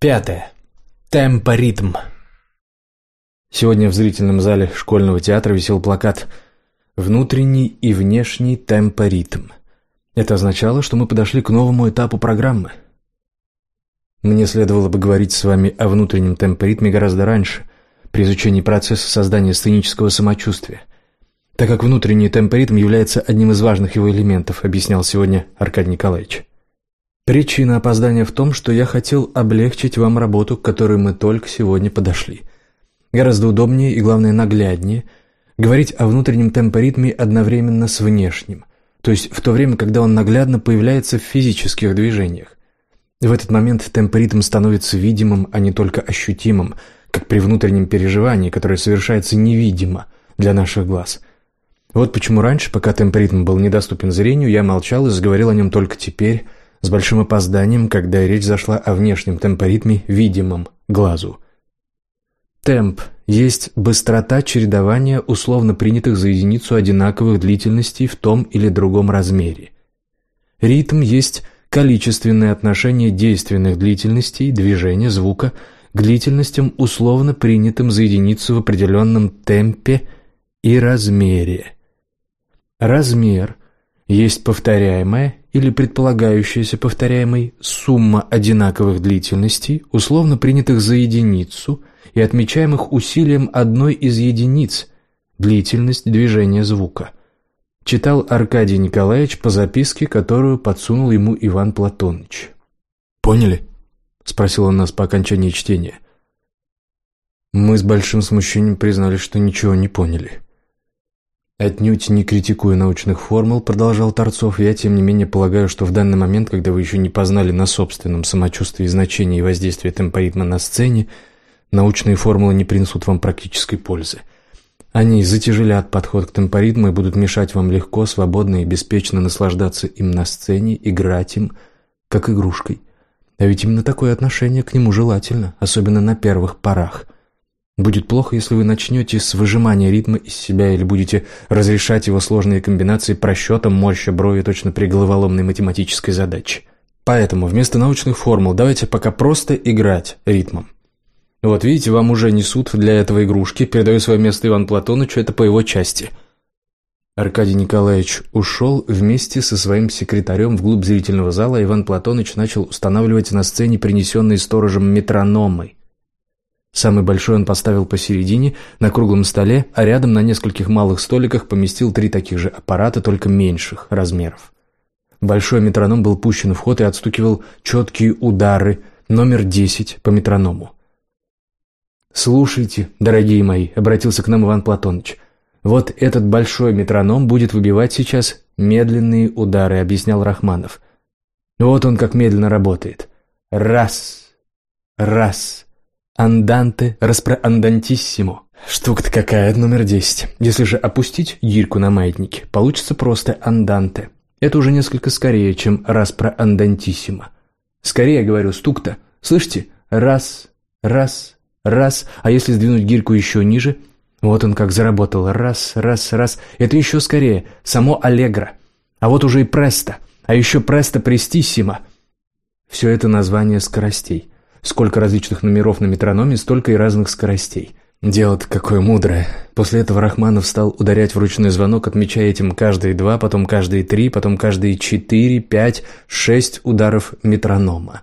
Пятое. Темпоритм. Сегодня в зрительном зале школьного театра висел плакат «Внутренний и внешний темпоритм». Это означало, что мы подошли к новому этапу программы. Мне следовало бы говорить с вами о внутреннем темпоритме гораздо раньше, при изучении процесса создания сценического самочувствия, так как внутренний темпоритм является одним из важных его элементов, объяснял сегодня Аркадий Николаевич. Причина опоздания в том, что я хотел облегчить вам работу, к которой мы только сегодня подошли. Гораздо удобнее и, главное, нагляднее говорить о внутреннем темпоритме одновременно с внешним, то есть в то время, когда он наглядно появляется в физических движениях. В этот момент темпоритм становится видимым, а не только ощутимым, как при внутреннем переживании, которое совершается невидимо для наших глаз. Вот почему раньше, пока темпоритм был недоступен зрению, я молчал и заговорил о нем только теперь – с большим опозданием, когда речь зашла о внешнем темпоритме, видимом глазу. Темп есть быстрота чередования условно принятых за единицу одинаковых длительностей в том или другом размере. Ритм есть количественное отношение действенных длительностей движения звука к длительностям, условно принятым за единицу в определенном темпе и размере. Размер есть повторяемое или предполагающаяся повторяемой сумма одинаковых длительностей, условно принятых за единицу и отмечаемых усилием одной из единиц – длительность движения звука. Читал Аркадий Николаевич по записке, которую подсунул ему Иван Платоныч. «Поняли?» – спросил он нас по окончании чтения. Мы с большим смущением признали, что ничего не поняли. Отнюдь не критикуя научных формул, продолжал Торцов, я тем не менее полагаю, что в данный момент, когда вы еще не познали на собственном самочувствии значение и воздействие темпоритма на сцене, научные формулы не принесут вам практической пользы. Они затяжелят подход к темпоритму и будут мешать вам легко, свободно и беспечно наслаждаться им на сцене, играть им, как игрушкой. А ведь именно такое отношение к нему желательно, особенно на первых порах – Будет плохо, если вы начнете с выжимания ритма из себя или будете разрешать его сложные комбинации просчетом морща брови точно при головоломной математической задаче. Поэтому вместо научных формул давайте пока просто играть ритмом. Вот видите, вам уже несут для этого игрушки, передаю свое место Иван Платоновичу, это по его части. Аркадий Николаевич ушел вместе со своим секретарем вглубь зрительного зала, Иван Платонович начал устанавливать на сцене принесенные сторожем метрономы. Самый большой он поставил посередине, на круглом столе, а рядом на нескольких малых столиках поместил три таких же аппарата, только меньших размеров. Большой метроном был пущен в ход и отстукивал четкие удары, номер десять по метроному. «Слушайте, дорогие мои», — обратился к нам Иван Платоныч, — «вот этот большой метроном будет выбивать сейчас медленные удары», — объяснял Рахманов. «Вот он как медленно работает. Раз, раз, Анданте распроандантиссимо. Штука-то какая, номер десять. Если же опустить гирьку на маятнике, получится просто анданте. Это уже несколько скорее, чем распроандантиссимо. Скорее, говорю, стук-то. Слышите? Раз, раз, раз. А если сдвинуть гирьку еще ниже? Вот он как заработал. Раз, раз, раз. Это еще скорее. Само аллегро. А вот уже и престо. А еще престо престиссимо. Все это название скоростей. Сколько различных номеров на метрономе, столько и разных скоростей. Дело-то какое мудрое. После этого Рахманов стал ударять в ручной звонок, отмечая этим каждые два, потом каждые три, потом каждые четыре, пять, шесть ударов метронома.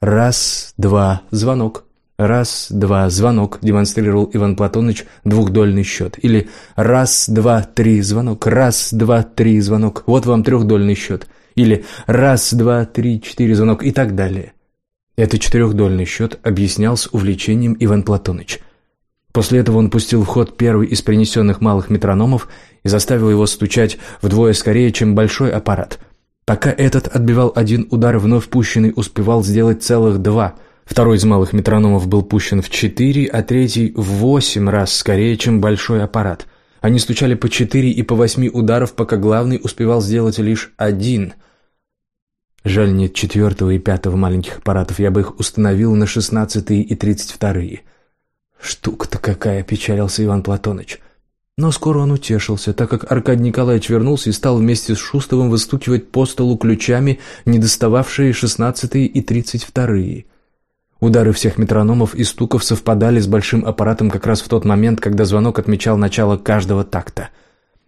Раз, два, звонок. Раз, два, звонок, демонстрировал Иван Платоныч двухдольный счет. Или раз, два, три, звонок. Раз, два, три, звонок. Вот вам трехдольный счет. Или раз, два, три, четыре, звонок и так далее. Это четырехдольный счет объяснял с увлечением Иван Платоныч. После этого он пустил в ход первый из принесенных малых метрономов и заставил его стучать вдвое скорее, чем большой аппарат. Пока этот отбивал один удар, вновь пущенный успевал сделать целых два. Второй из малых метрономов был пущен в четыре, а третий в восемь раз скорее, чем большой аппарат. Они стучали по четыре и по восьми ударов, пока главный успевал сделать лишь один – Жаль, нет четвертого и пятого маленьких аппаратов, я бы их установил на шестнадцатые и тридцать вторые. Штука-то какая, печалился Иван Платоныч. Но скоро он утешился, так как Аркадий Николаевич вернулся и стал вместе с Шустовым выстукивать по столу ключами, недостававшие шестнадцатые и тридцать вторые. Удары всех метрономов и стуков совпадали с большим аппаратом как раз в тот момент, когда звонок отмечал начало каждого такта.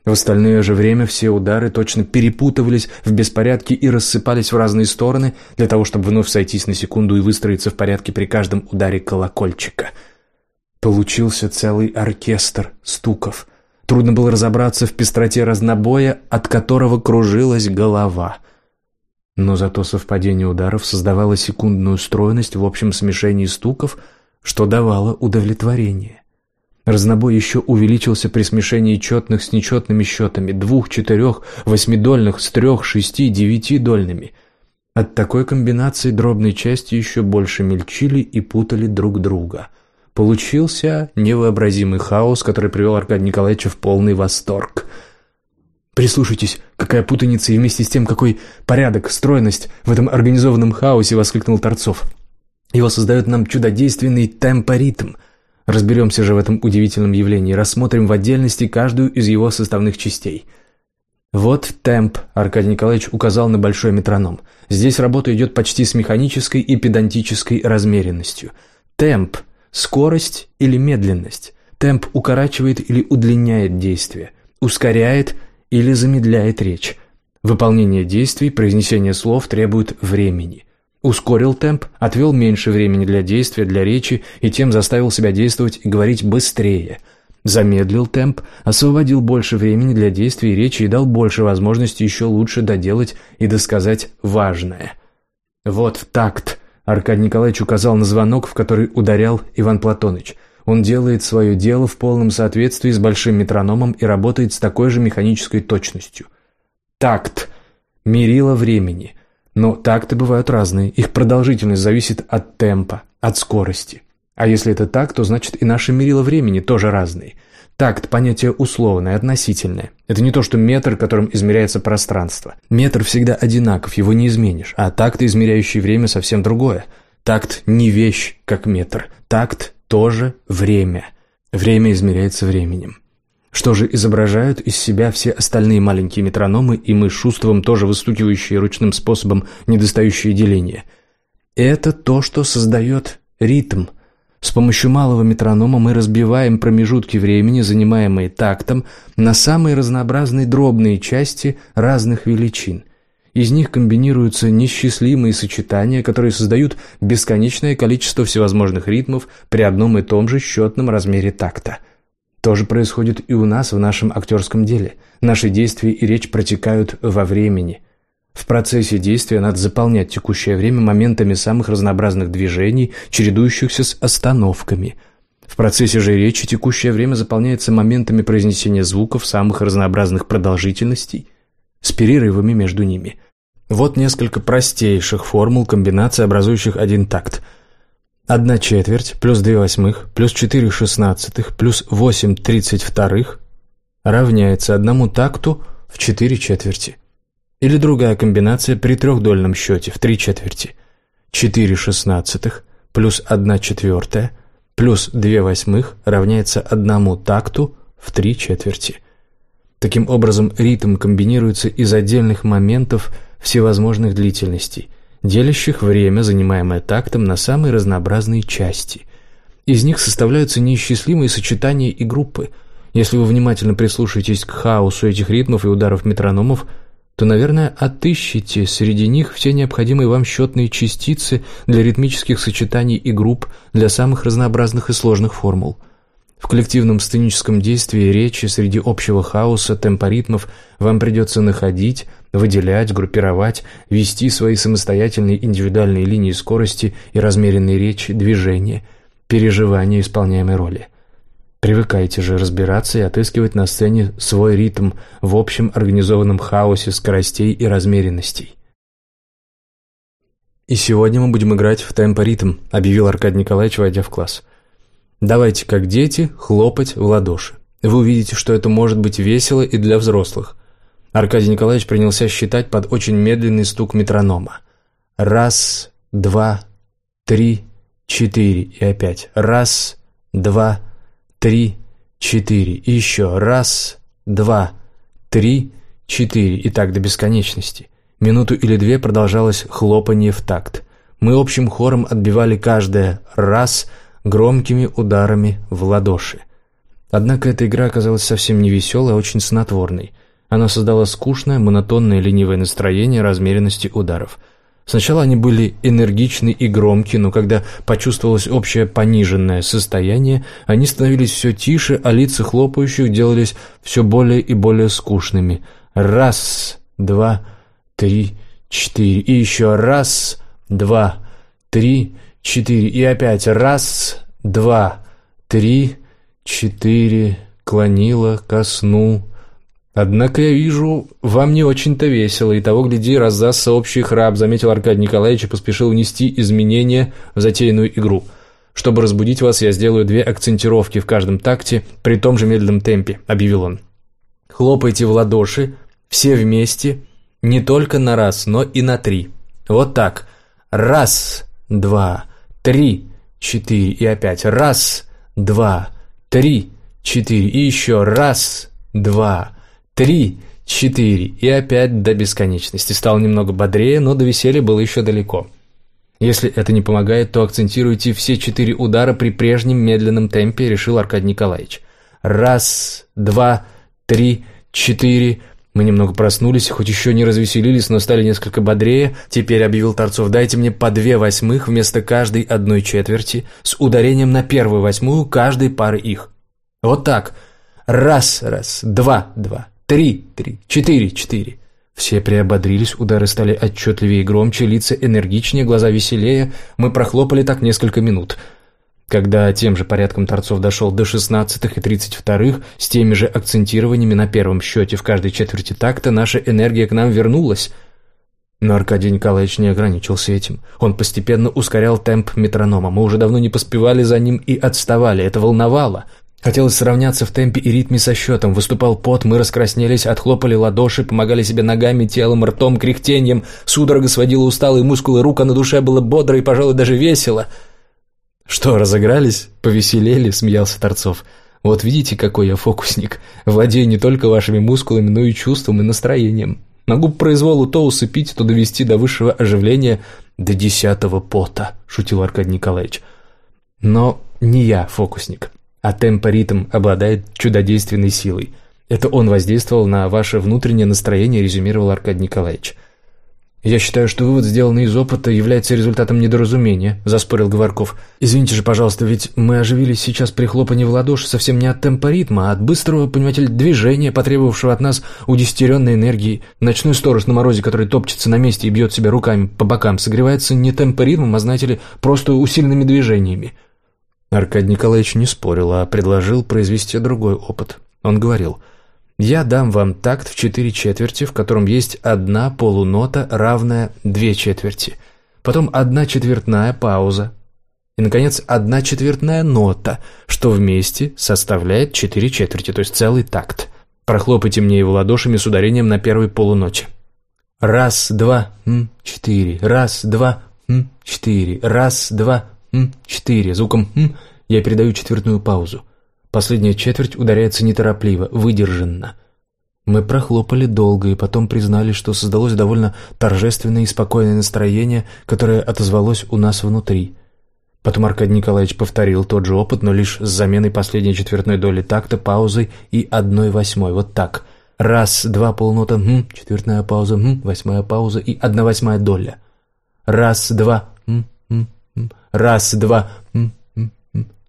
В остальное же время все удары точно перепутывались в беспорядке и рассыпались в разные стороны для того, чтобы вновь сойтись на секунду и выстроиться в порядке при каждом ударе колокольчика. Получился целый оркестр стуков. Трудно было разобраться в пестроте разнобоя, от которого кружилась голова. Но зато совпадение ударов создавало секундную стройность в общем смешении стуков, что давало удовлетворение. Разнобой еще увеличился при смешении четных с нечетными счетами, двух, четырех, восьмидольных с трех, шести, девятидольными. От такой комбинации дробные части еще больше мельчили и путали друг друга. Получился невообразимый хаос, который привел Аркадия Николаевича в полный восторг. «Прислушайтесь, какая путаница и вместе с тем какой порядок, стройность в этом организованном хаосе!» — воскликнул Торцов. «Его создает нам чудодейственный темпоритм — Разберемся же в этом удивительном явлении, рассмотрим в отдельности каждую из его составных частей. Вот темп, Аркадий Николаевич указал на большой метроном. Здесь работа идет почти с механической и педантической размеренностью. Темп – скорость или медленность. Темп укорачивает или удлиняет действие, ускоряет или замедляет речь. Выполнение действий, произнесение слов требует времени. Ускорил темп, отвел меньше времени для действия, для речи и тем заставил себя действовать и говорить быстрее. Замедлил темп, освободил больше времени для действия и речи и дал больше возможности еще лучше доделать и досказать важное. Вот такт. Аркадий Николаевич указал на звонок, в который ударял Иван Платоныч. Он делает свое дело в полном соответствии с большим метрономом и работает с такой же механической точностью. Такт. Мерило времени. Но такты бывают разные, их продолжительность зависит от темпа, от скорости. А если это так, то значит и наши мерила времени тоже разные. Такт – понятие условное, относительное. Это не то, что метр, которым измеряется пространство. Метр всегда одинаков, его не изменишь, а такт, измеряющий время, совсем другое. Такт – не вещь, как метр. Такт – тоже время. Время измеряется временем. Что же изображают из себя все остальные маленькие метрономы и мы Шустовым, тоже выстукивающие ручным способом недостающие деления? Это то, что создает ритм. С помощью малого метронома мы разбиваем промежутки времени, занимаемые тактом, на самые разнообразные дробные части разных величин. Из них комбинируются несчастливые сочетания, которые создают бесконечное количество всевозможных ритмов при одном и том же счетном размере такта – то же происходит и у нас в нашем актерском деле. Наши действия и речь протекают во времени. В процессе действия надо заполнять текущее время моментами самых разнообразных движений, чередующихся с остановками. В процессе же речи текущее время заполняется моментами произнесения звуков самых разнообразных продолжительностей с перерывами между ними. Вот несколько простейших формул комбинаций, образующих один такт – Одна четверть плюс две восьмых плюс четыре шестнадцатых плюс восемь тридцать вторых равняется одному такту в четыре четверти. Или другая комбинация при трехдольном счете в три четверти. Четыре шестнадцатых плюс одна четвертая плюс две восьмых равняется одному такту в три четверти. Таким образом, ритм комбинируется из отдельных моментов всевозможных длительностей – делящих время, занимаемое тактом, на самые разнообразные части. Из них составляются неисчислимые сочетания и группы. Если вы внимательно прислушаетесь к хаосу этих ритмов и ударов метрономов, то, наверное, отыщите среди них все необходимые вам счетные частицы для ритмических сочетаний и групп для самых разнообразных и сложных формул. В коллективном сценическом действии речи среди общего хаоса темпоритмов вам придется находить, выделять, группировать, вести свои самостоятельные индивидуальные линии скорости и размеренной речи, движения, переживания исполняемой роли. Привыкайте же разбираться и отыскивать на сцене свой ритм в общем организованном хаосе скоростей и размеренностей. «И сегодня мы будем играть в темпоритм», — объявил Аркадий Николаевич, войдя в класс. «Давайте, как дети, хлопать в ладоши. Вы увидите, что это может быть весело и для взрослых. Аркадий Николаевич принялся считать под очень медленный стук метронома. Раз, два, три, четыре. И опять. Раз, два, три, четыре. И еще. Раз, два, три, четыре. И так до бесконечности. Минуту или две продолжалось хлопанье в такт. Мы общим хором отбивали каждое «раз» громкими ударами в ладоши. Однако эта игра оказалась совсем не веселой, а очень снотворной. Она создала скучное, монотонное, ленивое настроение размеренности ударов. Сначала они были энергичны и громкие, но когда почувствовалось общее пониженное состояние, они становились все тише, а лица хлопающих делались все более и более скучными. Раз, два, три, четыре. И еще раз, два, три, четыре. И опять раз, два, три, четыре. Клонила ко. Однако я вижу, вам не очень-то весело, и того, гляди, раздастся общий храп, заметил Аркадий Николаевич и поспешил внести изменения в затеянную игру. Чтобы разбудить вас, я сделаю две акцентировки в каждом такте при том же медленном темпе, объявил он. Хлопайте в ладоши, все вместе, не только на раз, но и на три. Вот так. Раз, два, три, четыре. И опять. Раз, два, три, четыре. И еще раз, два, три, четыре. И опять до бесконечности. Стал немного бодрее, но до веселья было еще далеко. Если это не помогает, то акцентируйте все четыре удара при прежнем медленном темпе, решил Аркадий Николаевич. Раз, два, три, четыре, мы немного проснулись, хоть еще не развеселились, но стали несколько бодрее. Теперь, объявил Торцов, дайте мне по две восьмых вместо каждой одной четверти, с ударением на первую восьмую каждой пары их. Вот так. Раз, раз, два, два, три, три, четыре, четыре. Все приободрились, удары стали отчетливее и громче, лица энергичнее, глаза веселее. Мы прохлопали так несколько минут – когда тем же порядком торцов дошел до шестнадцатых и тридцать вторых, с теми же акцентированиями на первом счете в каждой четверти такта, наша энергия к нам вернулась. Но Аркадий Николаевич не ограничился этим. Он постепенно ускорял темп метронома. Мы уже давно не поспевали за ним и отставали. Это волновало. Хотелось сравняться в темпе и ритме со счетом. Выступал пот, мы раскраснелись, отхлопали ладоши, помогали себе ногами, телом, ртом, кряхтением. Судорога сводила усталые мускулы рук, а на душе было бодро и, пожалуй, даже весело — «Что, разыгрались? Повеселели?» – смеялся Торцов. «Вот видите, какой я фокусник. Владею не только вашими мускулами, но и чувством и настроением. Могу по произволу то усыпить, то довести до высшего оживления до десятого пота», – шутил Аркадий Николаевич. «Но не я фокусник, а темпоритм обладает чудодейственной силой. Это он воздействовал на ваше внутреннее настроение», – резюмировал Аркадий Николаевич. «Я считаю, что вывод, сделанный из опыта, является результатом недоразумения», – заспорил Говорков. «Извините же, пожалуйста, ведь мы оживились сейчас при хлопании в ладоши совсем не от темпа ритма, а от быстрого, понимаете ли, движения, потребовавшего от нас удесятеренной энергии. Ночной сторож на морозе, который топчется на месте и бьет себя руками по бокам, согревается не темпа ритмом, а, знаете ли, просто усиленными движениями». Аркадий Николаевич не спорил, а предложил произвести другой опыт. Он говорил – я дам вам такт в четыре четверти, в котором есть одна полунота, равная две четверти. Потом одна четвертная пауза. И, наконец, одна четвертная нота, что вместе составляет четыре четверти, то есть целый такт. Прохлопайте мне его ладошами с ударением на первой полуноте. Раз, два, м, четыре. Раз, два, м, четыре. Раз, два, м, четыре. Звуком м я передаю четвертную паузу. Последняя четверть ударяется неторопливо, выдержанно. Мы прохлопали долго и потом признали, что создалось довольно торжественное и спокойное настроение, которое отозвалось у нас внутри. Потом Аркадий Николаевич повторил тот же опыт, но лишь с заменой последней четвертной доли такта, паузой и одной восьмой. Вот так. Раз, два полнота, хм, четвертная пауза, хм, восьмая пауза и одна восьмая доля. Раз, два, хм, раз, два,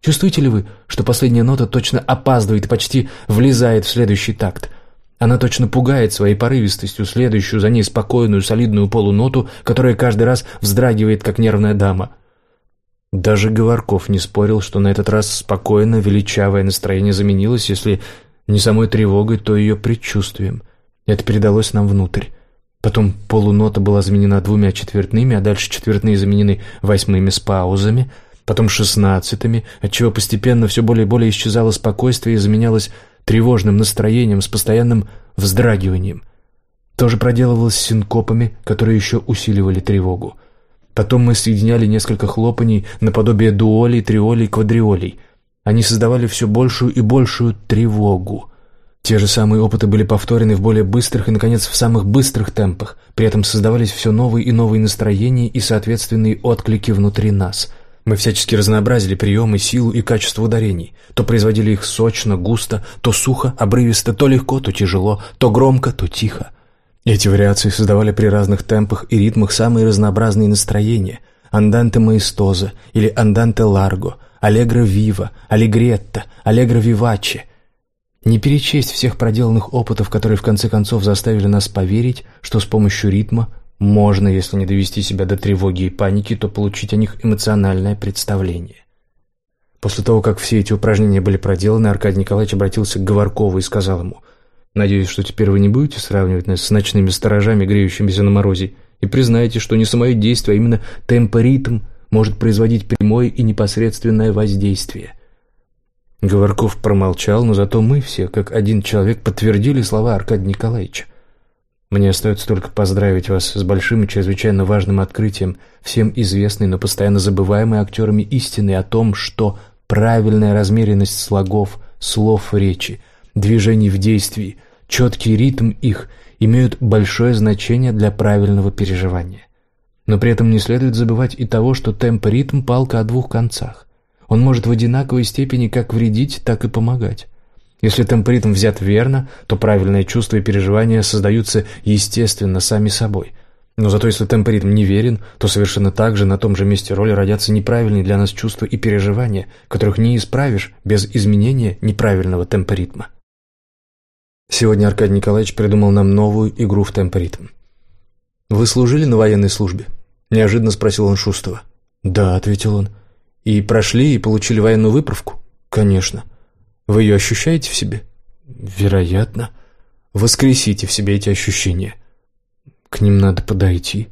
Чувствуете ли вы, что последняя нота точно опаздывает почти влезает в следующий такт? Она точно пугает своей порывистостью следующую за ней спокойную, солидную полуноту, которая каждый раз вздрагивает, как нервная дама. Даже Говорков не спорил, что на этот раз спокойно, величавое настроение заменилось, если не самой тревогой, то ее предчувствием. Это передалось нам внутрь. Потом полунота была заменена двумя четвертными, а дальше четвертные заменены восьмыми с паузами — потом шестнадцатыми, отчего постепенно все более и более исчезало спокойствие и заменялось тревожным настроением с постоянным вздрагиванием. То же проделывалось с синкопами, которые еще усиливали тревогу. Потом мы соединяли несколько хлопаний наподобие дуолей, триолей, квадриолей. Они создавали все большую и большую тревогу. Те же самые опыты были повторены в более быстрых и, наконец, в самых быстрых темпах. При этом создавались все новые и новые настроения и соответственные отклики внутри нас. Мы всячески разнообразили приемы, силу и качество ударений. То производили их сочно, густо, то сухо, обрывисто, то легко, то тяжело, то громко, то тихо. Эти вариации создавали при разных темпах и ритмах самые разнообразные настроения. Анданте маэстоза или анданте ларго, аллегро вива, аллегретто, аллегро виваче, не перечесть всех проделанных опытов, которые в конце концов заставили нас поверить, что с помощью ритма можно, если не довести себя до тревоги и паники, то получить о них эмоциональное представление. После того, как все эти упражнения были проделаны, Аркадий Николаевич обратился к Говоркову и сказал ему, «Надеюсь, что теперь вы не будете сравнивать нас с ночными сторожами, греющимися на морозе, и признаете, что не самое действие, а именно темпоритм может производить прямое и непосредственное воздействие. Говорков промолчал, но зато мы все, как один человек, подтвердили слова Аркадия Николаевича. Мне остается только поздравить вас с большим и чрезвычайно важным открытием, всем известной, но постоянно забываемой актерами истины о том, что правильная размеренность слогов, слов речи, движений в действии, четкий ритм их имеют большое значение для правильного переживания. Но при этом не следует забывать и того, что темп-ритм – палка о двух концах. Он может в одинаковой степени как вредить, так и помогать. Если темпоритм взят верно, то правильные чувства и переживания создаются естественно, сами собой. Но зато если темпоритм неверен, то совершенно так же на том же месте роли родятся неправильные для нас чувства и переживания, которых не исправишь без изменения неправильного темпоритма. Сегодня Аркадий Николаевич придумал нам новую игру в темпоритм. «Вы служили на военной службе?» – неожиданно спросил он Шустова. «Да», – ответил он. И прошли, и получили военную выправку? Конечно. Вы ее ощущаете в себе? Вероятно. Воскресите в себе эти ощущения. К ним надо подойти.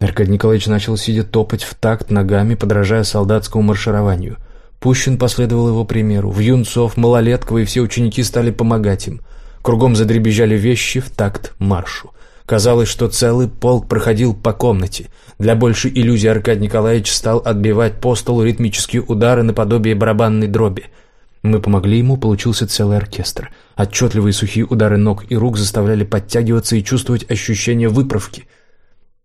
Аркадий Николаевич начал сидя топать в такт ногами, подражая солдатскому маршированию. Пущин последовал его примеру. В Юнцов, Малолеткова и все ученики стали помогать им. Кругом задребезжали вещи в такт маршу. Казалось, что целый полк проходил по комнате. Для большей иллюзии Аркадий Николаевич стал отбивать по столу ритмические удары наподобие барабанной дроби. Мы помогли ему, получился целый оркестр. Отчетливые сухие удары ног и рук заставляли подтягиваться и чувствовать ощущение выправки.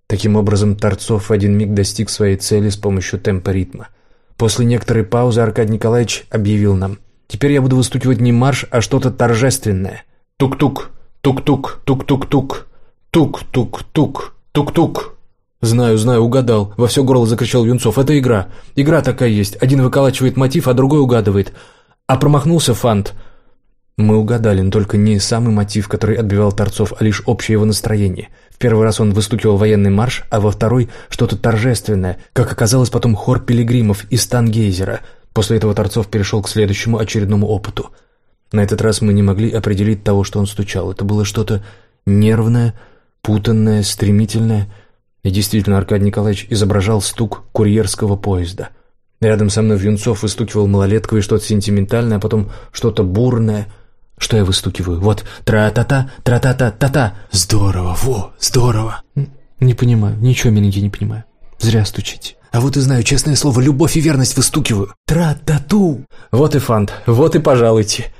Таким образом, Торцов в один миг достиг своей цели с помощью темпа ритма. После некоторой паузы Аркадий Николаевич объявил нам. «Теперь я буду выстукивать не марш, а что-то торжественное. Тук-тук, тук-тук, тук-тук-тук». Тук-тук-тук, тук-тук. Знаю, знаю, угадал. Во все горло закричал Юнцов. Это игра. Игра такая есть. Один выколачивает мотив, а другой угадывает. А промахнулся Фант. Мы угадали, но только не самый мотив, который отбивал Торцов, а лишь общее его настроение. В первый раз он выстукивал военный марш, а во второй — что-то торжественное, как оказалось потом хор пилигримов из Тангейзера. После этого Торцов перешел к следующему очередному опыту. На этот раз мы не могли определить того, что он стучал. Это было что-то нервное, путанная, стремительная. И действительно, Аркадий Николаевич изображал стук курьерского поезда. Рядом со мной Вьюнцов выстукивал малолетковый что-то сентиментальное, а потом что-то бурное. Что я выстукиваю? Вот тра-та-та, тра-та-та-та-та. Здорово, во, здорово. Не понимаю, ничего, миленький, не понимаю. Зря стучите. А вот и знаю, честное слово, любовь и верность выстукиваю. Тра-та-ту. Вот и фант, вот и пожалуйте.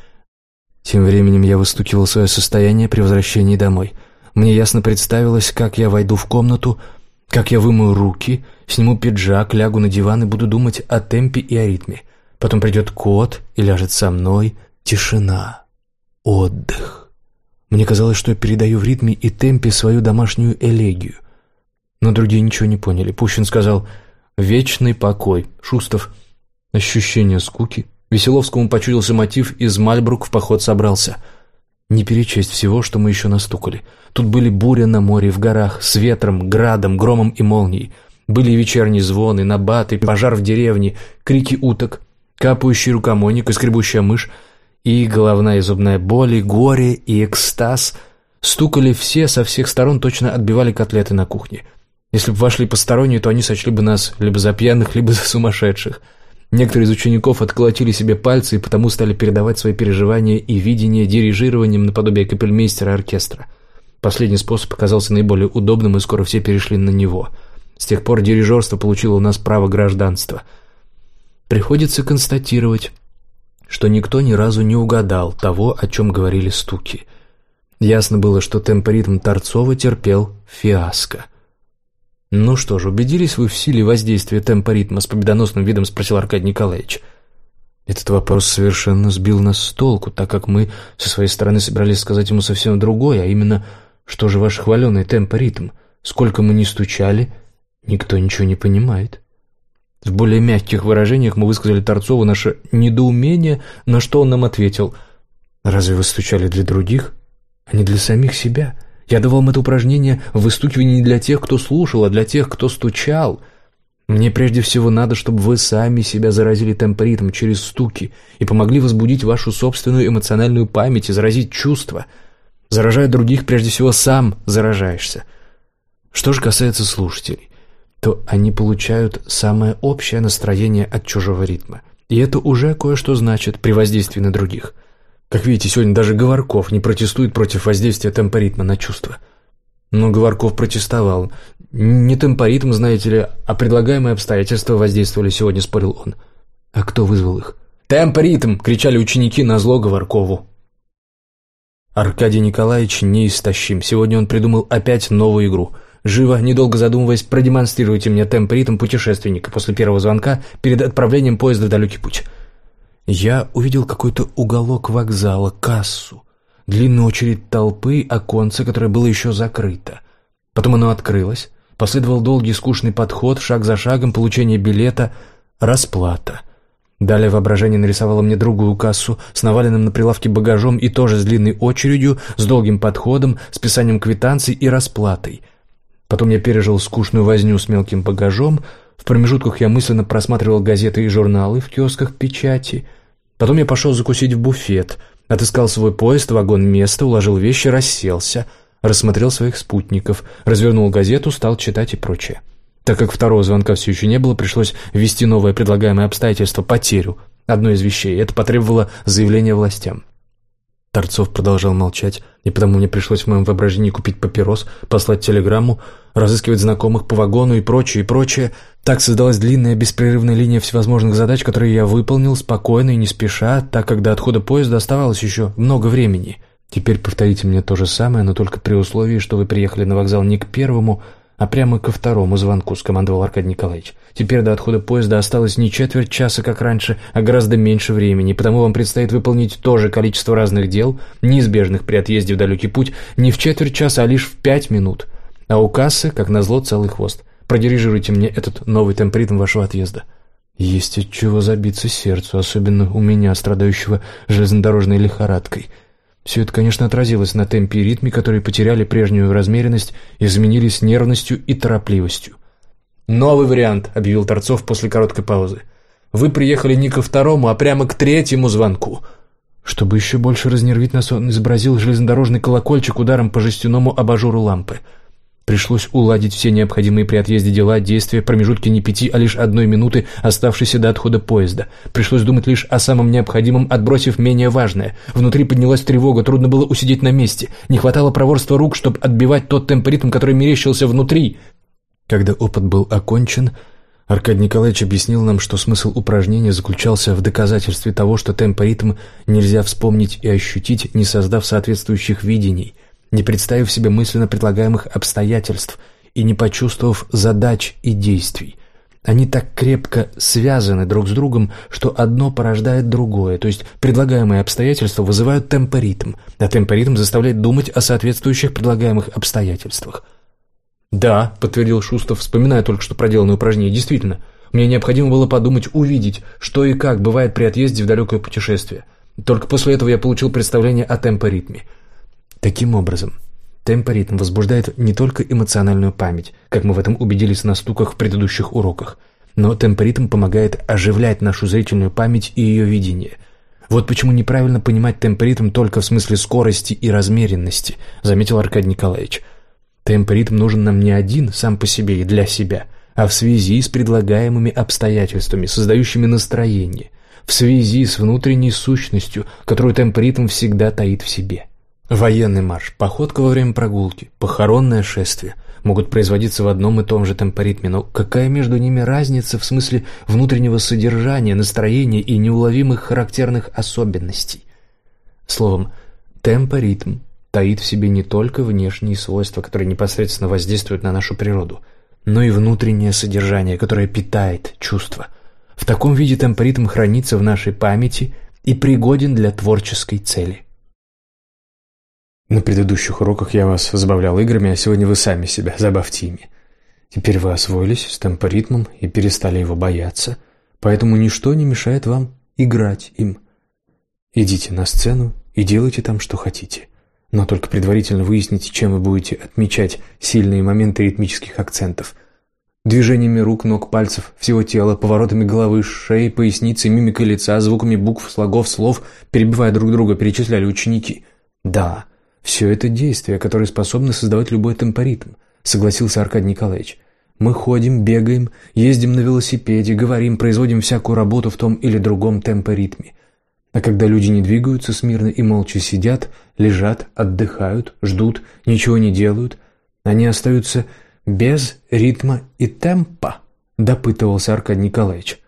Тем временем я выстукивал свое состояние при возвращении домой – мне ясно представилось, как я войду в комнату, как я вымою руки, сниму пиджак, лягу на диван и буду думать о темпе и о ритме. Потом придет кот и ляжет со мной. Тишина. Отдых. Мне казалось, что я передаю в ритме и темпе свою домашнюю элегию. Но другие ничего не поняли. Пущин сказал «Вечный покой». Шустов «Ощущение скуки». Веселовскому почудился мотив «Из Мальбрук в поход собрался». Не перечесть всего, что мы еще настукали. Тут были буря на море, в горах, с ветром, градом, громом и молнией. Были вечерние звоны, набаты, пожар в деревне, крики уток, капающий рукомойник и скребущая мышь, и головная и зубная боль, и горе, и экстаз. Стукали все, со всех сторон точно отбивали котлеты на кухне. Если бы вошли посторонние, то они сочли бы нас либо за пьяных, либо за сумасшедших. Некоторые из учеников отколотили себе пальцы и потому стали передавать свои переживания и видения дирижированием наподобие капельмейстера оркестра. Последний способ оказался наиболее удобным, и скоро все перешли на него. С тех пор дирижерство получило у нас право гражданства. Приходится констатировать, что никто ни разу не угадал того, о чем говорили стуки. Ясно было, что темпоритм Торцова терпел фиаско. «Ну что ж, убедились вы в силе воздействия темпоритма?» — с победоносным видом спросил Аркадий Николаевич. Этот вопрос совершенно сбил нас с толку, так как мы со своей стороны собирались сказать ему совсем другое, а именно, что же ваш хваленый темпоритм? Сколько мы ни стучали, никто ничего не понимает. В более мягких выражениях мы высказали Торцову наше недоумение, на что он нам ответил. «Разве вы стучали для других, а не для самих себя? Я давал вам это упражнение в выстукивании не для тех, кто слушал, а для тех, кто стучал». Мне прежде всего надо, чтобы вы сами себя заразили темпоритм через стуки и помогли возбудить вашу собственную эмоциональную память и заразить чувства. Заражая других, прежде всего сам заражаешься. Что же касается слушателей, то они получают самое общее настроение от чужого ритма. И это уже кое-что значит при воздействии на других. Как видите, сегодня даже Говорков не протестует против воздействия темпоритма на чувства. Но Говорков протестовал. Не темпоритм, знаете ли, а предлагаемые обстоятельства воздействовали сегодня, спорил он. А кто вызвал их? «Темпоритм!» — кричали ученики на зло Говоркову. Аркадий Николаевич неистощим. Сегодня он придумал опять новую игру. Живо, недолго задумываясь, продемонстрируйте мне темп-ритм путешественника после первого звонка перед отправлением поезда в далекий путь. Я увидел какой-то уголок вокзала, кассу, длинную очередь толпы, оконце, которое было еще закрыто. Потом оно открылось, последовал долгий скучный подход, шаг за шагом, получение билета, расплата. Далее воображение нарисовало мне другую кассу с наваленным на прилавке багажом и тоже с длинной очередью, с долгим подходом, с писанием квитанций и расплатой. Потом я пережил скучную возню с мелким багажом, в промежутках я мысленно просматривал газеты и журналы в киосках печати. Потом я пошел закусить в буфет, отыскал свой поезд, вагон место, уложил вещи, расселся, рассмотрел своих спутников, развернул газету, стал читать и прочее. Так как второго звонка все еще не было, пришлось ввести новое предлагаемое обстоятельство – потерю одной из вещей. Это потребовало заявления властям. Торцов продолжал молчать, и потому мне пришлось в моем воображении купить папирос, послать телеграмму, разыскивать знакомых по вагону и прочее, и прочее. Так создалась длинная беспрерывная линия всевозможных задач, которые я выполнил спокойно и не спеша, так как до отхода поезда оставалось еще много времени. Теперь повторите мне то же самое, но только при условии, что вы приехали на вокзал не к первому, а прямо ко второму звонку скомандовал Аркадий Николаевич. Теперь до отхода поезда осталось не четверть часа, как раньше, а гораздо меньше времени, потому вам предстоит выполнить то же количество разных дел, неизбежных при отъезде в далекий путь, не в четверть часа, а лишь в пять минут. А у кассы, как назло, целый хвост. Продирижируйте мне этот новый темпритм вашего отъезда. Есть от чего забиться сердцу, особенно у меня, страдающего железнодорожной лихорадкой — все это, конечно, отразилось на темпе и ритме, которые потеряли прежнюю размеренность и заменились нервностью и торопливостью. «Новый вариант», — объявил Торцов после короткой паузы. «Вы приехали не ко второму, а прямо к третьему звонку». Чтобы еще больше разнервить нас, он изобразил железнодорожный колокольчик ударом по жестяному абажуру лампы — Пришлось уладить все необходимые при отъезде дела, действия, промежутки не пяти, а лишь одной минуты, оставшейся до отхода поезда. Пришлось думать лишь о самом необходимом, отбросив менее важное. Внутри поднялась тревога, трудно было усидеть на месте. Не хватало проворства рук, чтобы отбивать тот темпоритм, который мерещился внутри. Когда опыт был окончен, Аркадий Николаевич объяснил нам, что смысл упражнения заключался в доказательстве того, что темпоритм нельзя вспомнить и ощутить, не создав соответствующих видений – не представив себе мысленно предлагаемых обстоятельств и не почувствовав задач и действий. Они так крепко связаны друг с другом, что одно порождает другое, то есть предлагаемые обстоятельства вызывают темпоритм, а темпоритм заставляет думать о соответствующих предлагаемых обстоятельствах. «Да», — подтвердил Шустов, вспоминая только что проделанное упражнение, «действительно, мне необходимо было подумать, увидеть, что и как бывает при отъезде в далекое путешествие. Только после этого я получил представление о темпоритме. Таким образом, темпоритм возбуждает не только эмоциональную память, как мы в этом убедились на стуках в предыдущих уроках, но темпоритм помогает оживлять нашу зрительную память и ее видение. Вот почему неправильно понимать темпоритм только в смысле скорости и размеренности, заметил Аркадий Николаевич. Темпоритм нужен нам не один сам по себе и для себя, а в связи с предлагаемыми обстоятельствами, создающими настроение, в связи с внутренней сущностью, которую темпоритм всегда таит в себе. Военный марш, походка во время прогулки, похоронное шествие могут производиться в одном и том же темпоритме, но какая между ними разница в смысле внутреннего содержания, настроения и неуловимых характерных особенностей? Словом, темпоритм таит в себе не только внешние свойства, которые непосредственно воздействуют на нашу природу, но и внутреннее содержание, которое питает чувства. В таком виде темпоритм хранится в нашей памяти и пригоден для творческой цели. На предыдущих уроках я вас забавлял играми, а сегодня вы сами себя забавьте ими. Теперь вы освоились с темпоритмом и перестали его бояться, поэтому ничто не мешает вам играть им. Идите на сцену и делайте там, что хотите. Но только предварительно выясните, чем вы будете отмечать сильные моменты ритмических акцентов. Движениями рук, ног, пальцев, всего тела, поворотами головы, шеи, поясницы, мимикой лица, звуками букв, слогов, слов, перебивая друг друга, перечисляли ученики. Да, все это действия, которые способны создавать любой темпоритм, согласился Аркадий Николаевич. Мы ходим, бегаем, ездим на велосипеде, говорим, производим всякую работу в том или другом темпоритме. А когда люди не двигаются смирно и молча сидят, лежат, отдыхают, ждут, ничего не делают, они остаются без ритма и темпа, допытывался Аркадий Николаевич.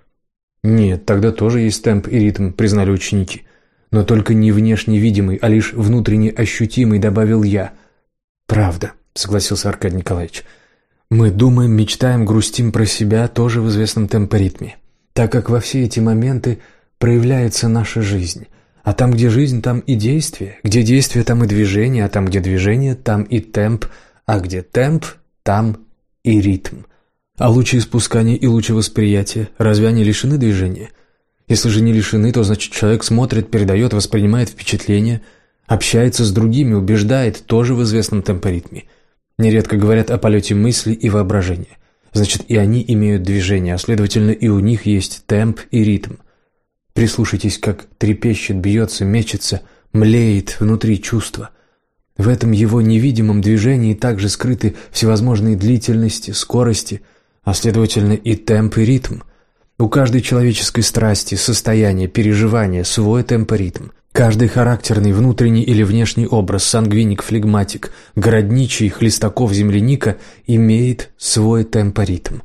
Нет, тогда тоже есть темп и ритм, признали ученики но только не внешне видимый, а лишь внутренне ощутимый, добавил я. «Правда», — согласился Аркадий Николаевич. «Мы думаем, мечтаем, грустим про себя тоже в известном темпоритме, так как во все эти моменты проявляется наша жизнь. А там, где жизнь, там и действие, где действие, там и движение, а там, где движение, там и темп, а где темп, там и ритм. А лучи испускания и лучи восприятия разве они лишены движения?» Если же не лишены, то значит человек смотрит, передает, воспринимает впечатления, общается с другими, убеждает, тоже в известном темпоритме. Нередко говорят о полете мысли и воображения. Значит, и они имеют движение, а следовательно, и у них есть темп и ритм. Прислушайтесь, как трепещет, бьется, мечется, млеет внутри чувства. В этом его невидимом движении также скрыты всевозможные длительности, скорости, а следовательно и темп и ритм. У каждой человеческой страсти, состояния, переживания свой темпоритм. Каждый характерный внутренний или внешний образ, сангвиник, флегматик, городничий, хлестаков, земляника имеет свой темпоритм.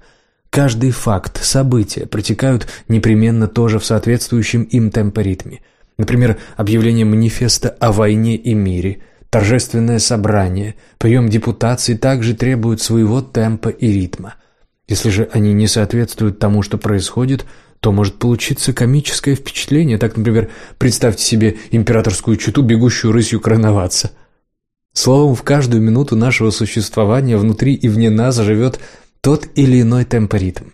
Каждый факт, события протекают непременно тоже в соответствующем им темпоритме. Например, объявление манифеста о войне и мире, торжественное собрание, прием депутаций также требуют своего темпа и ритма – если же они не соответствуют тому, что происходит, то может получиться комическое впечатление. Так, например, представьте себе императорскую чуту, бегущую рысью короноваться. Словом, в каждую минуту нашего существования внутри и вне нас живет тот или иной темпоритм.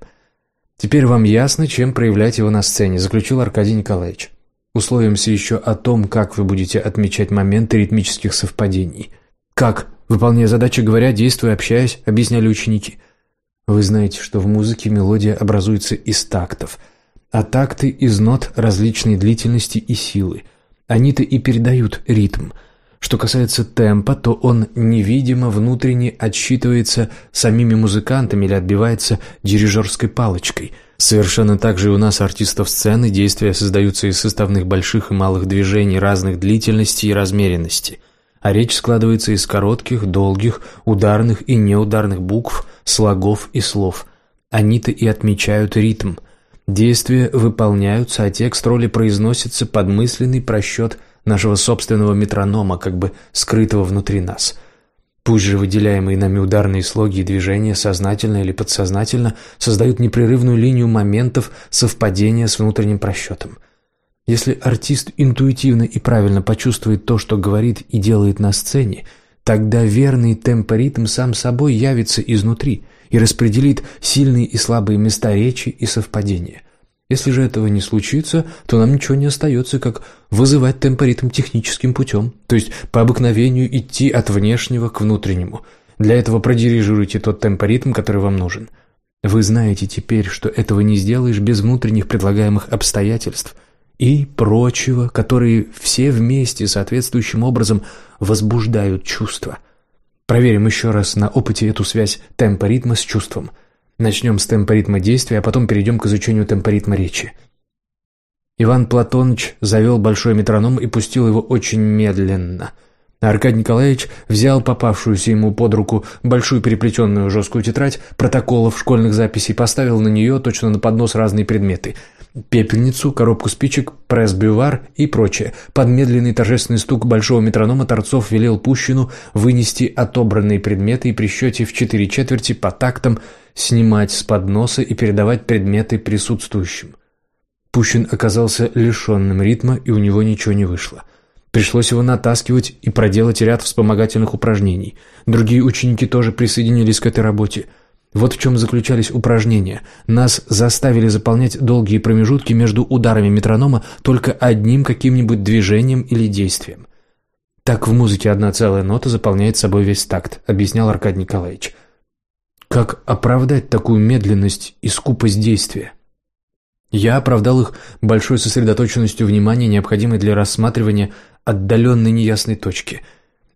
Теперь вам ясно, чем проявлять его на сцене, заключил Аркадий Николаевич. Условимся еще о том, как вы будете отмечать моменты ритмических совпадений. Как, выполняя задачи, говоря, действуя, общаясь, объясняли ученики – вы знаете, что в музыке мелодия образуется из тактов, а такты из нот различной длительности и силы. Они-то и передают ритм. Что касается темпа, то он невидимо внутренне отсчитывается самими музыкантами или отбивается дирижерской палочкой. Совершенно так же и у нас, артистов сцены, действия создаются из составных больших и малых движений разных длительностей и размеренности – а речь складывается из коротких, долгих, ударных и неударных букв, слогов и слов. Они-то и отмечают ритм. Действия выполняются, а текст роли произносится под мысленный просчет нашего собственного метронома, как бы скрытого внутри нас. Пусть же выделяемые нами ударные слоги и движения, сознательно или подсознательно, создают непрерывную линию моментов совпадения с внутренним просчетом – если артист интуитивно и правильно почувствует то, что говорит и делает на сцене, тогда верный темпоритм сам собой явится изнутри и распределит сильные и слабые места речи и совпадения. Если же этого не случится, то нам ничего не остается, как вызывать темпоритм техническим путем, то есть по обыкновению идти от внешнего к внутреннему. Для этого продирижируйте тот темпоритм, который вам нужен. Вы знаете теперь, что этого не сделаешь без внутренних предлагаемых обстоятельств – и прочего, которые все вместе соответствующим образом возбуждают чувства. Проверим еще раз на опыте эту связь темпа ритма с чувством. Начнем с темпа ритма действия, а потом перейдем к изучению темпа ритма речи. Иван Платоныч завел большой метроном и пустил его очень медленно. Аркадий Николаевич взял попавшуюся ему под руку большую переплетенную жесткую тетрадь протоколов школьных записей, поставил на нее точно на поднос разные предметы – пепельницу, коробку спичек, пресс-бювар и прочее. Под медленный торжественный стук большого метронома Торцов велел Пущину вынести отобранные предметы и при счете в четыре четверти по тактам снимать с подноса и передавать предметы присутствующим. Пущин оказался лишенным ритма, и у него ничего не вышло. Пришлось его натаскивать и проделать ряд вспомогательных упражнений. Другие ученики тоже присоединились к этой работе – вот в чем заключались упражнения. Нас заставили заполнять долгие промежутки между ударами метронома только одним каким-нибудь движением или действием. «Так в музыке одна целая нота заполняет собой весь такт», — объяснял Аркадий Николаевич. «Как оправдать такую медленность и скупость действия?» Я оправдал их большой сосредоточенностью внимания, необходимой для рассматривания отдаленной неясной точки.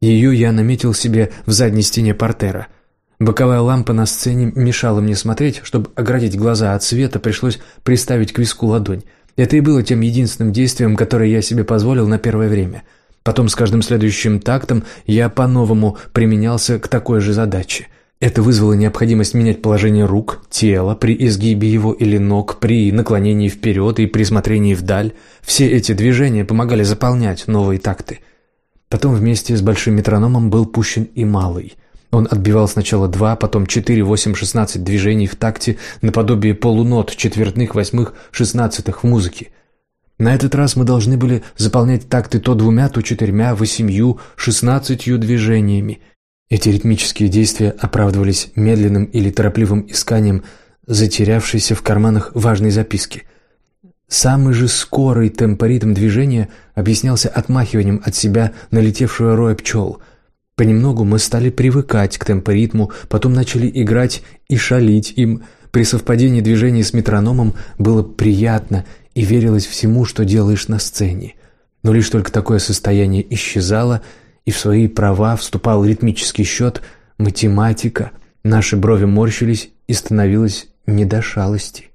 Ее я наметил себе в задней стене портера — Боковая лампа на сцене мешала мне смотреть, чтобы оградить глаза от света, пришлось приставить к виску ладонь. Это и было тем единственным действием, которое я себе позволил на первое время. Потом с каждым следующим тактом я по-новому применялся к такой же задаче. Это вызвало необходимость менять положение рук, тела при изгибе его или ног, при наклонении вперед и при смотрении вдаль. Все эти движения помогали заполнять новые такты. Потом вместе с большим метрономом был пущен и малый – он отбивал сначала два, потом четыре, восемь, шестнадцать движений в такте наподобие полунот, четвертных, восьмых, шестнадцатых в музыке. На этот раз мы должны были заполнять такты то двумя, то четырьмя, восемью, шестнадцатью движениями. Эти ритмические действия оправдывались медленным или торопливым исканием затерявшейся в карманах важной записки. Самый же скорый темпоритм движения объяснялся отмахиванием от себя налетевшего роя пчел – Понемногу мы стали привыкать к темпоритму, потом начали играть и шалить им. При совпадении движений с метрономом было приятно и верилось всему, что делаешь на сцене. Но лишь только такое состояние исчезало, и в свои права вступал ритмический счет, математика, наши брови морщились и становилось не до шалости.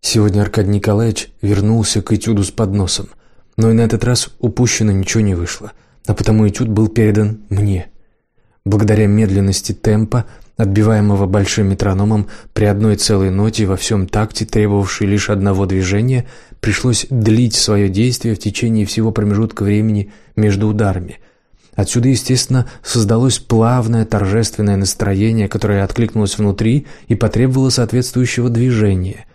Сегодня Аркадий Николаевич вернулся к этюду с подносом, но и на этот раз упущено ничего не вышло – а потому этюд был передан мне. Благодаря медленности темпа, отбиваемого большим метрономом при одной целой ноте во всем такте, требовавшей лишь одного движения, пришлось длить свое действие в течение всего промежутка времени между ударами. Отсюда, естественно, создалось плавное торжественное настроение, которое откликнулось внутри и потребовало соответствующего движения.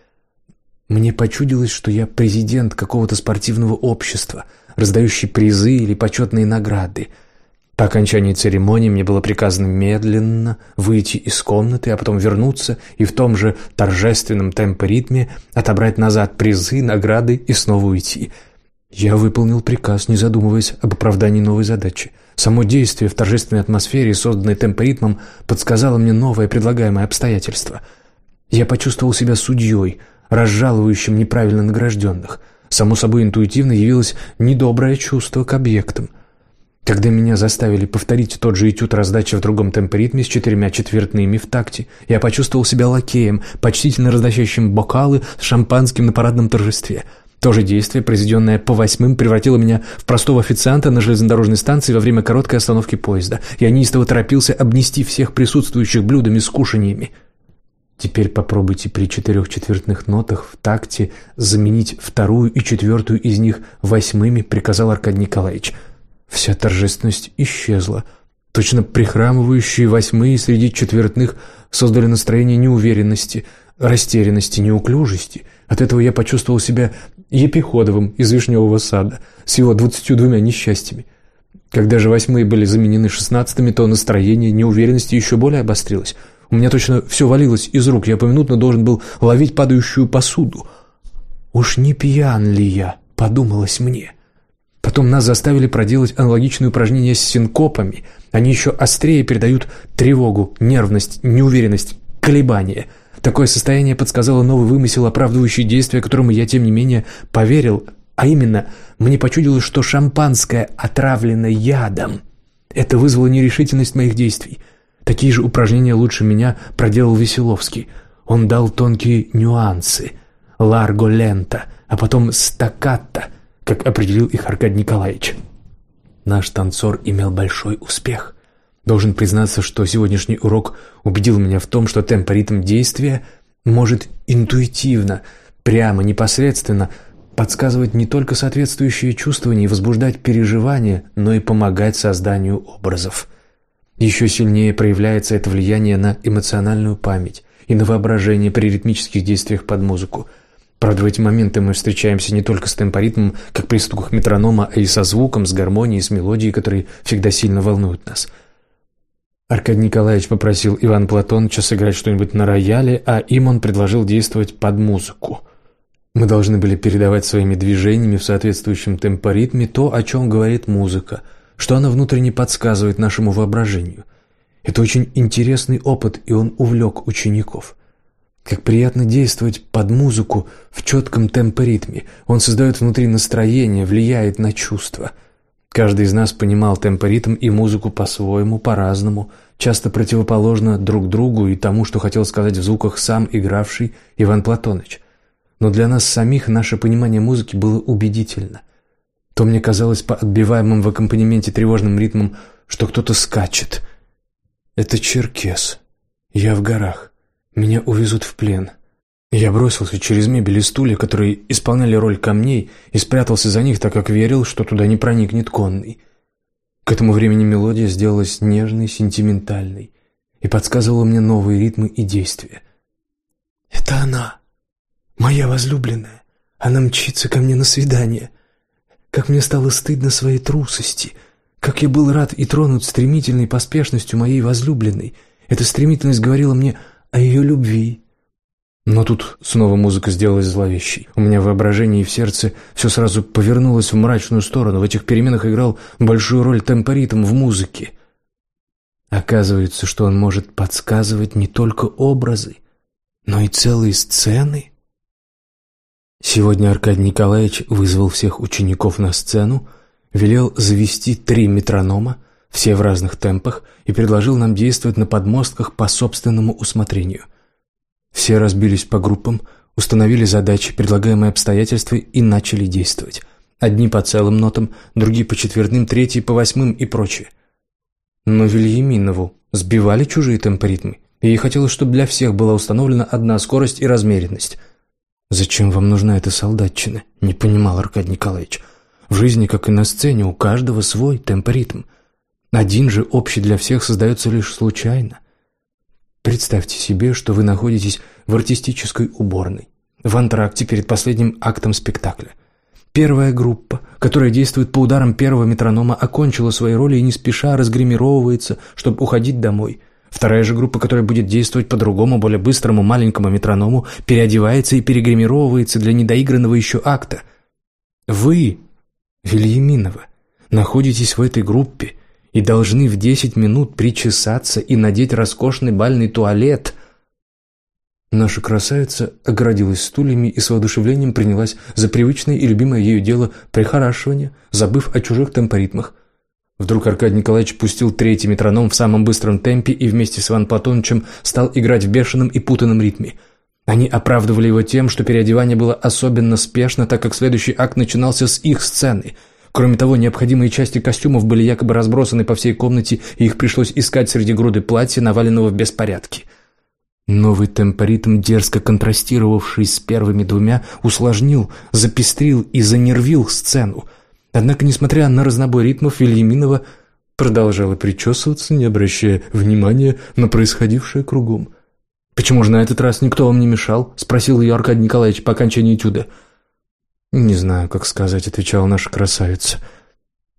Мне почудилось, что я президент какого-то спортивного общества – раздающий призы или почетные награды. По окончании церемонии мне было приказано медленно выйти из комнаты, а потом вернуться и в том же торжественном темпоритме отобрать назад призы, награды и снова уйти. Я выполнил приказ, не задумываясь об оправдании новой задачи. Само действие в торжественной атмосфере, созданной темпоритмом, подсказало мне новое предлагаемое обстоятельство. Я почувствовал себя судьей, разжалующим неправильно награжденных – Само собой интуитивно явилось недоброе чувство к объектам. Когда меня заставили повторить тот же этюд раздачи в другом темпоритме с четырьмя четвертными в такте, я почувствовал себя лакеем, почтительно разносящим бокалы с шампанским на парадном торжестве. То же действие, произведенное по восьмым, превратило меня в простого официанта на железнодорожной станции во время короткой остановки поезда. Я неистово торопился обнести всех присутствующих блюдами с кушаньями. Теперь попробуйте при четырех четвертных нотах в такте заменить вторую и четвертую из них восьмыми, приказал Аркадий Николаевич. Вся торжественность исчезла. Точно прихрамывающие восьмые среди четвертных создали настроение неуверенности, растерянности, неуклюжести. От этого я почувствовал себя епиходовым из Вишневого сада с его двадцатью двумя несчастьями. Когда же восьмые были заменены шестнадцатыми, то настроение неуверенности еще более обострилось – у меня точно все валилось из рук, я поминутно должен был ловить падающую посуду. «Уж не пьян ли я?» — подумалось мне. Потом нас заставили проделать аналогичные упражнения с синкопами. Они еще острее передают тревогу, нервность, неуверенность, колебания. Такое состояние подсказало новый вымысел, оправдывающий действия, которому я, тем не менее, поверил. А именно, мне почудилось, что шампанское отравлено ядом. Это вызвало нерешительность моих действий. Такие же упражнения лучше меня проделал Веселовский. Он дал тонкие нюансы, ларго-лента, а потом стаккато, как определил их Аркадий Николаевич. наш танцор имел большой успех. Должен признаться, что сегодняшний урок убедил меня в том, что темп-ритм действия может интуитивно, прямо, непосредственно подсказывать не только соответствующие чувствования и возбуждать переживания, но и помогать созданию образов. Еще сильнее проявляется это влияние на эмоциональную память и на воображение при ритмических действиях под музыку – Правда, в эти моменты мы встречаемся не только с темпоритмом, как при стуках метронома, а и со звуком, с гармонией, с мелодией, которые всегда сильно волнуют нас. Аркадий Николаевич попросил Ивана Платоновича сыграть что-нибудь на рояле, а им он предложил действовать под музыку. Мы должны были передавать своими движениями в соответствующем темпоритме то, о чем говорит музыка, что она внутренне подсказывает нашему воображению. Это очень интересный опыт, и он увлек учеников – как приятно действовать под музыку в четком темпоритме. Он создает внутри настроение, влияет на чувства. Каждый из нас понимал темпоритм и музыку по-своему, по-разному, часто противоположно друг другу и тому, что хотел сказать в звуках сам игравший Иван Платоныч. Но для нас самих наше понимание музыки было убедительно. То мне казалось по отбиваемым в аккомпанементе тревожным ритмам, что кто-то скачет. Это черкес. Я в горах. Меня увезут в плен. Я бросился через мебель и стулья, которые исполняли роль камней, и спрятался за них, так как верил, что туда не проникнет конный. К этому времени мелодия сделалась нежной, сентиментальной и подсказывала мне новые ритмы и действия. «Это она, моя возлюбленная. Она мчится ко мне на свидание. Как мне стало стыдно своей трусости, как я был рад и тронут стремительной поспешностью моей возлюбленной. Эта стремительность говорила мне о ее любви. Но тут снова музыка сделалась зловещей. У меня в воображении и в сердце все сразу повернулось в мрачную сторону. В этих переменах играл большую роль темпоритм в музыке. Оказывается, что он может подсказывать не только образы, но и целые сцены. Сегодня Аркадий Николаевич вызвал всех учеников на сцену, велел завести три метронома, все в разных темпах, и предложил нам действовать на подмостках по собственному усмотрению. Все разбились по группам, установили задачи, предлагаемые обстоятельства и начали действовать. Одни по целым нотам, другие по четверным, третьи по восьмым и прочее. Но Вильяминову сбивали чужие темпоритмы, и ей хотелось, чтобы для всех была установлена одна скорость и размеренность. «Зачем вам нужна эта солдатчина?» – не понимал Аркадий Николаевич. «В жизни, как и на сцене, у каждого свой темпоритм». Один же общий для всех создается лишь случайно. Представьте себе, что вы находитесь в артистической уборной, в антракте перед последним актом спектакля. Первая группа, которая действует по ударам первого метронома, окончила свои роли и не спеша разгримировывается, чтобы уходить домой. Вторая же группа, которая будет действовать по другому, более быстрому маленькому метроному, переодевается и перегримировывается для недоигранного еще акта. Вы, Вильяминова, находитесь в этой группе и должны в десять минут причесаться и надеть роскошный бальный туалет. Наша красавица оградилась стульями и с воодушевлением принялась за привычное и любимое ею дело прихорашивания, забыв о чужих темпоритмах. Вдруг Аркадий Николаевич пустил третий метроном в самом быстром темпе и вместе с Иван Платоновичем стал играть в бешеном и путанном ритме. Они оправдывали его тем, что переодевание было особенно спешно, так как следующий акт начинался с их сцены – Кроме того, необходимые части костюмов были якобы разбросаны по всей комнате, и их пришлось искать среди груды платья, наваленного в беспорядке. Новый темпоритм, дерзко контрастировавший с первыми двумя, усложнил, запестрил и занервил сцену. Однако, несмотря на разнобой ритмов, Вильяминова продолжала причесываться, не обращая внимания на происходившее кругом. «Почему же на этот раз никто вам не мешал?» — спросил ее Аркадий Николаевич по окончании этюда. «Не знаю, как сказать», — отвечала наша красавица.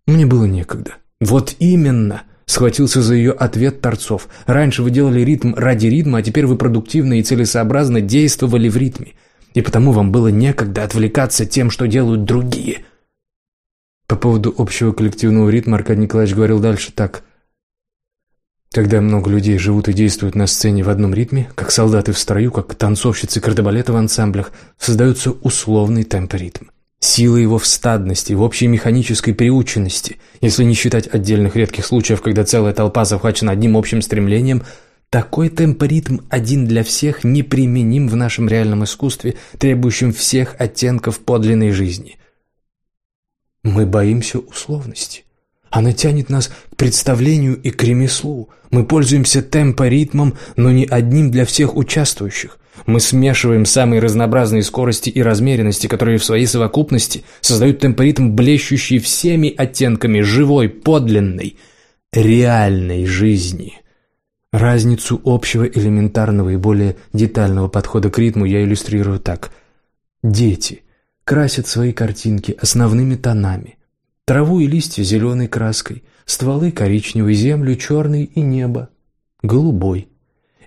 «Мне было некогда». «Вот именно!» — схватился за ее ответ Торцов. «Раньше вы делали ритм ради ритма, а теперь вы продуктивно и целесообразно действовали в ритме. И потому вам было некогда отвлекаться тем, что делают другие». По поводу общего коллективного ритма Аркадий Николаевич говорил дальше так. Когда много людей живут и действуют на сцене в одном ритме, как солдаты в строю, как танцовщицы кардебалета в ансамблях, создается условный темп-ритм. Сила его в стадности, в общей механической приученности, если не считать отдельных редких случаев, когда целая толпа захвачена одним общим стремлением, такой темпоритм один для всех неприменим в нашем реальном искусстве, требующем всех оттенков подлинной жизни. Мы боимся условности. Она тянет нас к представлению и к ремеслу. Мы пользуемся темпоритмом, но не одним для всех участвующих. Мы смешиваем самые разнообразные скорости и размеренности, которые в своей совокупности создают темпоритм, блещущий всеми оттенками живой, подлинной, реальной жизни. Разницу общего, элементарного и более детального подхода к ритму я иллюстрирую так. Дети красят свои картинки основными тонами. Траву и листья зеленой краской, стволы коричневой, землю черной и небо голубой.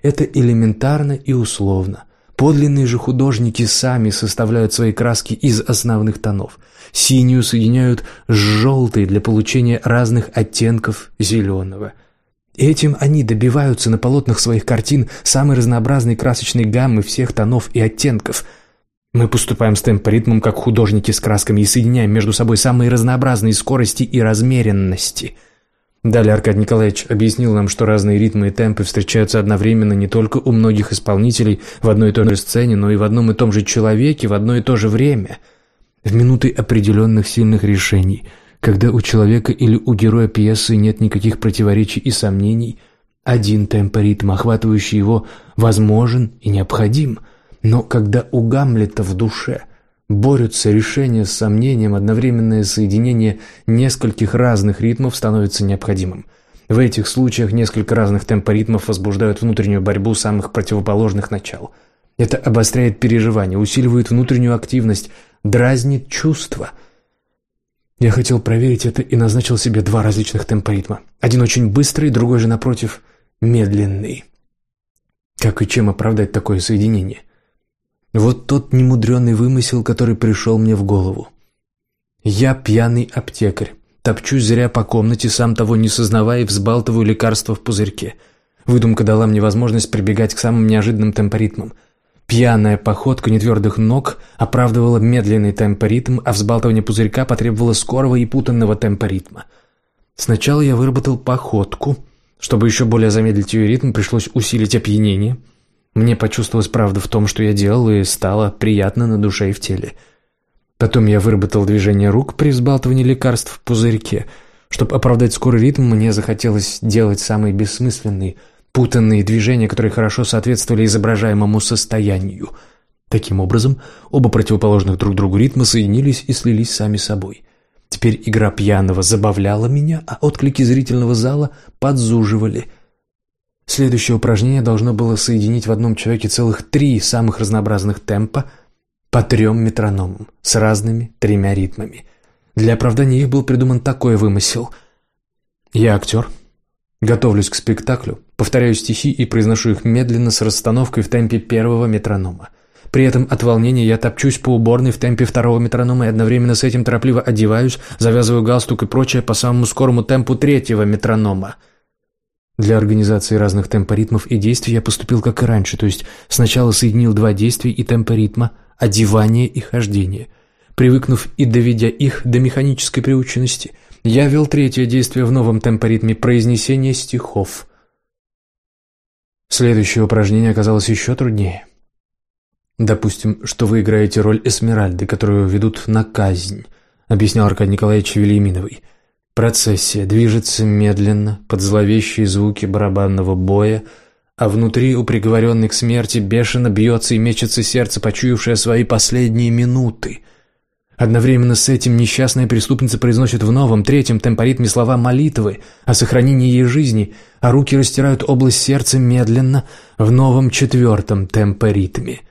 Это элементарно и условно. Подлинные же художники сами составляют свои краски из основных тонов. Синюю соединяют с желтой для получения разных оттенков зеленого. Этим они добиваются на полотнах своих картин самой разнообразной красочной гаммы всех тонов и оттенков. Мы поступаем с темпоритмом как художники с красками и соединяем между собой самые разнообразные скорости и размеренности – Далее Аркадий Николаевич объяснил нам, что разные ритмы и темпы встречаются одновременно не только у многих исполнителей в одной и той же сцене, но и в одном и том же человеке в одно и то же время. В минуты определенных сильных решений, когда у человека или у героя пьесы нет никаких противоречий и сомнений, один темп ритма, охватывающий его, возможен и необходим. Но когда у Гамлета в душе – борются решение с сомнением, одновременное соединение нескольких разных ритмов становится необходимым. В этих случаях несколько разных темпоритмов возбуждают внутреннюю борьбу самых противоположных начал. Это обостряет переживания, усиливает внутреннюю активность, дразнит чувства. Я хотел проверить это и назначил себе два различных темпоритма. Один очень быстрый, другой же, напротив, медленный. Как и чем оправдать такое соединение? Вот тот немудренный вымысел, который пришел мне в голову. Я пьяный аптекарь, топчусь зря по комнате, сам того не сознавая, и взбалтываю лекарства в пузырьке. Выдумка дала мне возможность прибегать к самым неожиданным темпоритмам. Пьяная походка нетвердых ног оправдывала медленный темпоритм, а взбалтывание пузырька потребовало скорого и путанного темпоритма. Сначала я выработал походку. Чтобы еще более замедлить ее ритм, пришлось усилить опьянение – мне почувствовалась правда в том, что я делал, и стало приятно на душе и в теле. Потом я выработал движение рук при взбалтывании лекарств в пузырьке. Чтобы оправдать скорый ритм, мне захотелось делать самые бессмысленные, путанные движения, которые хорошо соответствовали изображаемому состоянию. Таким образом, оба противоположных друг другу ритма соединились и слились сами собой. Теперь игра пьяного забавляла меня, а отклики зрительного зала подзуживали – Следующее упражнение должно было соединить в одном человеке целых три самых разнообразных темпа по трем метрономам с разными тремя ритмами. Для оправдания их был придуман такой вымысел. Я актер, готовлюсь к спектаклю, повторяю стихи и произношу их медленно с расстановкой в темпе первого метронома. При этом от волнения я топчусь по уборной в темпе второго метронома и одновременно с этим торопливо одеваюсь, завязываю галстук и прочее по самому скорому темпу третьего метронома – для организации разных темпоритмов и действий я поступил как и раньше, то есть сначала соединил два действия и темпоритма – одевание и хождение. Привыкнув и доведя их до механической приученности, я ввел третье действие в новом темпоритме – произнесение стихов. Следующее упражнение оказалось еще труднее. Допустим, что вы играете роль Эсмеральды, которую ведут на казнь, объяснял Аркадий Николаевич Велиминовый – Процессия движется медленно, под зловещие звуки барабанного боя, а внутри у приговоренной к смерти бешено бьется и мечется сердце, почуявшее свои последние минуты. Одновременно с этим несчастная преступница произносит в новом, третьем темпоритме слова молитвы о сохранении ей жизни, а руки растирают область сердца медленно в новом четвертом темпоритме.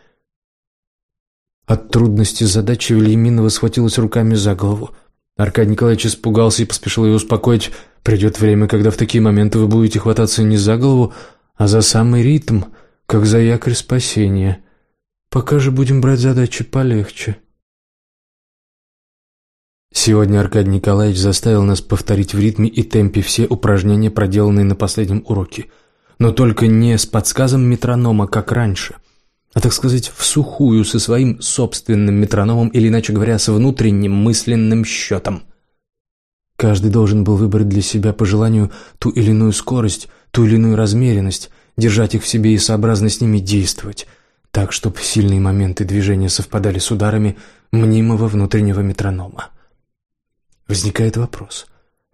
От трудности задачи Вильяминова схватилась руками за голову. Аркадий Николаевич испугался и поспешил ее успокоить. «Придет время, когда в такие моменты вы будете хвататься не за голову, а за самый ритм, как за якорь спасения. Пока же будем брать задачи полегче». Сегодня Аркадий Николаевич заставил нас повторить в ритме и темпе все упражнения, проделанные на последнем уроке. Но только не с подсказом метронома, как раньше – а, так сказать, в сухую со своим собственным метрономом или, иначе говоря, с внутренним мысленным счетом. Каждый должен был выбрать для себя по желанию ту или иную скорость, ту или иную размеренность, держать их в себе и сообразно с ними действовать, так, чтобы сильные моменты движения совпадали с ударами мнимого внутреннего метронома. Возникает вопрос,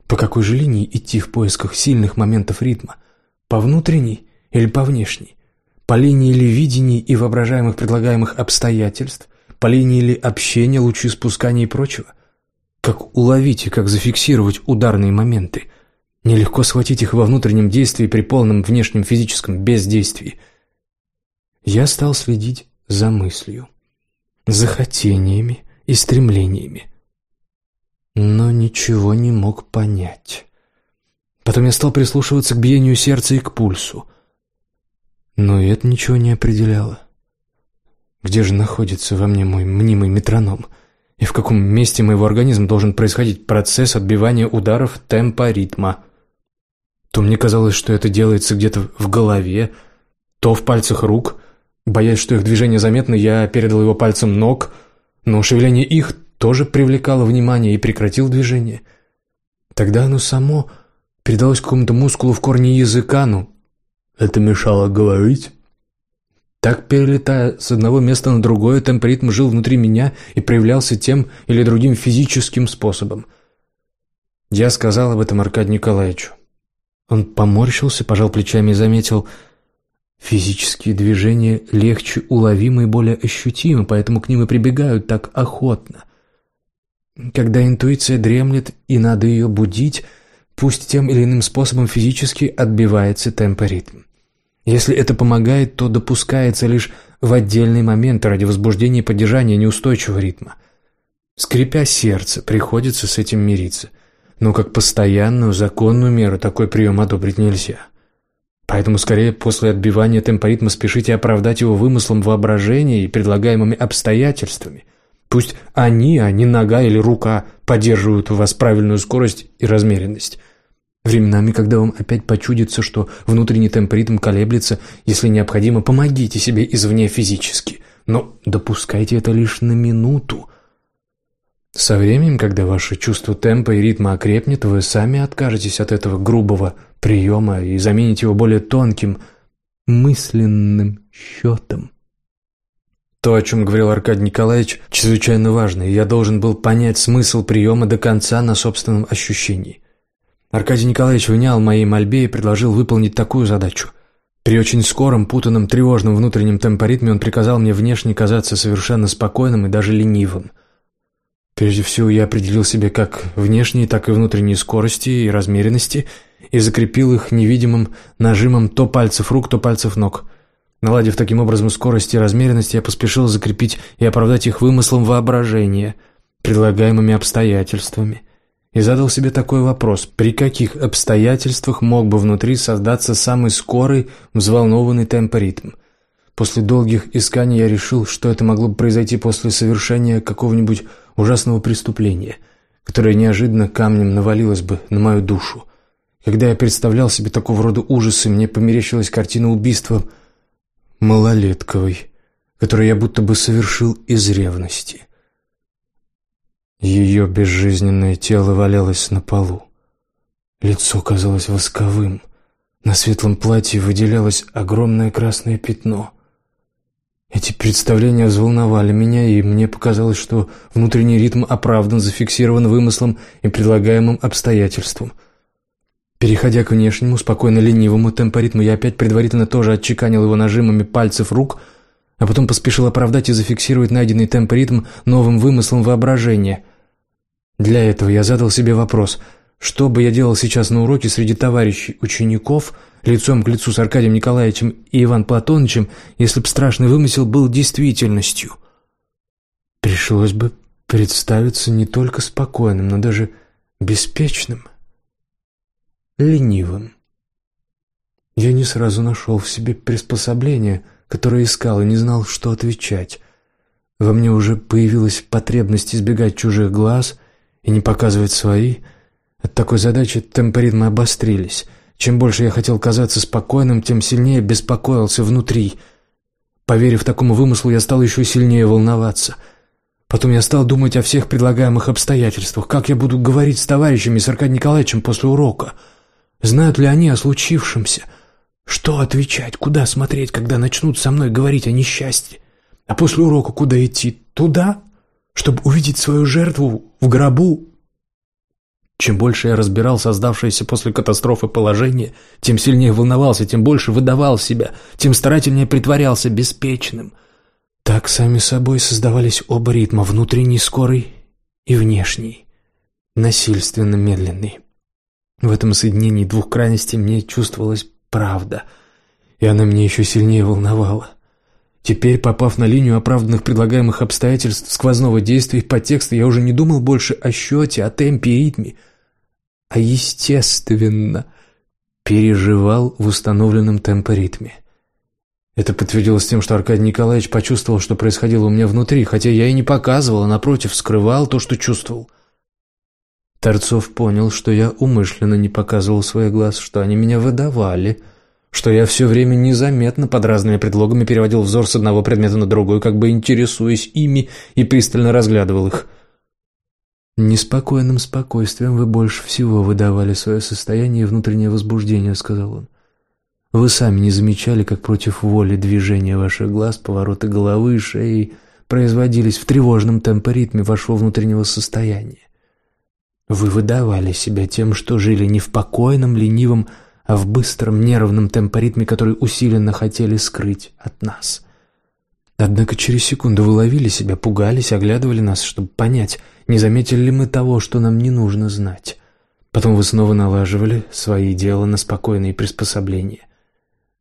По какой же линии идти в поисках сильных моментов ритма? По внутренней или по внешней? По линии ли видений и воображаемых предлагаемых обстоятельств? По линии ли общения, лучи спускания и прочего? Как уловить и как зафиксировать ударные моменты? Нелегко схватить их во внутреннем действии при полном внешнем физическом бездействии. Я стал следить за мыслью, за хотениями и стремлениями, но ничего не мог понять. Потом я стал прислушиваться к биению сердца и к пульсу, но это ничего не определяло. Где же находится во мне мой мнимый метроном? И в каком месте моего организма должен происходить процесс отбивания ударов темпа ритма? То мне казалось, что это делается где-то в голове, то в пальцах рук. Боясь, что их движение заметно, я передал его пальцем ног, но шевеление их тоже привлекало внимание и прекратил движение. Тогда оно само передалось какому-то мускулу в корне языка, но это мешало говорить. Так, перелетая с одного места на другое, темпоритм жил внутри меня и проявлялся тем или другим физическим способом. Я сказал об этом Аркадию Николаевичу. Он поморщился, пожал плечами и заметил, физические движения легче уловимы и более ощутимы, поэтому к ним и прибегают так охотно. Когда интуиция дремлет и надо ее будить, пусть тем или иным способом физически отбивается темпоритм. Если это помогает, то допускается лишь в отдельный момент ради возбуждения и поддержания неустойчивого ритма. Скрипя сердце, приходится с этим мириться. Но как постоянную, законную меру такой прием одобрить нельзя. Поэтому скорее после отбивания темпоритма спешите оправдать его вымыслом воображения и предлагаемыми обстоятельствами. Пусть они, а не нога или рука, поддерживают у вас правильную скорость и размеренность. Временами, когда вам опять почудится, что внутренний темп-ритм колеблется, если необходимо, помогите себе извне физически, но допускайте это лишь на минуту. Со временем, когда ваше чувство темпа и ритма окрепнет, вы сами откажетесь от этого грубого приема и замените его более тонким, мысленным счетом. То, о чем говорил Аркадий Николаевич, чрезвычайно важно, и я должен был понять смысл приема до конца на собственном ощущении. Аркадий Николаевич внял моей мольбе и предложил выполнить такую задачу. При очень скором, путанном, тревожном внутреннем темпоритме он приказал мне внешне казаться совершенно спокойным и даже ленивым. Прежде всего я определил себе как внешние, так и внутренние скорости и размеренности и закрепил их невидимым нажимом то пальцев рук, то пальцев ног. Наладив таким образом скорость и размеренность, я поспешил закрепить и оправдать их вымыслом воображения, предлагаемыми обстоятельствами – и задал себе такой вопрос, при каких обстоятельствах мог бы внутри создаться самый скорый, взволнованный темпоритм. После долгих исканий я решил, что это могло бы произойти после совершения какого-нибудь ужасного преступления, которое неожиданно камнем навалилось бы на мою душу. Когда я представлял себе такого рода ужасы, мне померещилась картина убийства малолетковой, которую я будто бы совершил из ревности. Ее безжизненное тело валялось на полу. Лицо казалось восковым. На светлом платье выделялось огромное красное пятно. Эти представления взволновали меня, и мне показалось, что внутренний ритм оправдан, зафиксирован вымыслом и предлагаемым обстоятельством. Переходя к внешнему, спокойно ленивому темпоритму, я опять предварительно тоже отчеканил его нажимами пальцев рук, а потом поспешил оправдать и зафиксировать найденный темпоритм новым вымыслом воображения – для этого я задал себе вопрос, что бы я делал сейчас на уроке среди товарищей, учеников, лицом к лицу с Аркадием Николаевичем и Иван Платоновичем, если б страшный вымысел был действительностью? Пришлось бы представиться не только спокойным, но даже беспечным, ленивым. Я не сразу нашел в себе приспособление, которое искал и не знал, что отвечать. Во мне уже появилась потребность избегать чужих глаз – и не показывать свои. От такой задачи темпоритмы обострились. Чем больше я хотел казаться спокойным, тем сильнее беспокоился внутри. Поверив такому вымыслу, я стал еще сильнее волноваться. Потом я стал думать о всех предлагаемых обстоятельствах. Как я буду говорить с товарищами, с Аркадием Николаевичем после урока? Знают ли они о случившемся? Что отвечать? Куда смотреть, когда начнут со мной говорить о несчастье? А после урока куда идти? Туда? Чтобы увидеть свою жертву в гробу. Чем больше я разбирал создавшееся после катастрофы положение, тем сильнее волновался, тем больше выдавал себя, тем старательнее притворялся беспечным. Так сами собой создавались оба ритма, внутренний скорый и внешний, насильственно медленный. В этом соединении двух крайностей мне чувствовалась правда, и она меня еще сильнее волновала. Теперь, попав на линию оправданных предлагаемых обстоятельств сквозного действия по тексту, я уже не думал больше о счете, о темпе и ритме, а естественно переживал в установленном темпоритме. Это подтвердилось тем, что Аркадий Николаевич почувствовал, что происходило у меня внутри, хотя я и не показывал, а напротив, скрывал то, что чувствовал. Торцов понял, что я умышленно не показывал своих глаз, что они меня выдавали, что я все время незаметно под разными предлогами переводил взор с одного предмета на другой, как бы интересуясь ими и пристально разглядывал их – «Неспокойным спокойствием вы больше всего выдавали свое состояние и внутреннее возбуждение», — сказал он. «Вы сами не замечали, как против воли движения ваших глаз, повороты головы и шеи производились в тревожном темпоритме вашего внутреннего состояния. Вы выдавали себя тем, что жили не в покойном, ленивом, а в быстром, нервном темпоритме, который усиленно хотели скрыть от нас». Однако через секунду вы ловили себя, пугались, оглядывали нас, чтобы понять, не заметили ли мы того, что нам не нужно знать. Потом вы снова налаживали свои дела на спокойные приспособления.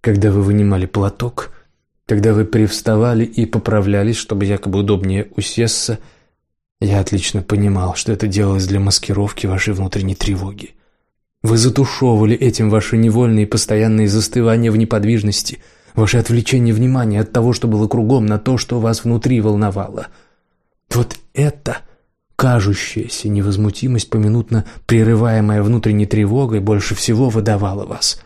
Когда вы вынимали платок, когда вы привставали и поправлялись, чтобы якобы удобнее усесться, я отлично понимал, что это делалось для маскировки вашей внутренней тревоги. Вы затушевывали этим ваши невольные постоянные застывания в неподвижности – Ваше отвлечение внимания от того, что было кругом, на то, что вас внутри волновало. Вот это кажущаяся невозмутимость, поминутно прерываемая внутренней тревогой, больше всего выдавала вас.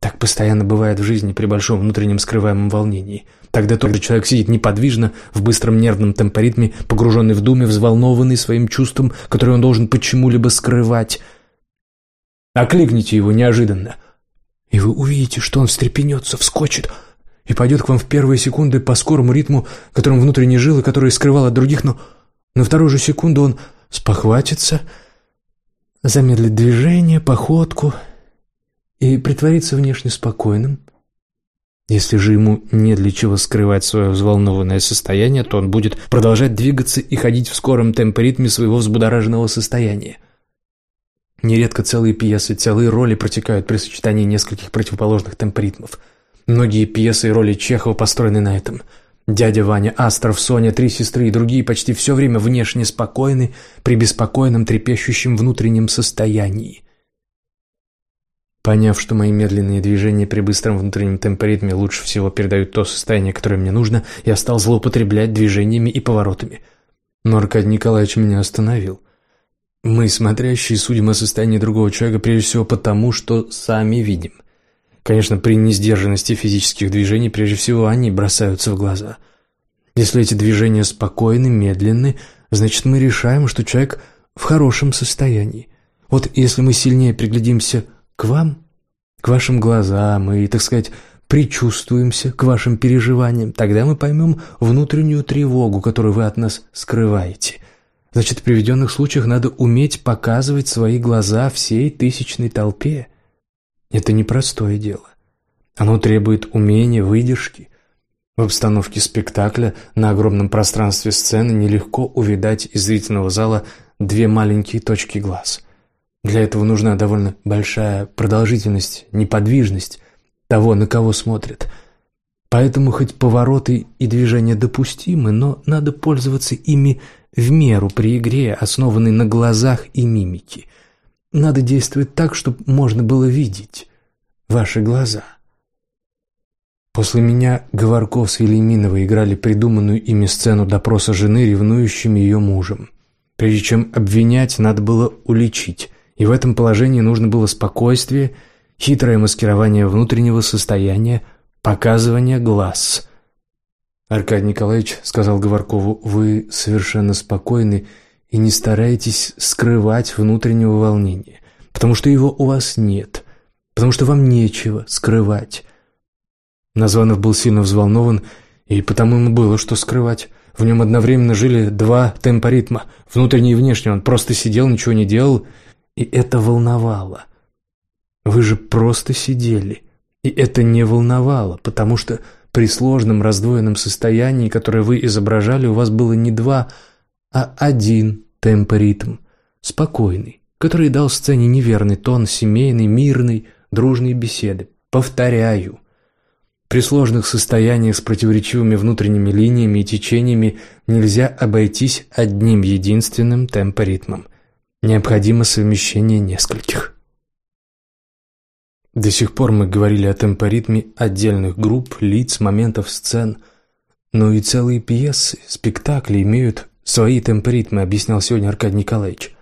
Так постоянно бывает в жизни при большом внутреннем скрываемом волнении. Тогда только человек сидит неподвижно, в быстром нервном темпоритме, погруженный в думе, взволнованный своим чувством, которое он должен почему-либо скрывать. Окликните его неожиданно – и вы увидите, что он встрепенется, вскочит и пойдет к вам в первые секунды по скорому ритму, которым внутренне жил и который скрывал от других, но на вторую же секунду он спохватится, замедлит движение, походку и притворится внешне спокойным. Если же ему не для чего скрывать свое взволнованное состояние, то он будет продолжать двигаться и ходить в скором темпе ритме своего взбудораженного состояния. Нередко целые пьесы, целые роли протекают при сочетании нескольких противоположных темпоритмов. Многие пьесы и роли Чехова построены на этом. Дядя Ваня, Астров, Соня, три сестры и другие почти все время внешне спокойны при беспокойном трепещущем внутреннем состоянии. Поняв, что мои медленные движения при быстром внутреннем темпоритме лучше всего передают то состояние, которое мне нужно, я стал злоупотреблять движениями и поворотами. Но Аркадий Николаевич меня остановил. Мы, смотрящие, судим о состоянии другого человека прежде всего потому, что сами видим. Конечно, при несдержанности физических движений прежде всего они бросаются в глаза. Если эти движения спокойны, медленны, значит мы решаем, что человек в хорошем состоянии. Вот если мы сильнее приглядимся к вам, к вашим глазам и, так сказать, причувствуемся к вашим переживаниям, тогда мы поймем внутреннюю тревогу, которую вы от нас скрываете – Значит, в приведенных случаях надо уметь показывать свои глаза всей тысячной толпе. Это непростое дело. Оно требует умения, выдержки. В обстановке спектакля на огромном пространстве сцены нелегко увидать из зрительного зала две маленькие точки глаз. Для этого нужна довольно большая продолжительность, неподвижность того, на кого смотрят. Поэтому хоть повороты и движения допустимы, но надо пользоваться ими в меру при игре, основанной на глазах и мимике. Надо действовать так, чтобы можно было видеть ваши глаза. После меня Говорков с Велиминовой играли придуманную ими сцену допроса жены, ревнующим ее мужем. Прежде чем обвинять, надо было уличить, и в этом положении нужно было спокойствие, хитрое маскирование внутреннего состояния, показывание глаз – Аркадий Николаевич сказал Говоркову, вы совершенно спокойны и не стараетесь скрывать внутреннего волнения, потому что его у вас нет, потому что вам нечего скрывать. Названов был сильно взволнован, и потому ему было что скрывать. В нем одновременно жили два темпоритма, внутренний и внешний. Он просто сидел, ничего не делал и это волновало. Вы же просто сидели, и это не волновало, потому что при сложном раздвоенном состоянии, которое вы изображали, у вас было не два, а один темпоритм, спокойный, который дал сцене неверный тон семейной, мирной, дружной беседы. Повторяю, при сложных состояниях с противоречивыми внутренними линиями и течениями нельзя обойтись одним единственным темпоритмом. Необходимо совмещение нескольких. До сих пор мы говорили о темпоритме отдельных групп, лиц, моментов, сцен. Но и целые пьесы, спектакли имеют свои темпоритмы, объяснял сегодня Аркадий Николаевич.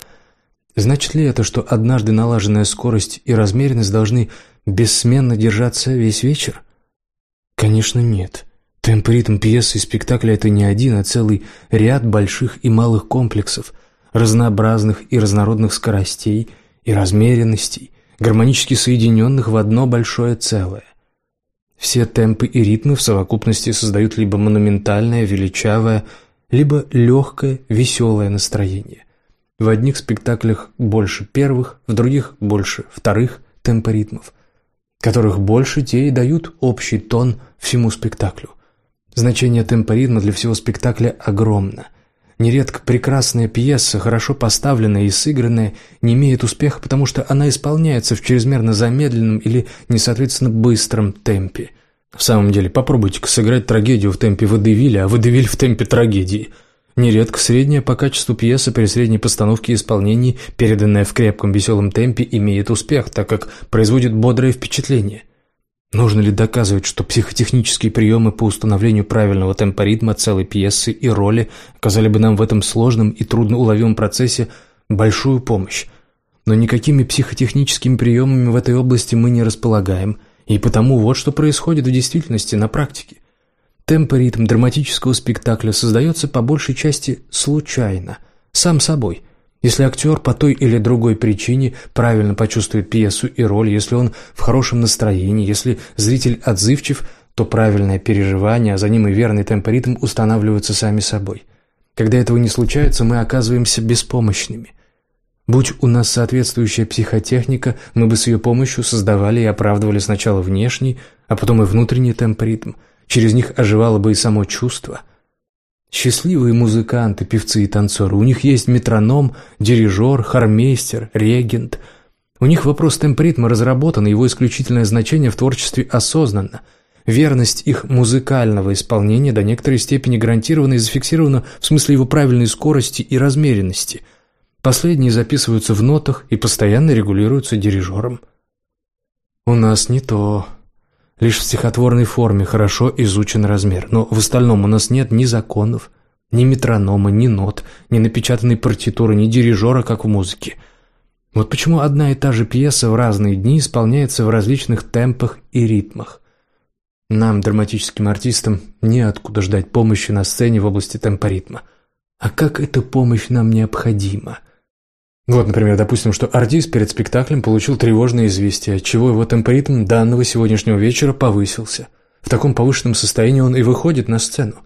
Значит ли это, что однажды налаженная скорость и размеренность должны бессменно держаться весь вечер? Конечно, нет. Темпоритм пьесы и спектакля – это не один, а целый ряд больших и малых комплексов, разнообразных и разнородных скоростей и размеренностей, гармонически соединенных в одно большое целое. Все темпы и ритмы в совокупности создают либо монументальное, величавое, либо легкое, веселое настроение. В одних спектаклях больше первых, в других больше вторых темпоритмов, которых больше те и дают общий тон всему спектаклю. Значение темпоритма для всего спектакля огромно. Нередко прекрасная пьеса, хорошо поставленная и сыгранная, не имеет успеха, потому что она исполняется в чрезмерно замедленном или, несоответственно, быстром темпе. В самом деле, попробуйте-ка сыграть трагедию в темпе водевиля, а водевиль в темпе трагедии. Нередко средняя по качеству пьеса при средней постановке и исполнении, переданная в крепком веселом темпе, имеет успех, так как производит бодрое впечатление – Нужно ли доказывать, что психотехнические приемы по установлению правильного темпа ритма целой пьесы и роли оказали бы нам в этом сложном и трудноуловимом процессе большую помощь? Но никакими психотехническими приемами в этой области мы не располагаем, и потому вот что происходит в действительности на практике. Темпоритм драматического спектакля создается по большей части случайно, сам собой – если актер по той или другой причине правильно почувствует пьесу и роль, если он в хорошем настроении, если зритель отзывчив, то правильное переживание, а за ним и верный темпоритм устанавливаются сами собой. Когда этого не случается, мы оказываемся беспомощными. Будь у нас соответствующая психотехника, мы бы с ее помощью создавали и оправдывали сначала внешний, а потом и внутренний темпоритм. Через них оживало бы и само чувство – Счастливые музыканты, певцы и танцоры. У них есть метроном, дирижер, хормейстер, регент. У них вопрос темпоритма разработан, его исключительное значение в творчестве осознанно. Верность их музыкального исполнения до некоторой степени гарантирована и зафиксирована в смысле его правильной скорости и размеренности. Последние записываются в нотах и постоянно регулируются дирижером. У нас не то. Лишь в стихотворной форме хорошо изучен размер, но в остальном у нас нет ни законов, ни метронома, ни нот, ни напечатанной партитуры, ни дирижера, как в музыке. Вот почему одна и та же пьеса в разные дни исполняется в различных темпах и ритмах. Нам, драматическим артистам, неоткуда ждать помощи на сцене в области темпоритма. А как эта помощь нам необходима? Вот, например, допустим, что артист перед спектаклем получил тревожное известие, отчего его темпоритм данного сегодняшнего вечера повысился. В таком повышенном состоянии он и выходит на сцену.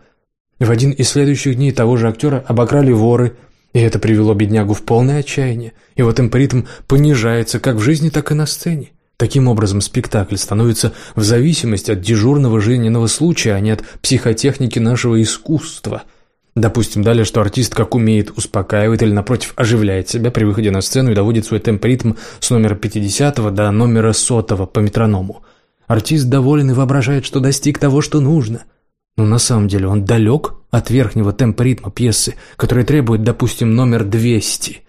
В один из следующих дней того же актера обокрали воры, и это привело беднягу в полное отчаяние. Его темпоритм понижается как в жизни, так и на сцене. Таким образом, спектакль становится в зависимости от дежурного жизненного случая, а не от психотехники нашего искусства – Допустим, далее, что артист как умеет успокаивает или, напротив, оживляет себя при выходе на сцену и доводит свой темп-ритм с номера 50 до номера 100 по метроному. Артист доволен и воображает, что достиг того, что нужно. Но на самом деле он далек от верхнего темп-ритма пьесы, который требует, допустим, номер 200.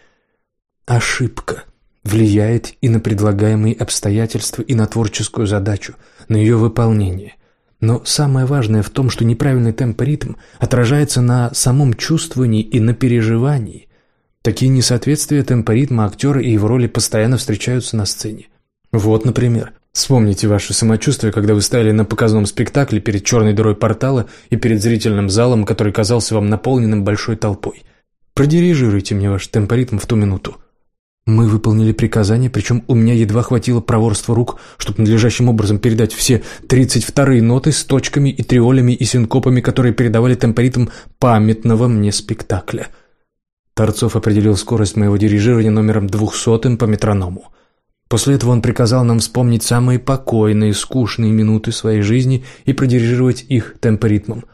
Ошибка влияет и на предлагаемые обстоятельства, и на творческую задачу, на ее выполнение. Но самое важное в том, что неправильный темп-ритм отражается на самом чувствовании и на переживании. Такие несоответствия темпоритма актера и его роли постоянно встречаются на сцене. Вот, например, вспомните ваше самочувствие, когда вы стояли на показном спектакле перед черной дырой портала и перед зрительным залом, который казался вам наполненным большой толпой. Продирижируйте мне ваш темпоритм в ту минуту. Мы выполнили приказание, причем у меня едва хватило проворства рук, чтобы надлежащим образом передать все 32-е ноты с точками и триолями и синкопами, которые передавали темпоритм памятного мне спектакля. Торцов определил скорость моего дирижирования номером двухсотым по метроному. После этого он приказал нам вспомнить самые покойные, скучные минуты своей жизни и продирижировать их темпоритмом.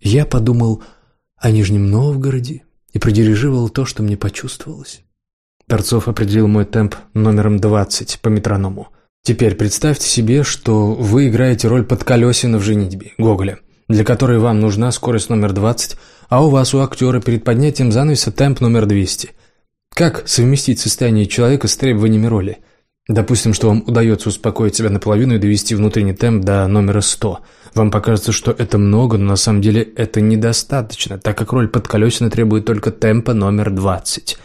Я подумал о Нижнем Новгороде и продирижировал то, что мне почувствовалось. Торцов определил мой темп номером 20 по метроному. Теперь представьте себе, что вы играете роль подколесина в «Женитьбе» Гоголя, для которой вам нужна скорость номер 20, а у вас, у актера, перед поднятием занавеса темп номер 200. Как совместить состояние человека с требованиями роли? Допустим, что вам удается успокоить себя наполовину и довести внутренний темп до номера 100. Вам покажется, что это много, но на самом деле это недостаточно, так как роль подколесина требует только темпа номер 20.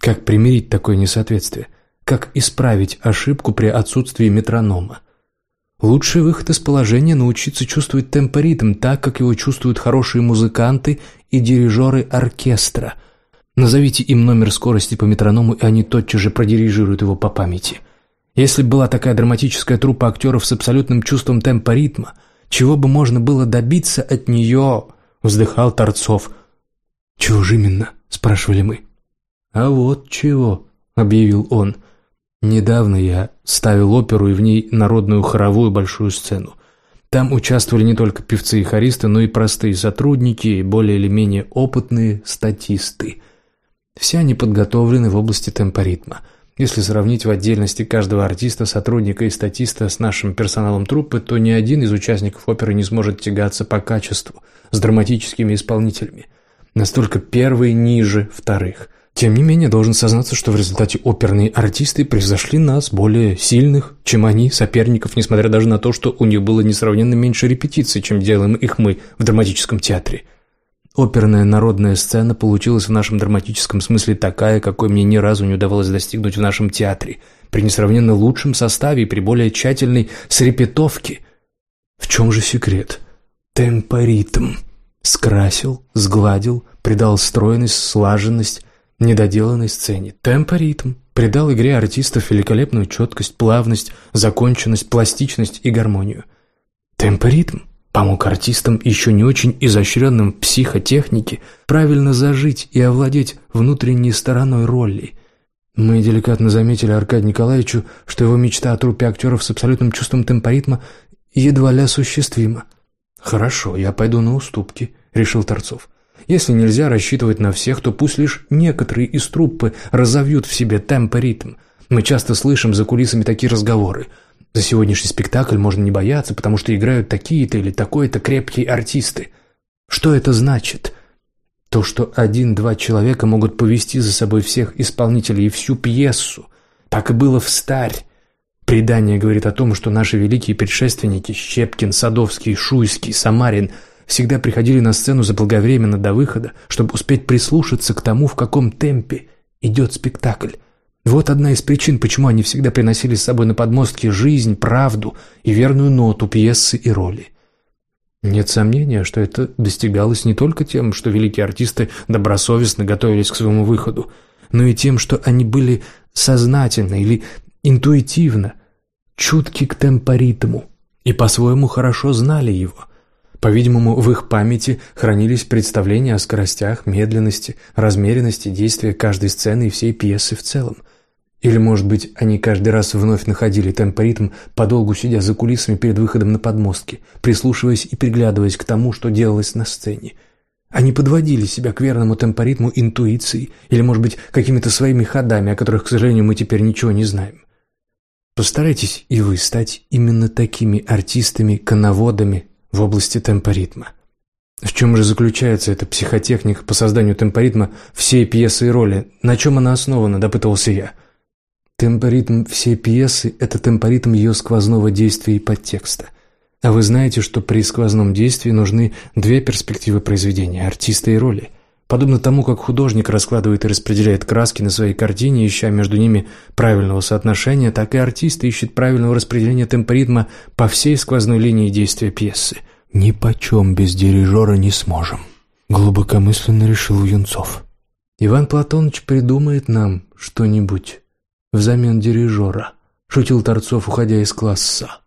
Как примирить такое несоответствие? Как исправить ошибку при отсутствии метронома? Лучший выход из положения – научиться чувствовать темпоритм так, как его чувствуют хорошие музыканты и дирижеры оркестра. Назовите им номер скорости по метроному, и они тотчас же продирижируют его по памяти. Если бы была такая драматическая труппа актеров с абсолютным чувством темпоритма, чего бы можно было добиться от нее, вздыхал Торцов. «Чего же именно?» – спрашивали мы. «А вот чего», — объявил он. «Недавно я ставил оперу и в ней народную хоровую большую сцену. Там участвовали не только певцы и хористы, но и простые сотрудники и более или менее опытные статисты. Все они подготовлены в области темпоритма. Если сравнить в отдельности каждого артиста, сотрудника и статиста с нашим персоналом труппы, то ни один из участников оперы не сможет тягаться по качеству с драматическими исполнителями. Настолько первые ниже вторых – тем не менее, должен сознаться, что в результате оперные артисты превзошли нас, более сильных, чем они, соперников, несмотря даже на то, что у них было несравненно меньше репетиций, чем делаем их мы в драматическом театре. Оперная народная сцена получилась в нашем драматическом смысле такая, какой мне ни разу не удавалось достигнуть в нашем театре, при несравненно лучшем составе и при более тщательной срепетовке. В чем же секрет? Темпоритм. Скрасил, сгладил, придал стройность, слаженность, недоделанной сцене. Темп и ритм придал игре артистов великолепную четкость, плавность, законченность, пластичность и гармонию. Темп и ритм помог артистам, еще не очень изощренным психотехнике, правильно зажить и овладеть внутренней стороной роли. Мы деликатно заметили Аркадию Николаевичу, что его мечта о трупе актеров с абсолютным чувством темпоритма едва ли осуществима. «Хорошо, я пойду на уступки», — решил Торцов. Если нельзя рассчитывать на всех, то пусть лишь некоторые из труппы разовьют в себе темп и ритм. Мы часто слышим за кулисами такие разговоры. За сегодняшний спектакль можно не бояться, потому что играют такие-то или такой-то крепкие артисты. Что это значит? То, что один-два человека могут повести за собой всех исполнителей и всю пьесу. Так и было в старь. Предание говорит о том, что наши великие предшественники Щепкин, Садовский, Шуйский, Самарин – всегда приходили на сцену заблаговременно до выхода, чтобы успеть прислушаться к тому, в каком темпе идет спектакль. Вот одна из причин, почему они всегда приносили с собой на подмостке жизнь, правду и верную ноту пьесы и роли. Нет сомнения, что это достигалось не только тем, что великие артисты добросовестно готовились к своему выходу, но и тем, что они были сознательно или интуитивно чутки к темпоритму и по-своему хорошо знали его – по-видимому, в их памяти хранились представления о скоростях, медленности, размеренности действия каждой сцены и всей пьесы в целом. Или, может быть, они каждый раз вновь находили темпоритм, подолгу сидя за кулисами перед выходом на подмостки, прислушиваясь и приглядываясь к тому, что делалось на сцене. Они подводили себя к верному темпоритму интуицией или, может быть, какими-то своими ходами, о которых, к сожалению, мы теперь ничего не знаем. Постарайтесь и вы стать именно такими артистами-коноводами в области темпоритма. В чем же заключается эта психотехника по созданию темпоритма всей пьесы и роли? На чем она основана, допытывался я. Темпоритм всей пьесы – это темпоритм ее сквозного действия и подтекста. А вы знаете, что при сквозном действии нужны две перспективы произведения – артиста и роли. Подобно тому, как художник раскладывает и распределяет краски на своей картине, ища между ними правильного соотношения, так и артист ищет правильного распределения темпоритма по всей сквозной линии действия пьесы. «Ни почем без дирижера не сможем», — глубокомысленно решил Юнцов. «Иван Платоныч придумает нам что-нибудь взамен дирижера», — шутил Торцов, уходя из класса.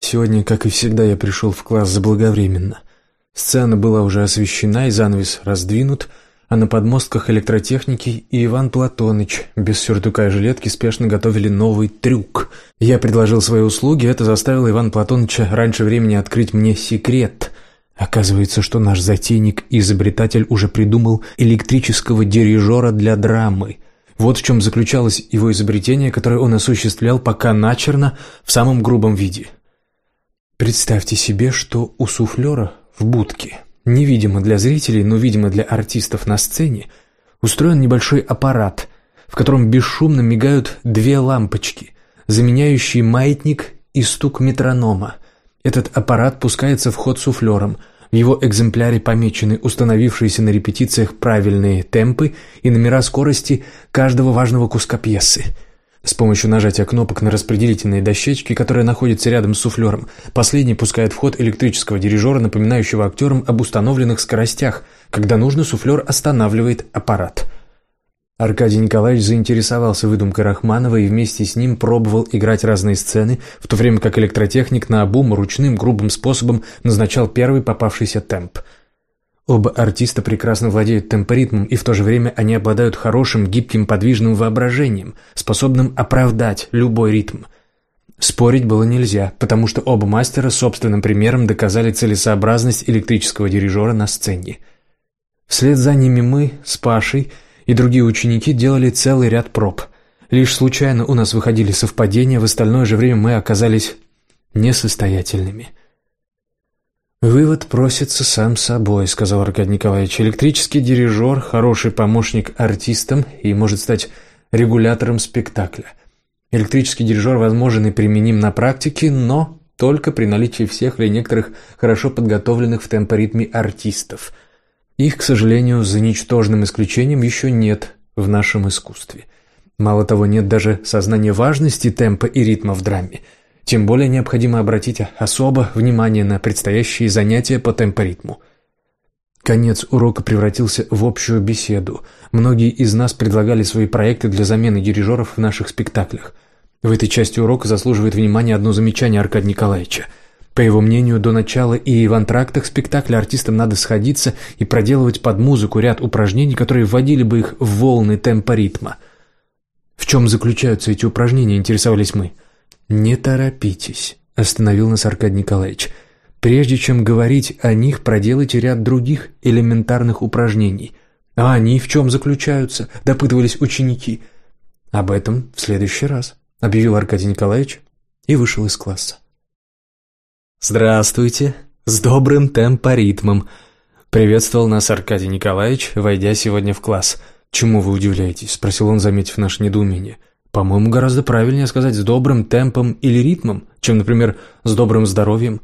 Сегодня, как и всегда, я пришел в класс заблаговременно. Сцена была уже освещена и занавес раздвинут, а на подмостках электротехники и Иван Платоныч без сюртука и жилетки спешно готовили новый трюк. Я предложил свои услуги, это заставило Иван Платоныча раньше времени открыть мне секрет. Оказывается, что наш затейник и изобретатель уже придумал электрического дирижера для драмы. Вот в чем заключалось его изобретение, которое он осуществлял пока начерно в самом грубом виде. Представьте себе, что у суфлера в будке, невидимо для зрителей, но видимо для артистов на сцене, устроен небольшой аппарат, в котором бесшумно мигают две лампочки, заменяющие маятник и стук метронома. Этот аппарат пускается в ход суфлером. В его экземпляре помечены установившиеся на репетициях правильные темпы и номера скорости каждого важного куска пьесы – с помощью нажатия кнопок на распределительные дощечки, которые находятся рядом с суфлером, последний пускает в ход электрического дирижера, напоминающего актерам об установленных скоростях. Когда нужно, суфлер останавливает аппарат. Аркадий Николаевич заинтересовался выдумкой Рахманова и вместе с ним пробовал играть разные сцены, в то время как электротехник на обум ручным грубым способом назначал первый попавшийся темп – Оба артиста прекрасно владеют темпоритмом, и в то же время они обладают хорошим, гибким, подвижным воображением, способным оправдать любой ритм. Спорить было нельзя, потому что оба мастера собственным примером доказали целесообразность электрического дирижера на сцене. Вслед за ними мы, с Пашей и другие ученики делали целый ряд проб. Лишь случайно у нас выходили совпадения, в остальное же время мы оказались несостоятельными – «Вывод просится сам собой», — сказал Аркадий Николаевич. «Электрический дирижер, хороший помощник артистам и может стать регулятором спектакля. Электрический дирижер возможен и применим на практике, но только при наличии всех или некоторых хорошо подготовленных в темпоритме артистов. Их, к сожалению, за ничтожным исключением еще нет в нашем искусстве. Мало того, нет даже сознания важности темпа и ритма в драме — тем более необходимо обратить особо внимание на предстоящие занятия по темпоритму. Конец урока превратился в общую беседу. Многие из нас предлагали свои проекты для замены дирижеров в наших спектаклях. В этой части урока заслуживает внимания одно замечание Аркадия Николаевича. По его мнению, до начала и в антрактах спектакля артистам надо сходиться и проделывать под музыку ряд упражнений, которые вводили бы их в волны темпа ритма. В чем заключаются эти упражнения, интересовались мы. «Не торопитесь», — остановил нас Аркадий Николаевич. «Прежде чем говорить о них, проделайте ряд других элементарных упражнений». «А они в чем заключаются?» — допытывались ученики. «Об этом в следующий раз», — объявил Аркадий Николаевич и вышел из класса. «Здравствуйте! С добрым темпоритмом!» — приветствовал нас Аркадий Николаевич, войдя сегодня в класс. «Чему вы удивляетесь?» — спросил он, заметив наше недоумение. По-моему, гораздо правильнее сказать «с добрым темпом или ритмом», чем, например, «с добрым здоровьем».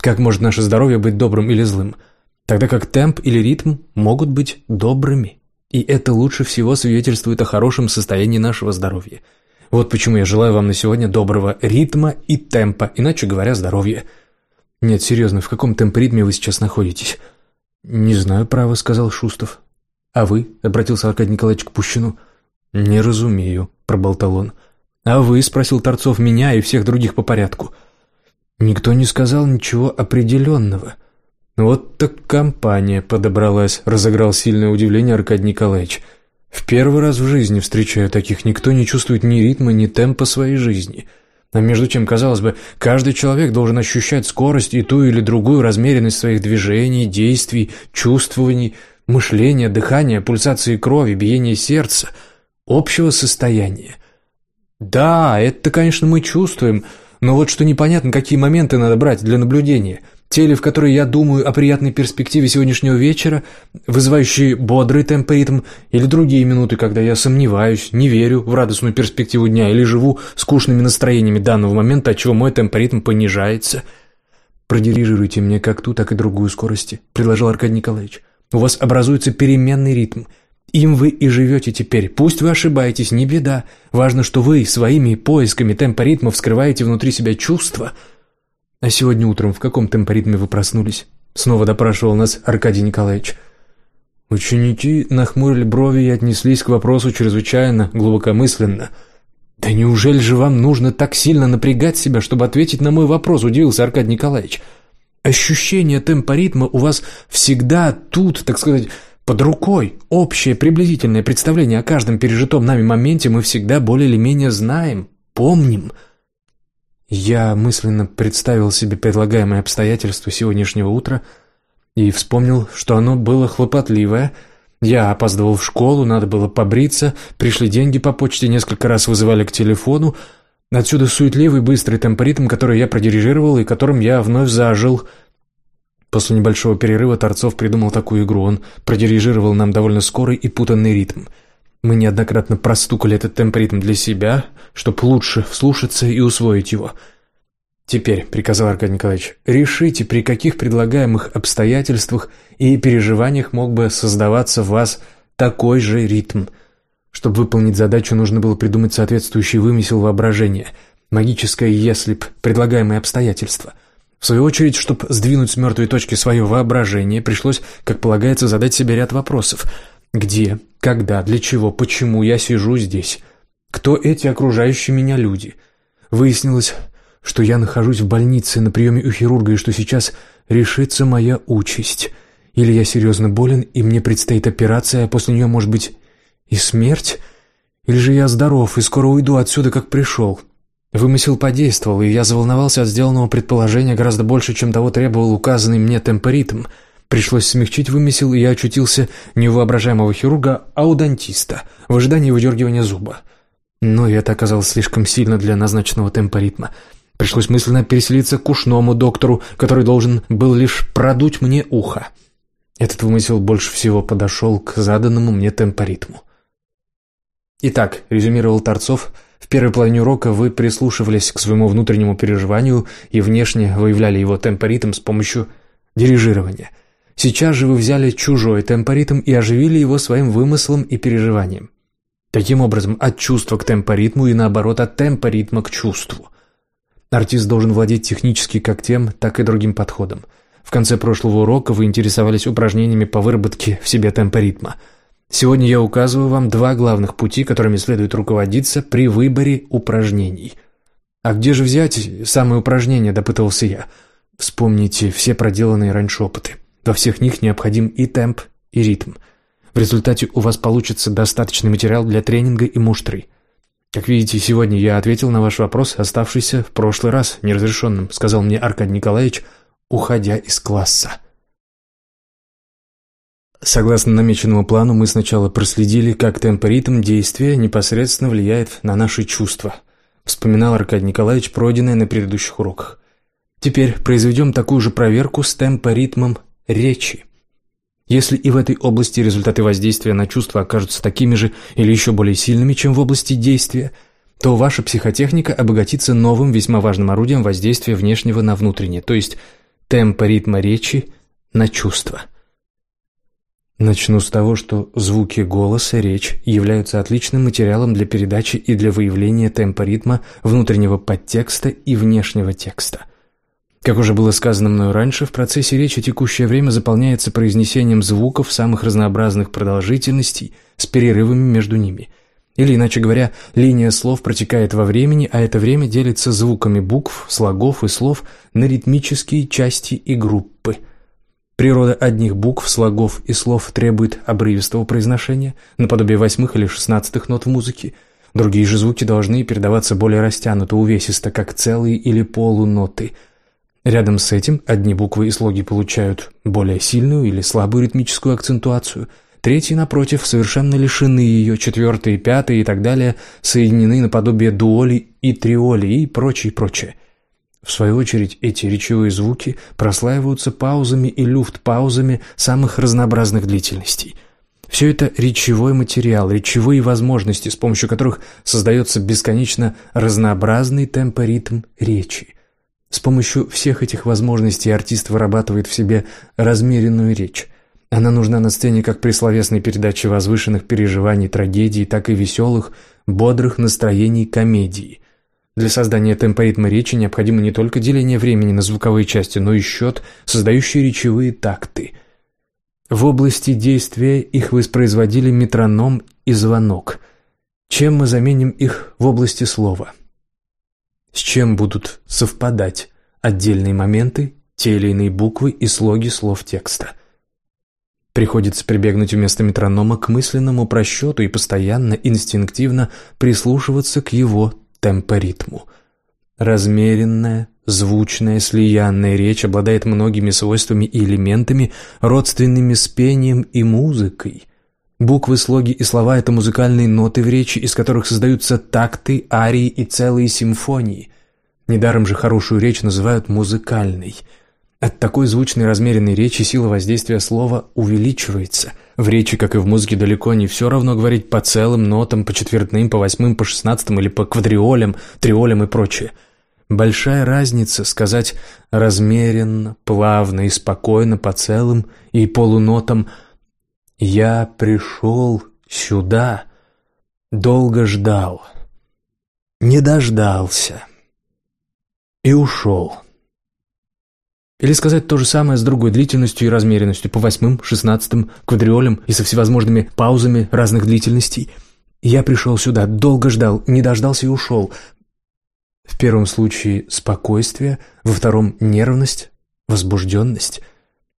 Как может наше здоровье быть добрым или злым? Тогда как темп или ритм могут быть добрыми. И это лучше всего свидетельствует о хорошем состоянии нашего здоровья. Вот почему я желаю вам на сегодня доброго ритма и темпа, иначе говоря, здоровья. Нет, серьезно, в каком темп-ритме вы сейчас находитесь? Не знаю, право, сказал Шустов. А вы? Обратился Аркадий Николаевич к Пущину. «Не разумею», — проболтал он. «А вы?» — спросил Торцов меня и всех других по порядку. Никто не сказал ничего определенного. Вот так компания подобралась, разыграл сильное удивление Аркадий Николаевич. В первый раз в жизни встречаю таких, никто не чувствует ни ритма, ни темпа своей жизни. А между тем, казалось бы, каждый человек должен ощущать скорость и ту или другую размеренность своих движений, действий, чувствований, мышления, дыхания, пульсации крови, биения сердца — общего состояния. Да, это, конечно, мы чувствуем, но вот что непонятно, какие моменты надо брать для наблюдения. Те ли, в которые я думаю о приятной перспективе сегодняшнего вечера, вызывающие бодрый темп ритм, или другие минуты, когда я сомневаюсь, не верю в радостную перспективу дня или живу скучными настроениями данного момента, отчего мой темп ритм понижается. «Продирижируйте мне как ту, так и другую скорости», — предложил Аркадий Николаевич. «У вас образуется переменный ритм — им вы и живете теперь. Пусть вы ошибаетесь, не беда. Важно, что вы своими поисками темпоритмов вскрываете внутри себя чувства. А сегодня утром в каком темпоритме вы проснулись? Снова допрашивал нас Аркадий Николаевич. Ученики нахмурили брови и отнеслись к вопросу чрезвычайно глубокомысленно. «Да неужели же вам нужно так сильно напрягать себя, чтобы ответить на мой вопрос?» – удивился Аркадий Николаевич. Ощущение темпа ритма у вас всегда тут, так сказать, под рукой. Общее приблизительное представление о каждом пережитом нами моменте мы всегда более или менее знаем, помним. Я мысленно представил себе предлагаемые обстоятельства сегодняшнего утра и вспомнил, что оно было хлопотливое. Я опаздывал в школу, надо было побриться, пришли деньги по почте, несколько раз вызывали к телефону. Отсюда суетливый, быстрый темпоритм, который я продирижировал и которым я вновь зажил – После небольшого перерыва Торцов придумал такую игру. Он продирижировал нам довольно скорый и путанный ритм. Мы неоднократно простукали этот темп-ритм для себя, чтобы лучше вслушаться и усвоить его. «Теперь», — приказал Аркадий Николаевич, — «решите, при каких предлагаемых обстоятельствах и переживаниях мог бы создаваться в вас такой же ритм. Чтобы выполнить задачу, нужно было придумать соответствующий вымысел воображения, магическое «если б», предлагаемые обстоятельства — в свою очередь, чтобы сдвинуть с мертвой точки свое воображение, пришлось, как полагается, задать себе ряд вопросов. Где, когда, для чего, почему я сижу здесь? Кто эти окружающие меня люди? Выяснилось, что я нахожусь в больнице на приеме у хирурга и что сейчас решится моя участь. Или я серьезно болен, и мне предстоит операция, а после нее, может быть, и смерть? Или же я здоров и скоро уйду отсюда, как пришел?» Вымысел подействовал, и я заволновался от сделанного предположения гораздо больше, чем того требовал указанный мне темпоритм. Пришлось смягчить вымысел, и я очутился не у воображаемого хирурга, а у дантиста, в ожидании выдергивания зуба. Но это оказалось слишком сильно для назначенного темпоритма. Пришлось мысленно переселиться к ушному доктору, который должен был лишь продуть мне ухо. Этот вымысел больше всего подошел к заданному мне темпоритму. «Итак», — резюмировал Торцов, — в первой половине урока вы прислушивались к своему внутреннему переживанию и внешне выявляли его темпоритм с помощью дирижирования. Сейчас же вы взяли чужой темпоритм и оживили его своим вымыслом и переживанием. Таким образом, от чувства к темпоритму и наоборот от темпоритма к чувству. Артист должен владеть технически как тем, так и другим подходом. В конце прошлого урока вы интересовались упражнениями по выработке в себе темпоритма – Сегодня я указываю вам два главных пути, которыми следует руководиться при выборе упражнений. А где же взять самые упражнения, допытывался я. Вспомните все проделанные раньше опыты. Во всех них необходим и темп, и ритм. В результате у вас получится достаточный материал для тренинга и муштры. Как видите, сегодня я ответил на ваш вопрос, оставшийся в прошлый раз неразрешенным, сказал мне Аркадий Николаевич, уходя из класса. Согласно намеченному плану, мы сначала проследили, как темпоритм действия непосредственно влияет на наши чувства. Вспоминал Аркадий Николаевич пройденное на предыдущих уроках. Теперь произведем такую же проверку с темпоритмом речи. Если и в этой области результаты воздействия на чувства окажутся такими же или еще более сильными, чем в области действия, то ваша психотехника обогатится новым весьма важным орудием воздействия внешнего на внутреннее, то есть темпа ритма речи на чувства – Начну с того, что звуки голоса, речь являются отличным материалом для передачи и для выявления темпа ритма внутреннего подтекста и внешнего текста. Как уже было сказано мною раньше, в процессе речи текущее время заполняется произнесением звуков самых разнообразных продолжительностей с перерывами между ними. Или, иначе говоря, линия слов протекает во времени, а это время делится звуками букв, слогов и слов на ритмические части и группы – Природа одних букв, слогов и слов требует обрывистого произношения, наподобие восьмых или шестнадцатых нот в музыке. Другие же звуки должны передаваться более растянуто, увесисто, как целые или полуноты. Рядом с этим одни буквы и слоги получают более сильную или слабую ритмическую акцентуацию, третьи, напротив, совершенно лишены ее, четвертые, пятые и так далее соединены наподобие дуоли и триоли и прочее, прочее. В свою очередь, эти речевые звуки прослаиваются паузами и люфт-паузами самых разнообразных длительностей. Все это речевой материал, речевые возможности, с помощью которых создается бесконечно разнообразный темпоритм речи. С помощью всех этих возможностей артист вырабатывает в себе размеренную речь. Она нужна на сцене как при словесной передаче возвышенных переживаний трагедии, так и веселых, бодрых настроений комедии – для создания темпоритма речи необходимо не только деление времени на звуковые части, но и счет, создающий речевые такты. В области действия их воспроизводили метроном и звонок. Чем мы заменим их в области слова? С чем будут совпадать отдельные моменты те или иные буквы и слоги слов текста. Приходится прибегнуть вместо метронома к мысленному просчету и постоянно, инстинктивно прислушиваться к его темпоритму. Размеренная, звучная, слиянная речь обладает многими свойствами и элементами, родственными с пением и музыкой. Буквы, слоги и слова – это музыкальные ноты в речи, из которых создаются такты, арии и целые симфонии. Недаром же хорошую речь называют музыкальной – от такой звучной размеренной речи сила воздействия слова увеличивается. В речи, как и в музыке, далеко не все равно говорить по целым нотам, по четвертным, по восьмым, по шестнадцатым или по квадриолям, триолям и прочее. Большая разница сказать размеренно, плавно и спокойно по целым и полунотам «Я пришел сюда, долго ждал, не дождался и ушел». Или сказать то же самое с другой длительностью и размеренностью, по восьмым, шестнадцатым, квадриолям и со всевозможными паузами разных длительностей. Я пришел сюда, долго ждал, не дождался и ушел. В первом случае спокойствие, во втором нервность, возбужденность.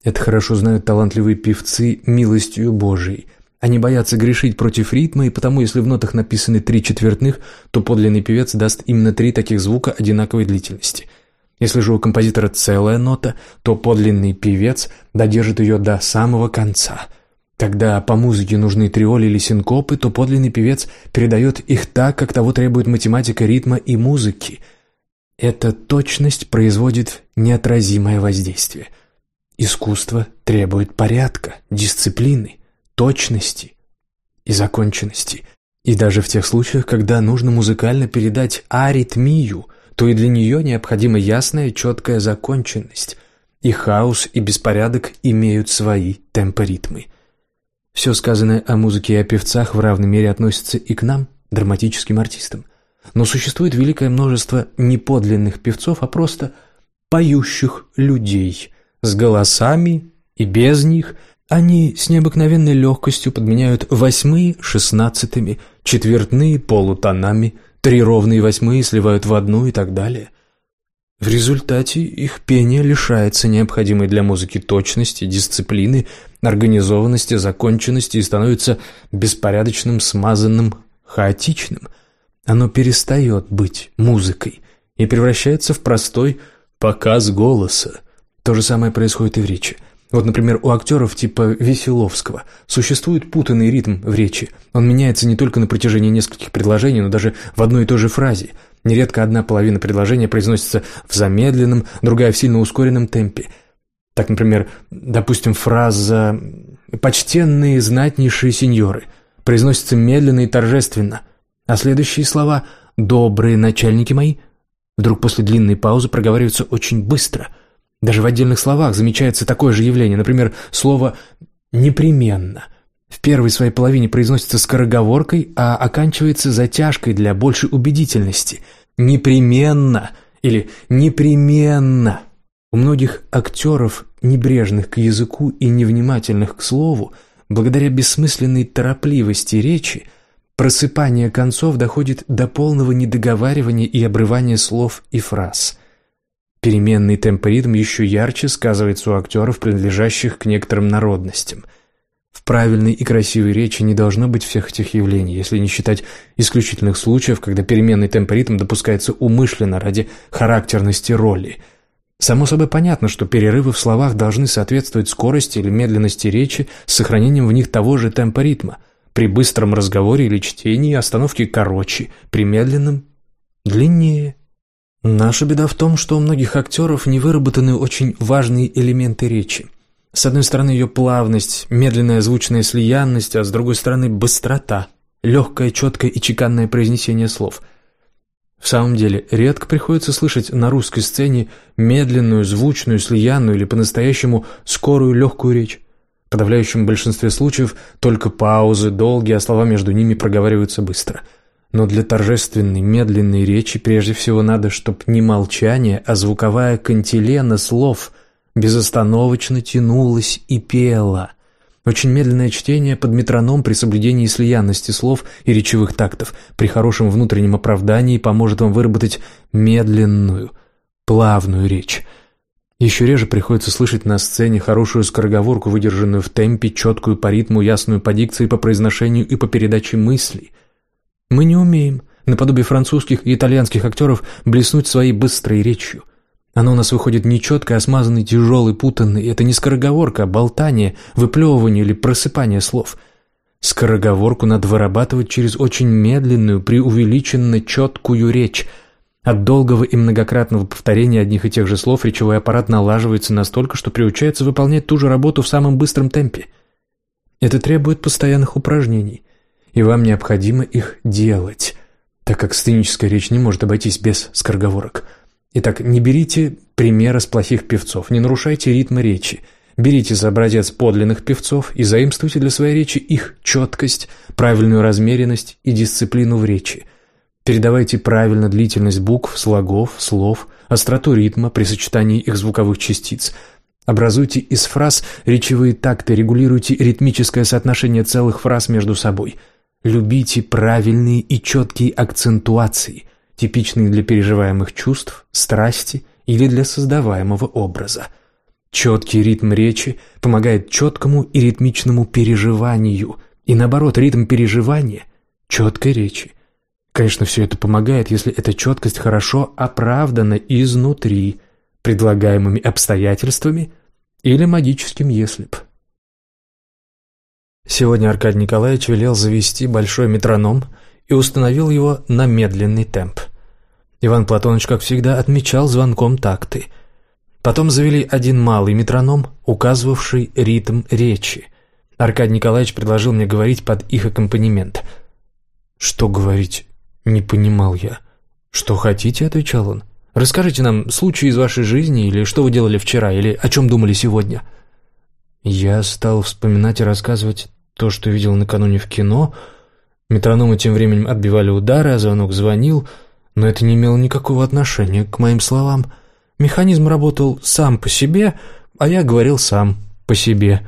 Это хорошо знают талантливые певцы милостью Божией. Они боятся грешить против ритма, и потому, если в нотах написаны три четвертных, то подлинный певец даст именно три таких звука одинаковой длительности – если же у композитора целая нота, то подлинный певец додержит ее до самого конца. Когда по музыке нужны триоли или синкопы, то подлинный певец передает их так, как того требует математика ритма и музыки. Эта точность производит неотразимое воздействие. Искусство требует порядка, дисциплины, точности и законченности. И даже в тех случаях, когда нужно музыкально передать аритмию – то и для нее необходима ясная, четкая законченность. И хаос, и беспорядок имеют свои темпоритмы. Все сказанное о музыке и о певцах в равной мере относится и к нам, драматическим артистам. Но существует великое множество не подлинных певцов, а просто поющих людей с голосами и без них. Они с необыкновенной легкостью подменяют восьмые шестнадцатыми, четвертные полутонами – Три ровные восьмые сливают в одну и так далее. В результате их пение лишается необходимой для музыки точности, дисциплины, организованности, законченности и становится беспорядочным, смазанным, хаотичным. Оно перестает быть музыкой и превращается в простой показ голоса. То же самое происходит и в речи – вот, например, у актеров типа Веселовского существует путанный ритм в речи. Он меняется не только на протяжении нескольких предложений, но даже в одной и той же фразе. Нередко одна половина предложения произносится в замедленном, другая в сильно ускоренном темпе. Так, например, допустим, фраза «почтенные знатнейшие сеньоры» произносится медленно и торжественно, а следующие слова «добрые начальники мои» вдруг после длинной паузы проговариваются очень быстро – даже в отдельных словах замечается такое же явление. Например, слово «непременно» в первой своей половине произносится скороговоркой, а оканчивается затяжкой для большей убедительности. «Непременно» или «непременно». У многих актеров, небрежных к языку и невнимательных к слову, благодаря бессмысленной торопливости речи, просыпание концов доходит до полного недоговаривания и обрывания слов и фраз. Переменный темпоритм еще ярче сказывается у актеров, принадлежащих к некоторым народностям. В правильной и красивой речи не должно быть всех этих явлений, если не считать исключительных случаев, когда переменный темпоритм допускается умышленно ради характерности роли. Само собой понятно, что перерывы в словах должны соответствовать скорости или медленности речи с сохранением в них того же темпоритма. При быстром разговоре или чтении остановки короче, при медленном – длиннее. Наша беда в том, что у многих актеров не выработаны очень важные элементы речи. С одной стороны ее плавность, медленная звучная слиянность, а с другой стороны быстрота, легкое, четкое и чеканное произнесение слов. В самом деле, редко приходится слышать на русской сцене медленную, звучную, слиянную или по-настоящему скорую, легкую речь. В подавляющем большинстве случаев только паузы долгие, а слова между ними проговариваются быстро – но для торжественной, медленной речи прежде всего надо, чтоб не молчание, а звуковая кантилена слов безостановочно тянулась и пела. Очень медленное чтение под метроном при соблюдении слиянности слов и речевых тактов при хорошем внутреннем оправдании поможет вам выработать медленную, плавную речь. Еще реже приходится слышать на сцене хорошую скороговорку, выдержанную в темпе, четкую по ритму, ясную по дикции, по произношению и по передаче мыслей. Мы не умеем, наподобие французских и итальянских актеров, блеснуть своей быстрой речью. Оно у нас выходит нечеткое, а смазанный, тяжелый, путанный. Это не скороговорка, а болтание, выплевывание или просыпание слов. Скороговорку надо вырабатывать через очень медленную, преувеличенно четкую речь – от долгого и многократного повторения одних и тех же слов речевой аппарат налаживается настолько, что приучается выполнять ту же работу в самом быстром темпе. Это требует постоянных упражнений, и вам необходимо их делать, так как сценическая речь не может обойтись без скороговорок. Итак, не берите примера с плохих певцов, не нарушайте ритма речи. Берите за образец подлинных певцов и заимствуйте для своей речи их четкость, правильную размеренность и дисциплину в речи – Передавайте правильно длительность букв, слогов, слов, остроту ритма при сочетании их звуковых частиц. Образуйте из фраз речевые такты, регулируйте ритмическое соотношение целых фраз между собой. Любите правильные и четкие акцентуации, типичные для переживаемых чувств, страсти или для создаваемого образа. Четкий ритм речи помогает четкому и ритмичному переживанию, и наоборот, ритм переживания – четкой речи. Конечно, все это помогает, если эта четкость хорошо оправдана изнутри, предлагаемыми обстоятельствами или магическим «если б». Сегодня Аркадий Николаевич велел завести большой метроном и установил его на медленный темп. Иван Платонович, как всегда, отмечал звонком такты. Потом завели один малый метроном, указывавший ритм речи. Аркадий Николаевич предложил мне говорить под их аккомпанемент. «Что говорить?» Не понимал я. «Что хотите?» — отвечал он. «Расскажите нам случай из вашей жизни, или что вы делали вчера, или о чем думали сегодня». Я стал вспоминать и рассказывать то, что видел накануне в кино. Метрономы тем временем отбивали удары, а звонок звонил, но это не имело никакого отношения к моим словам. Механизм работал сам по себе, а я говорил сам по себе.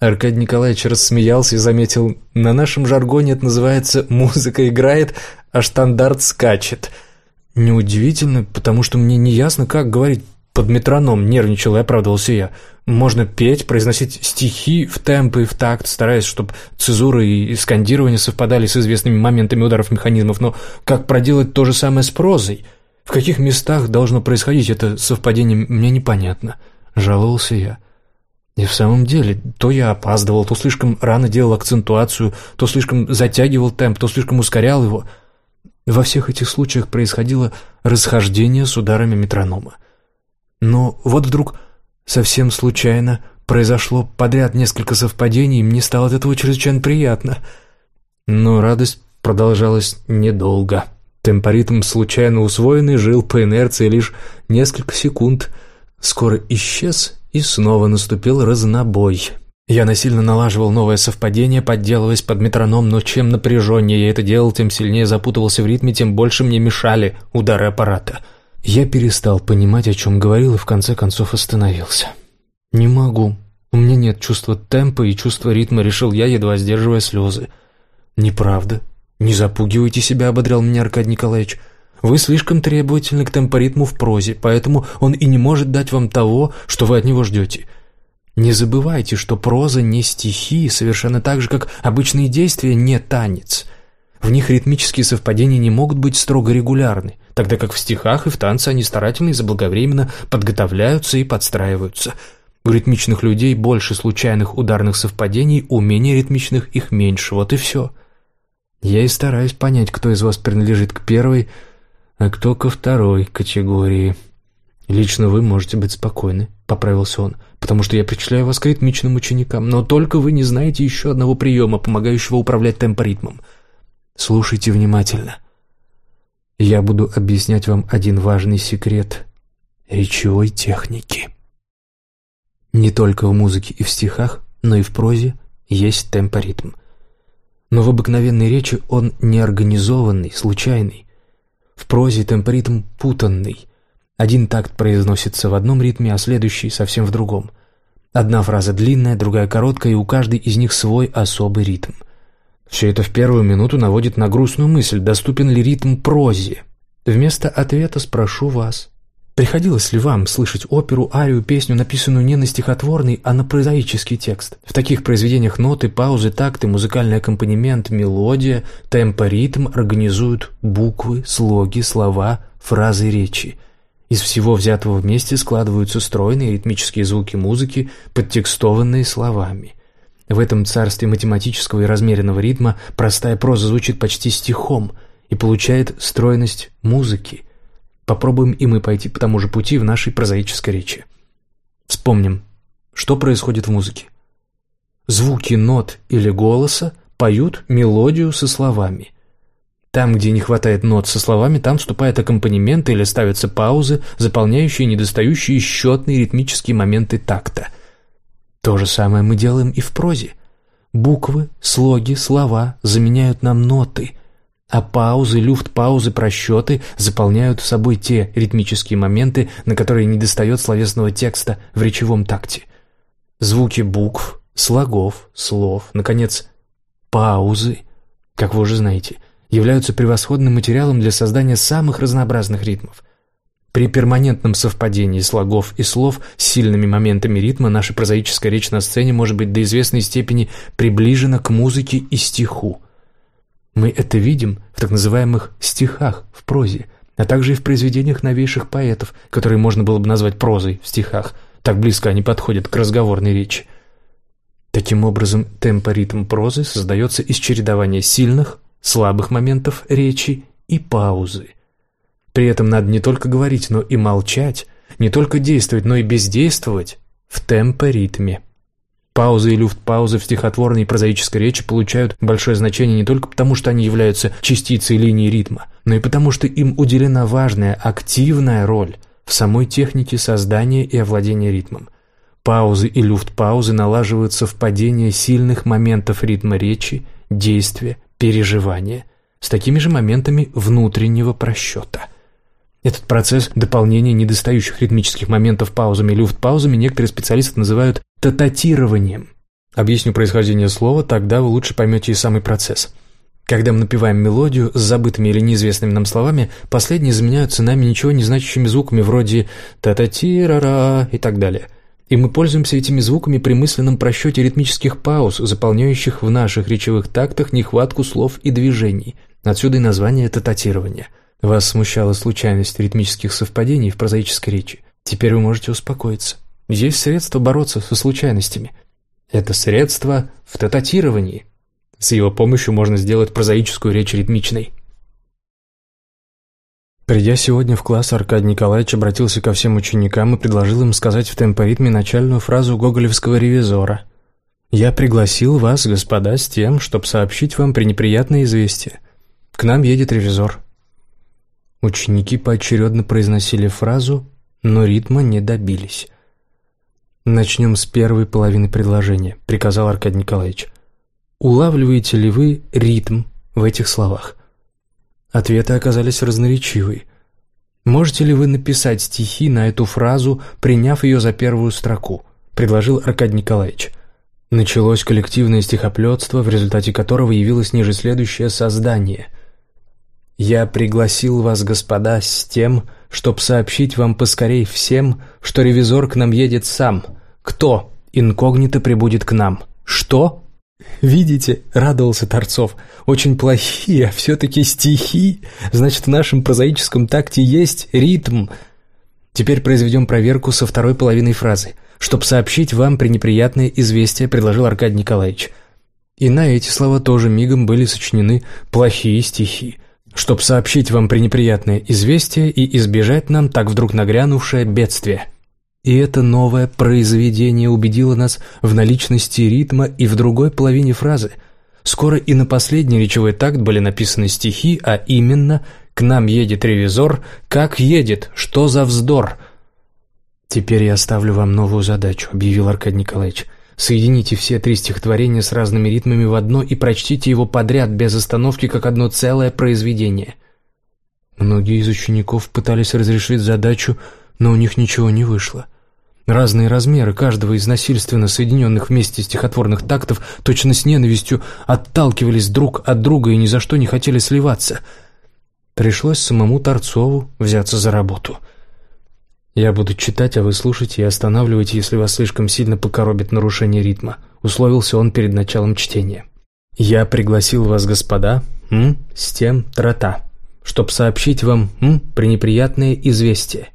Аркадий Николаевич рассмеялся и заметил, на нашем жаргоне это называется «музыка играет, а штандарт скачет». Неудивительно, потому что мне не ясно, как говорить под метроном, нервничал и оправдывался я. Можно петь, произносить стихи в темп и в такт, стараясь, чтобы цезура и скандирование совпадали с известными моментами ударов механизмов, но как проделать то же самое с прозой? В каких местах должно происходить это совпадение, мне непонятно. Жаловался я. И в самом деле, то я опаздывал, то слишком рано делал акцентуацию, то слишком затягивал темп, то слишком ускорял его. Во всех этих случаях происходило расхождение с ударами метронома. Но вот вдруг, совсем случайно, произошло подряд несколько совпадений, мне стало от этого чрезвычайно приятно. Но радость продолжалась недолго. Темпоритм, случайно усвоенный, жил по инерции лишь несколько секунд. Скоро исчез и снова наступил разнобой. Я насильно налаживал новое совпадение, подделываясь под метроном, но чем напряженнее я это делал, тем сильнее запутывался в ритме, тем больше мне мешали удары аппарата. Я перестал понимать, о чем говорил, и в конце концов остановился. «Не могу. У меня нет чувства темпа и чувства ритма», — решил я, едва сдерживая слезы. «Неправда. Не запугивайте себя», — ободрял меня Аркадий Николаевич. Вы слишком требовательны к темпоритму в прозе, поэтому он и не может дать вам того, что вы от него ждете. Не забывайте, что проза не стихи, совершенно так же, как обычные действия не танец. В них ритмические совпадения не могут быть строго регулярны, тогда как в стихах и в танце они старательно и заблаговременно подготовляются и подстраиваются. У ритмичных людей больше случайных ударных совпадений, у менее ритмичных их меньше, вот и все. Я и стараюсь понять, кто из вас принадлежит к первой, а кто ко второй категории. Лично вы можете быть спокойны, поправился он, потому что я причисляю вас к ритмичным ученикам, но только вы не знаете еще одного приема, помогающего управлять темпоритмом. Слушайте внимательно. Я буду объяснять вам один важный секрет речевой техники. Не только в музыке и в стихах, но и в прозе есть темпоритм. Но в обыкновенной речи он неорганизованный, случайный. В прозе темпоритм путанный. Один такт произносится в одном ритме, а следующий совсем в другом. Одна фраза длинная, другая короткая, и у каждой из них свой особый ритм. Все это в первую минуту наводит на грустную мысль, доступен ли ритм прозе. Вместо ответа спрошу вас. Приходилось ли вам слышать оперу, арию, песню, написанную не на стихотворный, а на прозаический текст? В таких произведениях ноты, паузы, такты, музыкальный аккомпанемент, мелодия, темпо, ритм организуют буквы, слоги, слова, фразы речи. Из всего взятого вместе складываются стройные ритмические звуки музыки, подтекстованные словами. В этом царстве математического и размеренного ритма простая проза звучит почти стихом и получает стройность музыки. Попробуем и мы пойти по тому же пути в нашей прозаической речи. Вспомним, что происходит в музыке. Звуки нот или голоса поют мелодию со словами. Там, где не хватает нот со словами, там вступает аккомпанемент или ставятся паузы, заполняющие недостающие счетные ритмические моменты такта. То же самое мы делаем и в прозе. Буквы, слоги, слова заменяют нам ноты – а паузы, люфт-паузы, просчеты заполняют собой те ритмические моменты, на которые недостает словесного текста в речевом такте. Звуки букв, слогов, слов, наконец, паузы, как вы уже знаете, являются превосходным материалом для создания самых разнообразных ритмов. При перманентном совпадении слогов и слов с сильными моментами ритма наша прозаическая речь на сцене может быть до известной степени приближена к музыке и стиху – мы это видим в так называемых стихах в прозе, а также и в произведениях новейших поэтов, которые можно было бы назвать прозой в стихах, так близко они подходят к разговорной речи. Таким образом, темпоритм прозы создается из чередования сильных, слабых моментов речи и паузы. При этом надо не только говорить, но и молчать, не только действовать, но и бездействовать в темпоритме. Паузы и люфт-паузы в стихотворной и прозаической речи получают большое значение не только потому, что они являются частицей линии ритма, но и потому, что им уделена важная, активная роль в самой технике создания и овладения ритмом. Паузы и люфт-паузы налаживаются в падение сильных моментов ритма речи, действия, переживания, с такими же моментами внутреннего просчета – этот процесс дополнения недостающих ритмических моментов паузами и люфт-паузами некоторые специалисты называют тататированием. Объясню происхождение слова, тогда вы лучше поймете и самый процесс. Когда мы напеваем мелодию с забытыми или неизвестными нам словами, последние заменяются нами ничего не значащими звуками вроде «та-та-ти-ра-ра» и так далее. И мы пользуемся этими звуками при мысленном просчете ритмических пауз, заполняющих в наших речевых тактах нехватку слов и движений. Отсюда и название тататирования – вас смущала случайность ритмических совпадений в прозаической речи. Теперь вы можете успокоиться. Есть средство бороться со случайностями. Это средство в тататировании. С его помощью можно сделать прозаическую речь ритмичной. Придя сегодня в класс, Аркадий Николаевич обратился ко всем ученикам и предложил им сказать в темпоритме начальную фразу гоголевского ревизора. «Я пригласил вас, господа, с тем, чтобы сообщить вам пренеприятное известие. К нам едет ревизор. Ученики поочередно произносили фразу, но ритма не добились. «Начнем с первой половины предложения», — приказал Аркадий Николаевич. «Улавливаете ли вы ритм в этих словах?» Ответы оказались разноречивые. «Можете ли вы написать стихи на эту фразу, приняв ее за первую строку?» — предложил Аркадий Николаевич. Началось коллективное стихоплетство, в результате которого явилось ниже следующее создание — я пригласил вас, господа, с тем, чтоб сообщить вам поскорей всем, что ревизор к нам едет сам. Кто инкогнито прибудет к нам? Что? Видите, радовался Торцов. Очень плохие, а все-таки стихи. Значит, в нашем прозаическом такте есть ритм. Теперь произведем проверку со второй половиной фразы. Чтоб сообщить вам пренеприятное известие, предложил Аркадий Николаевич. И на эти слова тоже мигом были сочинены плохие стихи чтоб сообщить вам пренеприятное известие и избежать нам так вдруг нагрянувшее бедствие. И это новое произведение убедило нас в наличности ритма и в другой половине фразы. Скоро и на последний речевой такт были написаны стихи, а именно «К нам едет ревизор, как едет, что за вздор?» «Теперь я оставлю вам новую задачу», — объявил Аркадий Николаевич. Соедините все три стихотворения с разными ритмами в одно и прочтите его подряд, без остановки, как одно целое произведение. Многие из учеников пытались разрешить задачу, но у них ничего не вышло. Разные размеры каждого из насильственно соединенных вместе стихотворных тактов точно с ненавистью отталкивались друг от друга и ни за что не хотели сливаться. Пришлось самому Торцову взяться за работу — Я буду читать, а вы слушайте и останавливайте, если вас слишком сильно покоробит нарушение ритма. Условился он перед началом чтения. Я пригласил вас, господа, м, с тем трота, чтоб сообщить вам м, пренеприятное известие.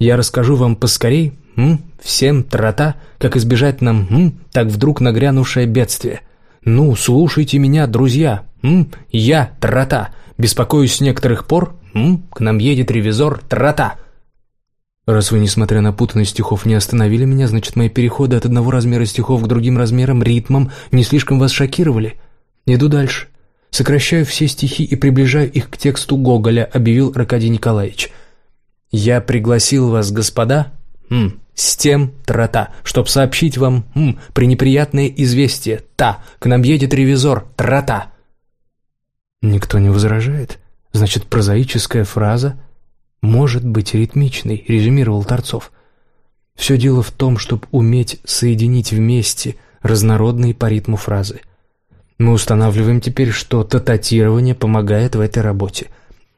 Я расскажу вам поскорей, м, всем трота, как избежать нам м, так вдруг нагрянувшее бедствие. Ну, слушайте меня, друзья, м, я трота, беспокоюсь с некоторых пор, м, к нам едет ревизор трота. Раз вы, несмотря на путанность стихов, не остановили меня, значит, мои переходы от одного размера стихов к другим размерам, ритмам не слишком вас шокировали. Иду дальше. Сокращаю все стихи и приближаю их к тексту Гоголя, объявил Аркадий Николаевич. Я пригласил вас, господа, м, с тем трота, чтоб сообщить вам м, пренеприятное известие. Та, к нам едет ревизор, трота. Никто не возражает. Значит, прозаическая фраза может быть ритмичной, резюмировал Торцов. Все дело в том, чтобы уметь соединить вместе разнородные по ритму фразы. Мы устанавливаем теперь, что тататирование помогает в этой работе.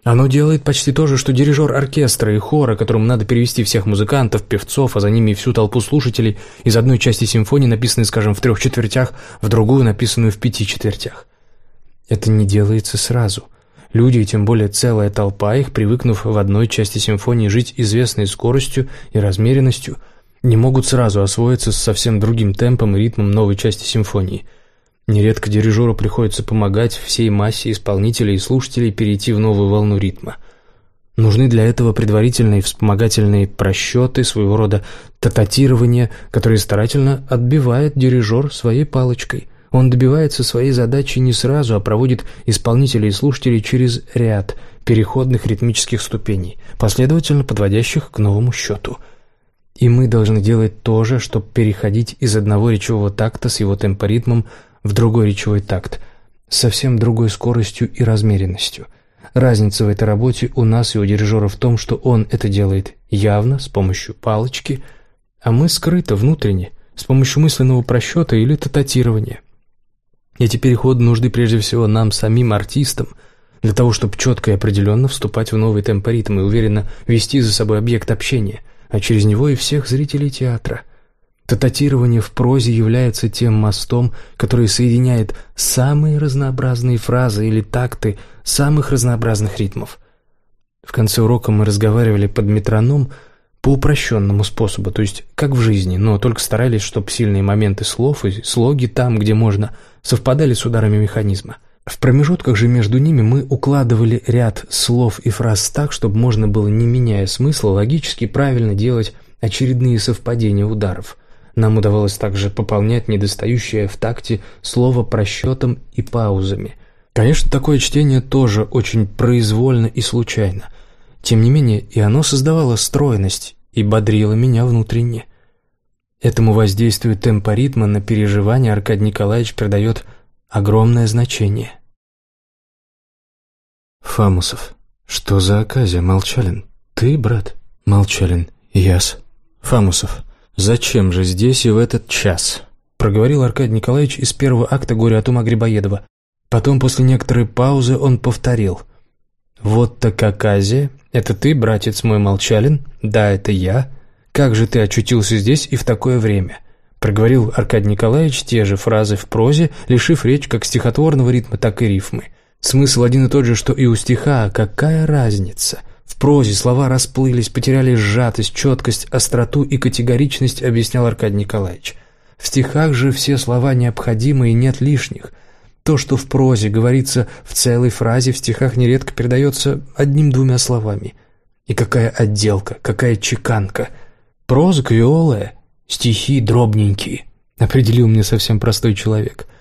Оно делает почти то же, что дирижер оркестра и хора, которому надо перевести всех музыкантов, певцов, а за ними всю толпу слушателей из одной части симфонии, написанной, скажем, в трех четвертях, в другую, написанную в пяти четвертях. Это не делается сразу. Люди, тем более целая толпа их, привыкнув в одной части симфонии жить известной скоростью и размеренностью, не могут сразу освоиться с совсем другим темпом и ритмом новой части симфонии – Нередко дирижеру приходится помогать всей массе исполнителей и слушателей перейти в новую волну ритма. Нужны для этого предварительные вспомогательные просчеты, своего рода тататирование, которые старательно отбивает дирижер своей палочкой. Он добивается своей задачи не сразу, а проводит исполнителей и слушателей через ряд переходных ритмических ступеней, последовательно подводящих к новому счету – и мы должны делать то же, чтобы переходить из одного речевого такта с его темпоритмом в другой речевой такт, совсем другой скоростью и размеренностью. Разница в этой работе у нас и у дирижера в том, что он это делает явно, с помощью палочки, а мы скрыто, внутренне, с помощью мысленного просчета или тататирования. Эти переходы нужны прежде всего нам, самим артистам, для того, чтобы четко и определенно вступать в новый темпоритм и уверенно вести за собой объект общения, а через него и всех зрителей театра – Тататирование в прозе является тем мостом, который соединяет самые разнообразные фразы или такты самых разнообразных ритмов. В конце урока мы разговаривали под метроном по упрощенному способу, то есть как в жизни, но только старались, чтобы сильные моменты слов и слоги там, где можно, совпадали с ударами механизма. В промежутках же между ними мы укладывали ряд слов и фраз так, чтобы можно было, не меняя смысла, логически правильно делать очередные совпадения ударов – нам удавалось также пополнять недостающее в такте слово просчетом и паузами. Конечно, такое чтение тоже очень произвольно и случайно. Тем не менее, и оно создавало стройность и бодрило меня внутренне. Этому воздействию темпа ритма на переживания Аркадий Николаевич придает огромное значение. Фамусов. Что за оказия, Молчалин? Ты, брат? Молчалин. Яс. Фамусов. «Зачем же здесь и в этот час?» — проговорил Аркадий Николаевич из первого акта «Горе от ума Грибоедова». Потом, после некоторой паузы, он повторил. «Вот так оказия. Это ты, братец мой Молчалин? Да, это я. Как же ты очутился здесь и в такое время?» Проговорил Аркадий Николаевич те же фразы в прозе, лишив речь как стихотворного ритма, так и рифмы. Смысл один и тот же, что и у стиха, какая разница? В прозе слова расплылись, потеряли сжатость, четкость, остроту и категоричность, объяснял Аркадий Николаевич. В стихах же все слова необходимы и нет лишних. То, что в прозе говорится в целой фразе, в стихах нередко передается одним-двумя словами. И какая отделка, какая чеканка. Проза квиолая, стихи дробненькие, определил мне совсем простой человек –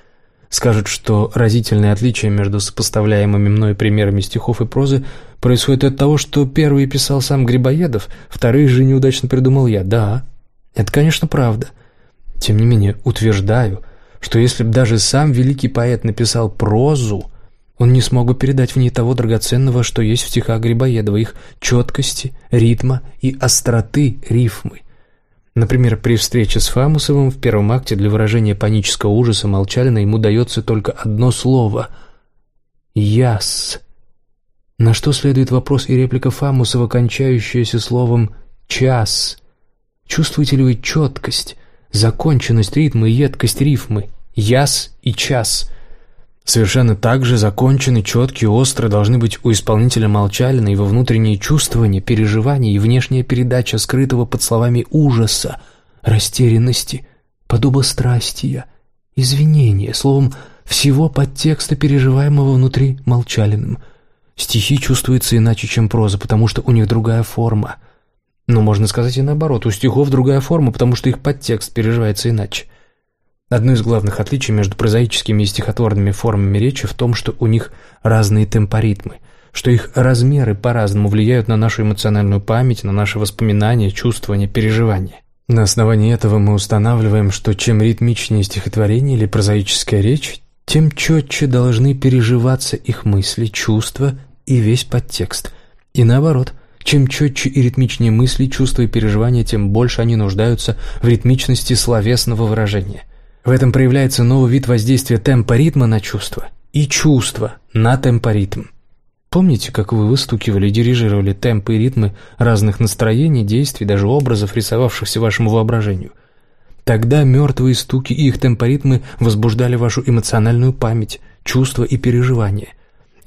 скажут, что разительное отличие между сопоставляемыми мной примерами стихов и прозы происходит от того, что первый писал сам Грибоедов, вторые же неудачно придумал я. Да, это, конечно, правда. Тем не менее, утверждаю, что если бы даже сам великий поэт написал прозу, он не смог бы передать в ней того драгоценного, что есть в стихах Грибоедова, их четкости, ритма и остроты рифмы. Например, при встрече с Фамусовым в первом акте для выражения панического ужаса Молчалина ему дается только одно слово «яс», на что следует вопрос и реплика Фамусова, кончающаяся словом час. Чувствуете ли вы четкость, законченность ритма и едкость рифмы? Яс и час. Совершенно так же закончены, четкие, острые должны быть у исполнителя Молчалина его внутренние чувствования, переживания и внешняя передача скрытого под словами ужаса, растерянности, подобострастия, извинения, словом, всего подтекста, переживаемого внутри Молчалиным. Стихи чувствуются иначе, чем проза, потому что у них другая форма. Но можно сказать и наоборот, у стихов другая форма, потому что их подтекст переживается иначе. Одно из главных отличий между прозаическими и стихотворными формами речи в том, что у них разные темпоритмы, что их размеры по-разному влияют на нашу эмоциональную память, на наши воспоминания, чувствования, переживания. На основании этого мы устанавливаем, что чем ритмичнее стихотворение или прозаическая речь, тем четче должны переживаться их мысли, чувства и весь подтекст. И наоборот, чем четче и ритмичнее мысли, чувства и переживания, тем больше они нуждаются в ритмичности словесного выражения. В этом проявляется новый вид воздействия темпа ритма на чувство и чувства на темпоритм. Помните, как вы выстукивали и дирижировали темпы и ритмы разных настроений, действий, даже образов, рисовавшихся вашему воображению? Тогда мертвые стуки и их темпоритмы возбуждали вашу эмоциональную память, чувства и переживания.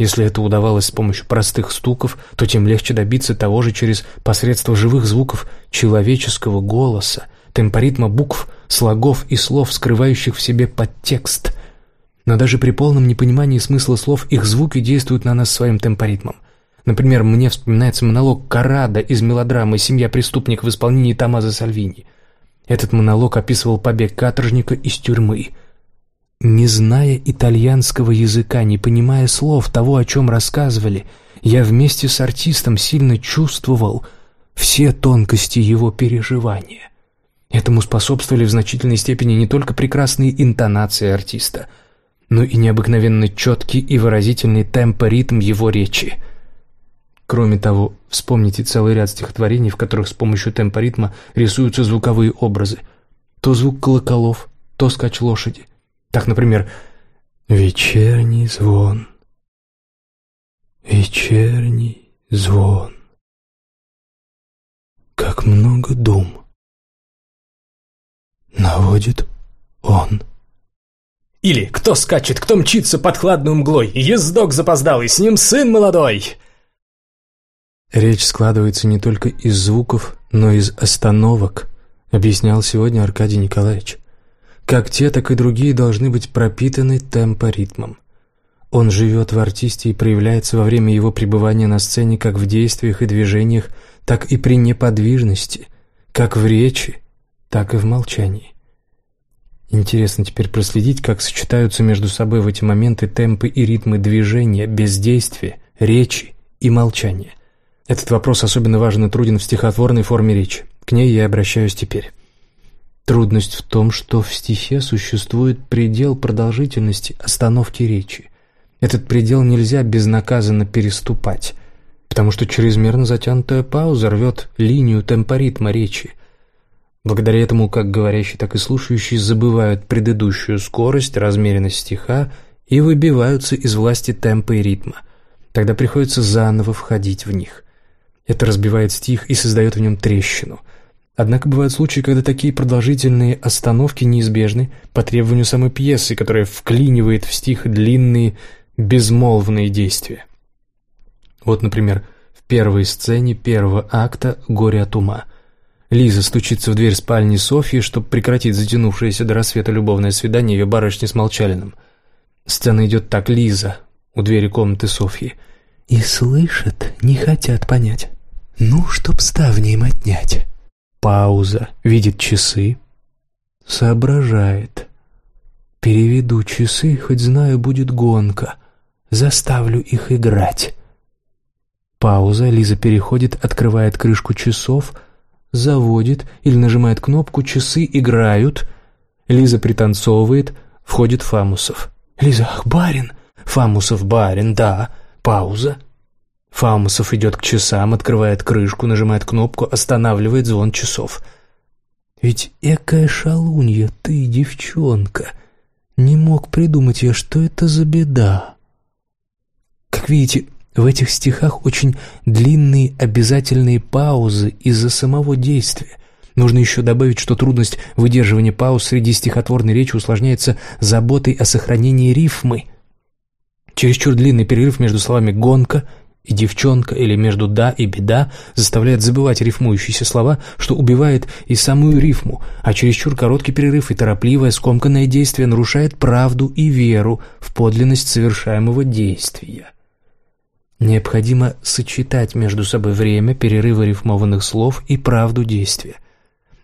Если это удавалось с помощью простых стуков, то тем легче добиться того же через посредство живых звуков человеческого голоса, темпоритма букв, слогов и слов, скрывающих в себе подтекст. Но даже при полном непонимании смысла слов их звуки действуют на нас своим темпоритмом. Например, мне вспоминается монолог Карада из мелодрамы «Семья преступник» в исполнении Томазо Сальвини. Этот монолог описывал побег каторжника из тюрьмы. Не зная итальянского языка, не понимая слов того, о чем рассказывали, я вместе с артистом сильно чувствовал все тонкости его переживания. Этому способствовали в значительной степени не только прекрасные интонации артиста, но и необыкновенно четкий и выразительный темп и ритм его речи. Кроме того, вспомните целый ряд стихотворений, в которых с помощью темпа ритма рисуются звуковые образы. То звук колоколов, то скач лошади. Так, например, «Вечерний звон, вечерний звон, как много дум» наводит он. Или «Кто скачет, кто мчится под хладной мглой? Ездок запоздалый, с ним сын молодой!» Речь складывается не только из звуков, но из остановок, объяснял сегодня Аркадий Николаевич. Как те, так и другие должны быть пропитаны темпоритмом. Он живет в артисте и проявляется во время его пребывания на сцене как в действиях и движениях, так и при неподвижности, как в речи, так и в молчании. Интересно теперь проследить, как сочетаются между собой в эти моменты темпы и ритмы движения, бездействия, речи и молчания. Этот вопрос особенно важен и труден в стихотворной форме речи. К ней я обращаюсь теперь. Трудность в том, что в стихе существует предел продолжительности остановки речи. Этот предел нельзя безнаказанно переступать, потому что чрезмерно затянутая пауза рвет линию темпоритма речи – Благодаря этому как говорящий, так и слушающий забывают предыдущую скорость, размеренность стиха и выбиваются из власти темпа и ритма. Тогда приходится заново входить в них. Это разбивает стих и создает в нем трещину. Однако бывают случаи, когда такие продолжительные остановки неизбежны по требованию самой пьесы, которая вклинивает в стих длинные безмолвные действия. Вот, например, в первой сцене первого акта «Горе от ума». Лиза стучится в дверь спальни Софьи, чтобы прекратить затянувшееся до рассвета любовное свидание ее барышни с Молчалиным. Сцена идет так, Лиза, у двери комнаты Софьи. И слышат, не хотят понять. Ну, чтоб ставни им отнять. Пауза, видит часы, соображает. Переведу часы, хоть знаю, будет гонка. Заставлю их играть. Пауза, Лиза переходит, открывает крышку часов — заводит или нажимает кнопку, часы играют. Лиза пританцовывает, входит Фамусов. «Лиза, ах, барин!» «Фамусов, барин, да». Пауза. Фамусов идет к часам, открывает крышку, нажимает кнопку, останавливает звон часов. «Ведь экая шалунья ты, девчонка! Не мог придумать я, что это за беда!» Как видите, В этих стихах очень длинные обязательные паузы из-за самого действия. Нужно еще добавить, что трудность выдерживания пауз среди стихотворной речи усложняется заботой о сохранении рифмы. Чересчур длинный перерыв между словами «гонка» и «девчонка» или между «да» и «беда» заставляет забывать рифмующиеся слова, что убивает и самую рифму, а чересчур короткий перерыв и торопливое скомканное действие нарушает правду и веру в подлинность совершаемого действия. Необходимо сочетать между собой время перерыва рифмованных слов и правду действия.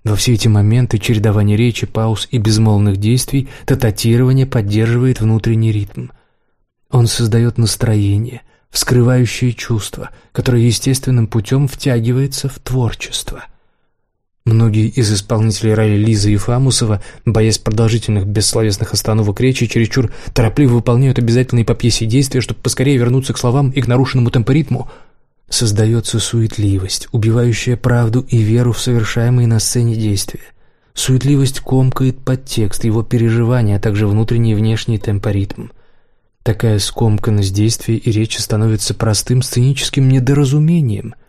Во все эти моменты чередования речи, пауз и безмолвных действий тататирование поддерживает внутренний ритм. Он создает настроение, вскрывающее чувство, которое естественным путем втягивается в творчество – Многие из исполнителей роли Лизы и Фамусова, боясь продолжительных бессловесных остановок речи, чересчур торопливо выполняют обязательные по пьесе действия, чтобы поскорее вернуться к словам и к нарушенному темпоритму. Создается суетливость, убивающая правду и веру в совершаемые на сцене действия. Суетливость комкает подтекст, его переживания, а также внутренний и внешний темпоритм. Такая скомканность действия и речи становится простым сценическим недоразумением –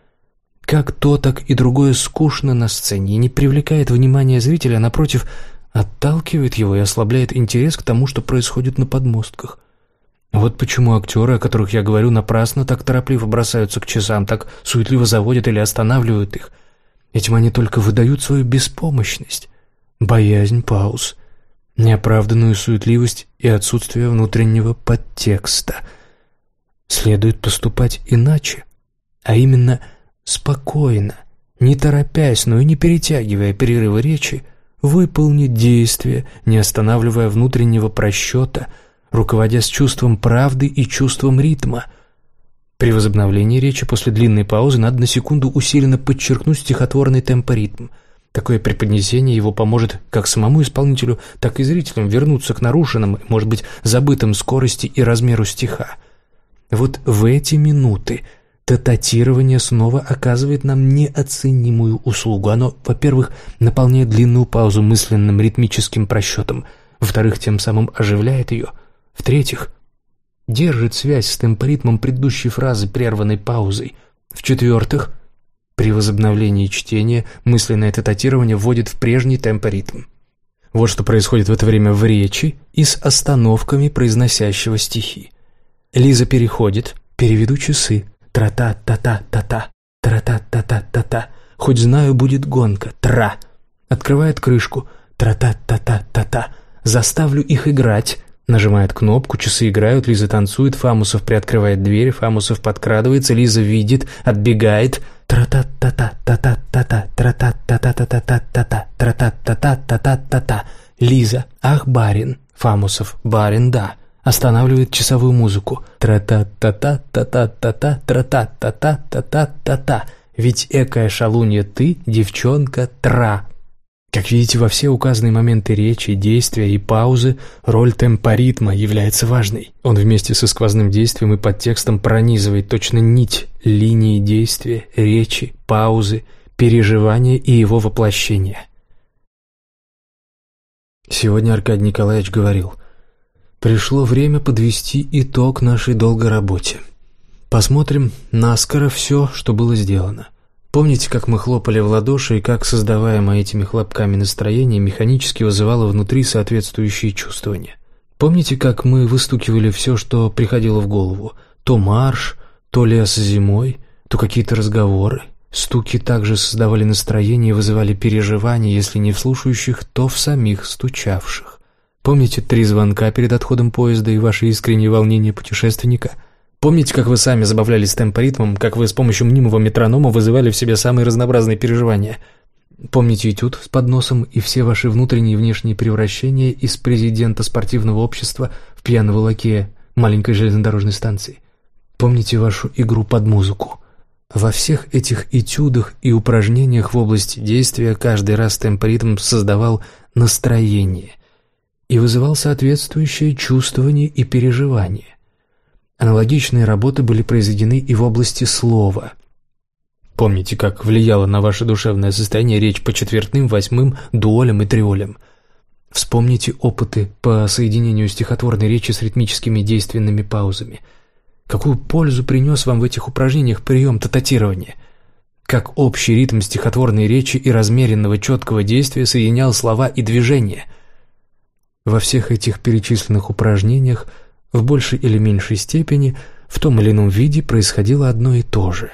как то, так и другое скучно на сцене и не привлекает внимания зрителя, а напротив, отталкивает его и ослабляет интерес к тому, что происходит на подмостках. Вот почему актеры, о которых я говорю, напрасно так торопливо бросаются к часам, так суетливо заводят или останавливают их. Этим они только выдают свою беспомощность, боязнь пауз, неоправданную суетливость и отсутствие внутреннего подтекста. Следует поступать иначе, а именно – спокойно, не торопясь, но и не перетягивая перерывы речи, выполнить действие, не останавливая внутреннего просчета, руководясь чувством правды и чувством ритма. При возобновлении речи после длинной паузы надо на секунду усиленно подчеркнуть стихотворный темпоритм. Такое преподнесение его поможет как самому исполнителю, так и зрителям вернуться к нарушенным, может быть, забытым скорости и размеру стиха. Вот в эти минуты – Тататирование снова оказывает нам неоценимую услугу. Оно, во-первых, наполняет длинную паузу мысленным ритмическим просчетом, во-вторых, тем самым оживляет ее, в-третьих, держит связь с темпоритмом предыдущей фразы, прерванной паузой, в-четвертых, при возобновлении чтения мысленное тататирование вводит в прежний темпоритм. Вот что происходит в это время в речи и с остановками произносящего стихи. Лиза переходит, переведу часы, Тра-та-та-та-та-та, тра-та-та-та-та-та. Хоть знаю, будет гонка. Тра. Открывает крышку. Тра-та-та-та-та-та. Заставлю их играть. Нажимает кнопку, часы играют, Лиза танцует, Фамусов приоткрывает дверь, Фамусов подкрадывается, Лиза видит, отбегает. Тра-та-та-та-та-та-та-та, тра-та-та-та-та-та-та-та, тра-та-та-та-та-та-та-та. Лиза, ах, барин. Фамусов, барин, да останавливает часовую музыку. Тра-та-та-та-та-та-та-та, тра-та-та-та-та-та-та-та. Ведь экая шалунья ты, девчонка, тра. Как видите, во все указанные моменты речи, действия и паузы роль темпоритма является важной. Он вместе со сквозным действием и подтекстом пронизывает точно нить линии действия, речи, паузы, переживания и его воплощения. Сегодня Аркадий Николаевич говорил – Пришло время подвести итог нашей долгой работе. Посмотрим наскоро все, что было сделано. Помните, как мы хлопали в ладоши и как создаваемое этими хлопками настроение механически вызывало внутри соответствующие чувствования? Помните, как мы выстукивали все, что приходило в голову? То марш, то лес зимой, то какие-то разговоры. Стуки также создавали настроение и вызывали переживания, если не в слушающих, то в самих стучавших. Помните три звонка перед отходом поезда и ваше искреннее волнение путешественника? Помните, как вы сами забавлялись темпоритмом, как вы с помощью мнимого метронома вызывали в себе самые разнообразные переживания? Помните этюд с подносом и все ваши внутренние и внешние превращения из президента спортивного общества в пьяного лакея маленькой железнодорожной станции? Помните вашу игру под музыку? Во всех этих этюдах и упражнениях в области действия каждый раз темпоритм создавал настроение, и вызывал соответствующее чувствование и переживание. Аналогичные работы были произведены и в области слова. Помните, как влияло на ваше душевное состояние речь по четвертным, восьмым, дуолям и триолям? Вспомните опыты по соединению стихотворной речи с ритмическими действенными паузами. Какую пользу принес вам в этих упражнениях прием тататирования? Как общий ритм стихотворной речи и размеренного четкого действия соединял слова и движения? Во всех этих перечисленных упражнениях в большей или меньшей степени в том или ином виде происходило одно и то же.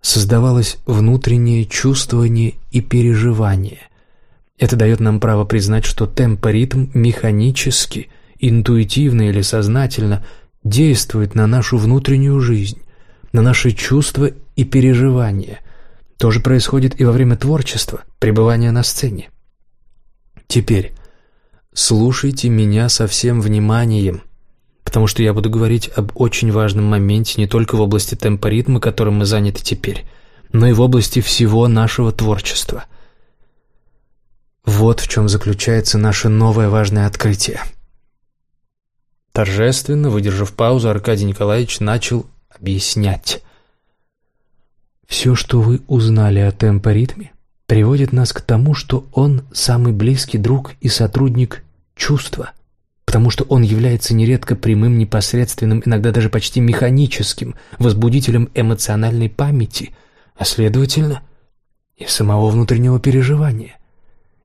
Создавалось внутреннее чувствование и переживание. Это дает нам право признать, что темпоритм механически, интуитивно или сознательно действует на нашу внутреннюю жизнь, на наши чувства и переживания. То же происходит и во время творчества, пребывания на сцене. Теперь слушайте меня со всем вниманием – потому что я буду говорить об очень важном моменте не только в области темпоритма, которым мы заняты теперь, но и в области всего нашего творчества. Вот в чем заключается наше новое важное открытие. Торжественно, выдержав паузу, Аркадий Николаевич начал объяснять. Все, что вы узнали о темпоритме, приводит нас к тому, что он самый близкий друг и сотрудник чувства – потому что он является нередко прямым, непосредственным, иногда даже почти механическим возбудителем эмоциональной памяти, а следовательно и самого внутреннего переживания.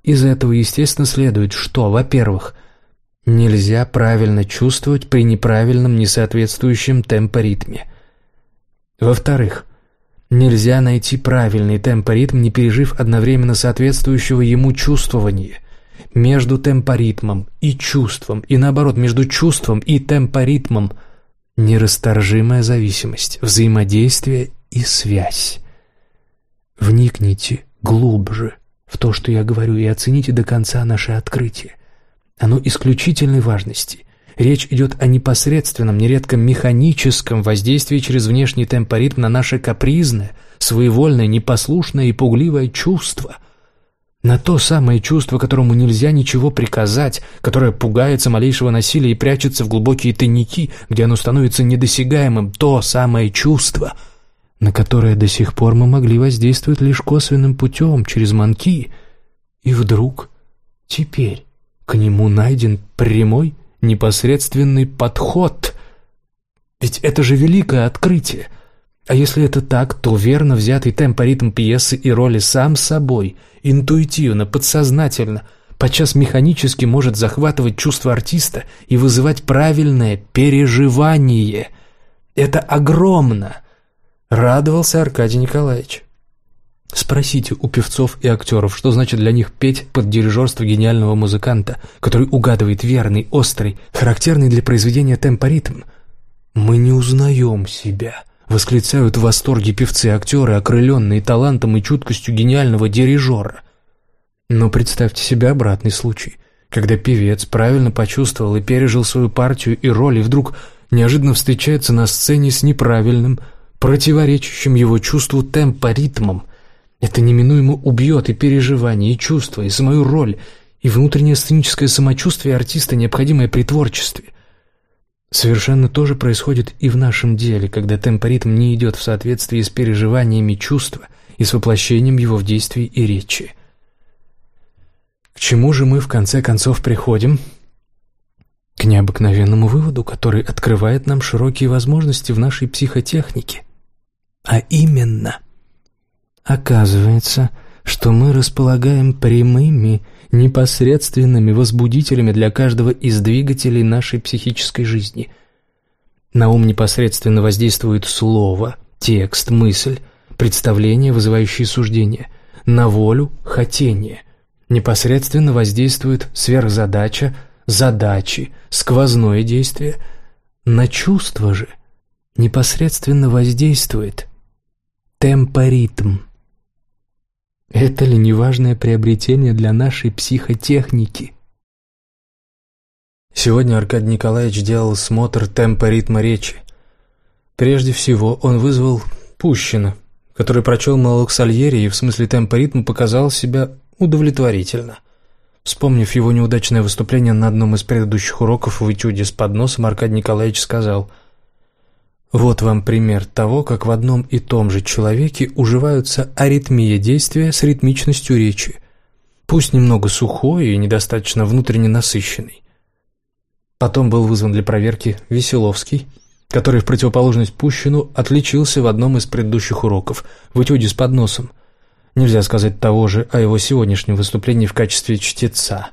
Из этого, естественно, следует, что, во-первых, нельзя правильно чувствовать при неправильном, несоответствующем темпоритме. Во-вторых, нельзя найти правильный темпоритм, не пережив одновременно соответствующего ему чувствования между темпоритмом и чувством, и наоборот, между чувством и темпоритмом нерасторжимая зависимость, взаимодействие и связь. Вникните глубже в то, что я говорю, и оцените до конца наше открытие. Оно исключительной важности. Речь идет о непосредственном, нередко механическом воздействии через внешний темпоритм на наше капризное, своевольное, непослушное и пугливое чувство – на то самое чувство, которому нельзя ничего приказать, которое пугается малейшего насилия и прячется в глубокие тайники, где оно становится недосягаемым, то самое чувство, на которое до сих пор мы могли воздействовать лишь косвенным путем, через манки. И вдруг, теперь, к нему найден прямой, непосредственный подход. Ведь это же великое открытие — а если это так, то верно взятый темпоритм пьесы и роли сам собой, интуитивно, подсознательно, подчас механически может захватывать чувство артиста и вызывать правильное переживание. Это огромно! Радовался Аркадий Николаевич. Спросите у певцов и актеров, что значит для них петь под дирижерство гениального музыканта, который угадывает верный, острый, характерный для произведения темпоритм. Мы не узнаем себя. Восклицают в восторге певцы-актеры, окрыленные талантом и чуткостью гениального дирижера. Но представьте себе обратный случай, когда певец правильно почувствовал и пережил свою партию и роль, и вдруг неожиданно встречается на сцене с неправильным, противоречащим его чувству темпоритмом. Это неминуемо убьет и переживания, и чувства, и самую роль, и внутреннее сценическое самочувствие артиста, необходимое при творчестве. Совершенно то же происходит и в нашем деле, когда темпоритм не идет в соответствии с переживаниями чувства и с воплощением его в действии и речи. К чему же мы в конце концов приходим? К необыкновенному выводу, который открывает нам широкие возможности в нашей психотехнике. А именно, оказывается, что мы располагаем прямыми, непосредственными возбудителями для каждого из двигателей нашей психической жизни. На ум непосредственно воздействует слово, текст, мысль, представление, вызывающее суждение. На волю – хотение. Непосредственно воздействует сверхзадача, задачи, сквозное действие. На чувство же непосредственно воздействует темпоритм. Это ли не важное приобретение для нашей психотехники? Сегодня Аркадий Николаевич делал смотр темпа ритма речи. Прежде всего он вызвал Пущина, который прочел монолог Сальери и в смысле темпа ритма показал себя удовлетворительно. Вспомнив его неудачное выступление на одном из предыдущих уроков в этюде с подносом, Аркадий Николаевич сказал – вот вам пример того, как в одном и том же человеке уживаются аритмия действия с ритмичностью речи, пусть немного сухой и недостаточно внутренне насыщенный. Потом был вызван для проверки Веселовский, который в противоположность Пущину отличился в одном из предыдущих уроков в этюде с подносом. Нельзя сказать того же о его сегодняшнем выступлении в качестве чтеца.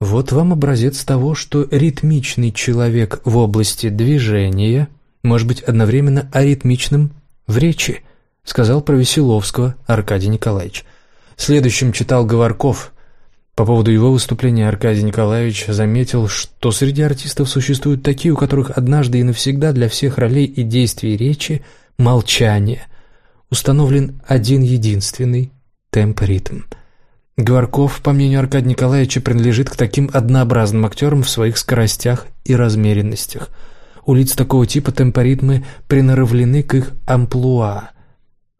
Вот вам образец того, что ритмичный человек в области движения может быть одновременно аритмичным в речи, сказал про Веселовского Аркадий Николаевич. Следующим читал Говорков. По поводу его выступления Аркадий Николаевич заметил, что среди артистов существуют такие, у которых однажды и навсегда для всех ролей и действий речи молчание. Установлен один единственный темп-ритм – Говорков, по мнению Аркадия Николаевича, принадлежит к таким однообразным актерам в своих скоростях и размеренностях. У лиц такого типа темпоритмы приноровлены к их амплуа.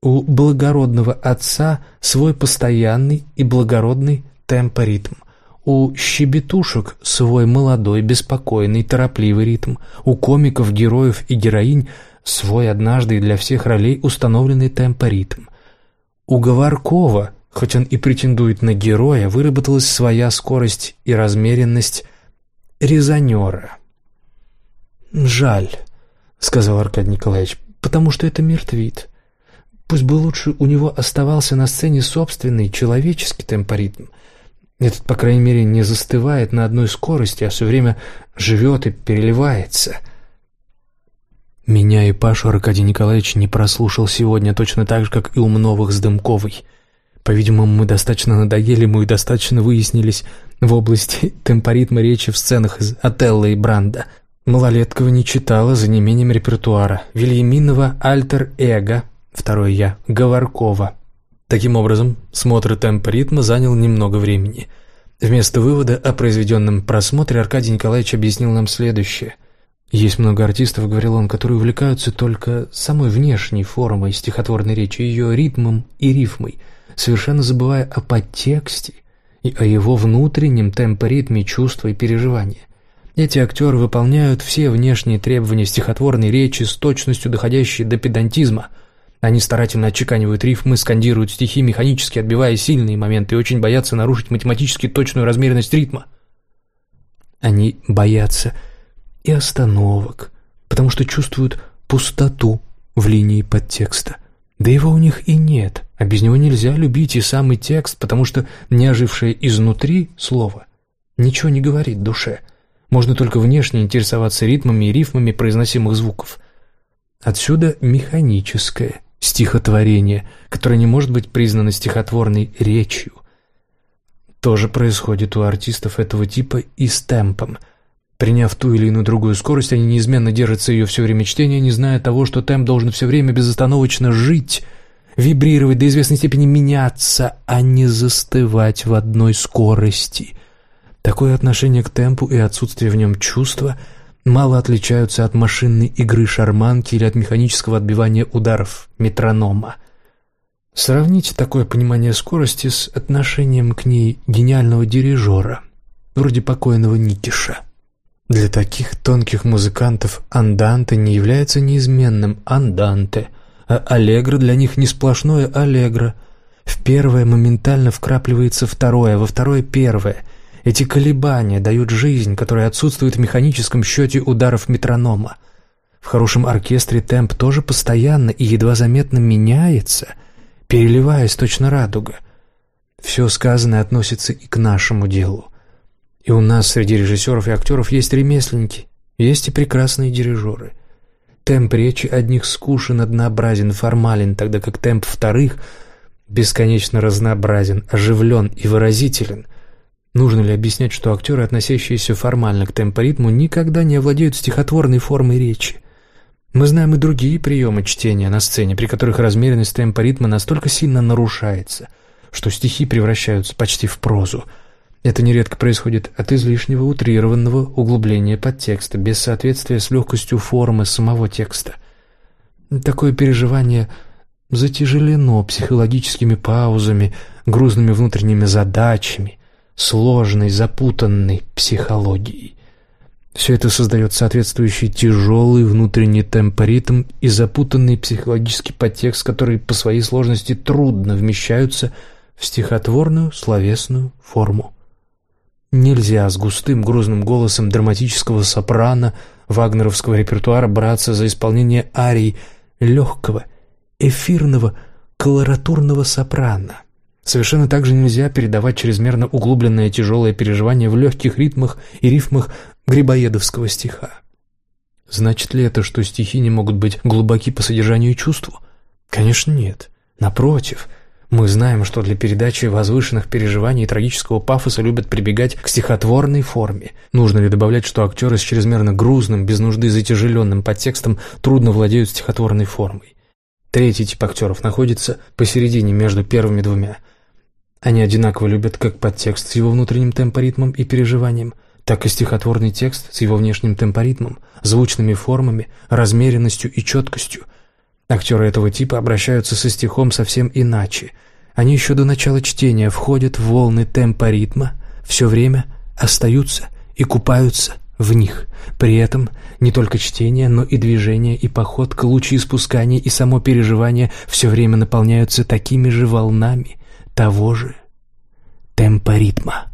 У благородного отца свой постоянный и благородный темпоритм. У щебетушек свой молодой, беспокойный, торопливый ритм. У комиков, героев и героинь свой однажды для всех ролей установленный темпоритм. У Говоркова – Хоть он и претендует на героя, выработалась своя скорость и размеренность резонера. «Жаль», — сказал Аркадий Николаевич, — «потому что это мертвит. Пусть бы лучше у него оставался на сцене собственный человеческий темпоритм. Этот, по крайней мере, не застывает на одной скорости, а все время живет и переливается». Меня и Пашу Аркадий Николаевич не прослушал сегодня точно так же, как и у Умновых с Дымковой. По-видимому, мы достаточно надоели ему и достаточно выяснились в области темпоритма речи в сценах из «Отелло» и «Бранда». Малолеткова не читала за неимением репертуара. Вильяминова «Альтер-эго», второе «Я», Говоркова. Таким образом, смотр темпа ритма занял немного времени. Вместо вывода о произведенном просмотре Аркадий Николаевич объяснил нам следующее. Есть много артистов, говорил он, которые увлекаются только самой внешней формой стихотворной речи, ее ритмом и рифмой – совершенно забывая о подтексте и о его внутреннем темпоритме чувства и переживания. Эти актеры выполняют все внешние требования стихотворной речи с точностью, доходящей до педантизма. Они старательно отчеканивают рифмы, скандируют стихи, механически отбивая сильные моменты и очень боятся нарушить математически точную размеренность ритма. Они боятся и остановок, потому что чувствуют пустоту в линии подтекста. Да его у них и нет, а без него нельзя любить и самый текст, потому что не ожившее изнутри слово ничего не говорит душе. Можно только внешне интересоваться ритмами и рифмами произносимых звуков. Отсюда механическое стихотворение, которое не может быть признано стихотворной речью. То же происходит у артистов этого типа и с темпом – Приняв ту или иную другую скорость, они неизменно держатся ее все время чтения, не зная того, что темп должен все время безостановочно жить, вибрировать, до известной степени меняться, а не застывать в одной скорости. Такое отношение к темпу и отсутствие в нем чувства мало отличаются от машинной игры шарманки или от механического отбивания ударов метронома. Сравните такое понимание скорости с отношением к ней гениального дирижера, вроде покойного Никиша. Для таких тонких музыкантов анданте не является неизменным анданте, а аллегро для них не сплошное аллегро. В первое моментально вкрапливается второе, во второе — первое. Эти колебания дают жизнь, которая отсутствует в механическом счете ударов метронома. В хорошем оркестре темп тоже постоянно и едва заметно меняется, переливаясь точно радуга. Все сказанное относится и к нашему делу. И у нас среди режиссеров и актеров есть ремесленники, есть и прекрасные дирижеры. Темп речи одних скушен, однообразен, формален, тогда как темп вторых бесконечно разнообразен, оживлен и выразителен. Нужно ли объяснять, что актеры, относящиеся формально к темпоритму, никогда не овладеют стихотворной формой речи? Мы знаем и другие приемы чтения на сцене, при которых размеренность темпоритма настолько сильно нарушается, что стихи превращаются почти в прозу – это нередко происходит от излишнего утрированного углубления подтекста, без соответствия с легкостью формы самого текста. Такое переживание затяжелено психологическими паузами, грузными внутренними задачами, сложной, запутанной психологией. Все это создает соответствующий тяжелый внутренний темпоритм и запутанный психологический подтекст, который по своей сложности трудно вмещаются в стихотворную словесную форму. Нельзя с густым грузным голосом драматического сопрано вагнеровского репертуара браться за исполнение арий легкого, эфирного, колоратурного сопрано. Совершенно так же нельзя передавать чрезмерно углубленное тяжелое переживание в легких ритмах и рифмах грибоедовского стиха. Значит ли это, что стихи не могут быть глубоки по содержанию и чувству? Конечно, нет. Напротив, мы знаем, что для передачи возвышенных переживаний и трагического пафоса любят прибегать к стихотворной форме. Нужно ли добавлять, что актеры с чрезмерно грузным, без нужды затяжеленным подтекстом трудно владеют стихотворной формой? Третий тип актеров находится посередине между первыми двумя. Они одинаково любят как подтекст с его внутренним темпоритмом и переживанием, так и стихотворный текст с его внешним темпоритмом, звучными формами, размеренностью и четкостью. Актеры этого типа обращаются со стихом совсем иначе. Они еще до начала чтения входят в волны темпоритма, все время остаются и купаются в них. При этом не только чтение, но и движение, и походка, лучи испускания и само переживание все время наполняются такими же волнами того же темпа ритма.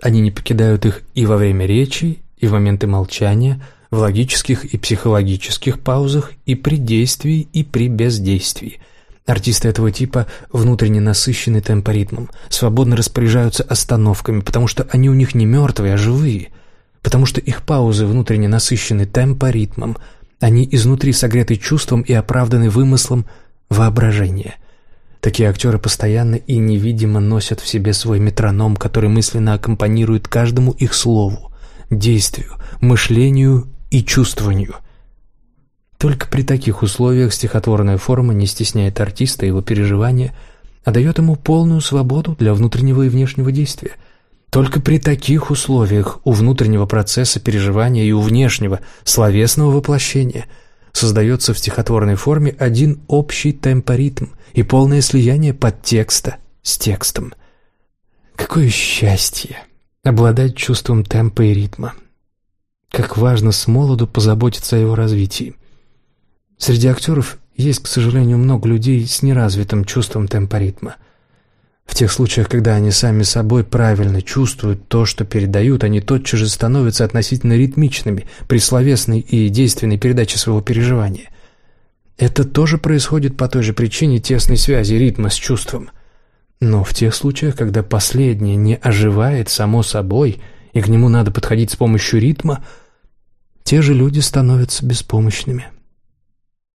Они не покидают их и во время речи, и в моменты молчания, в логических и психологических паузах, и при действии, и при бездействии. Артисты этого типа внутренне насыщены темпоритмом, свободно распоряжаются остановками, потому что они у них не мертвые, а живые – потому что их паузы внутренне насыщены темпоритмом, они изнутри согреты чувством и оправданы вымыслом воображения. Такие актеры постоянно и невидимо носят в себе свой метроном, который мысленно аккомпанирует каждому их слову, действию, мышлению и чувствованию. Только при таких условиях стихотворная форма не стесняет артиста его переживания, а дает ему полную свободу для внутреннего и внешнего действия – только при таких условиях у внутреннего процесса переживания и у внешнего словесного воплощения создается в стихотворной форме один общий темпоритм и полное слияние подтекста с текстом. Какое счастье обладать чувством темпа и ритма. Как важно с молоду позаботиться о его развитии. Среди актеров есть, к сожалению, много людей с неразвитым чувством темпоритма – в тех случаях, когда они сами собой правильно чувствуют то, что передают, они тотчас же становятся относительно ритмичными при словесной и действенной передаче своего переживания. Это тоже происходит по той же причине тесной связи ритма с чувством. Но в тех случаях, когда последнее не оживает само собой, и к нему надо подходить с помощью ритма, те же люди становятся беспомощными.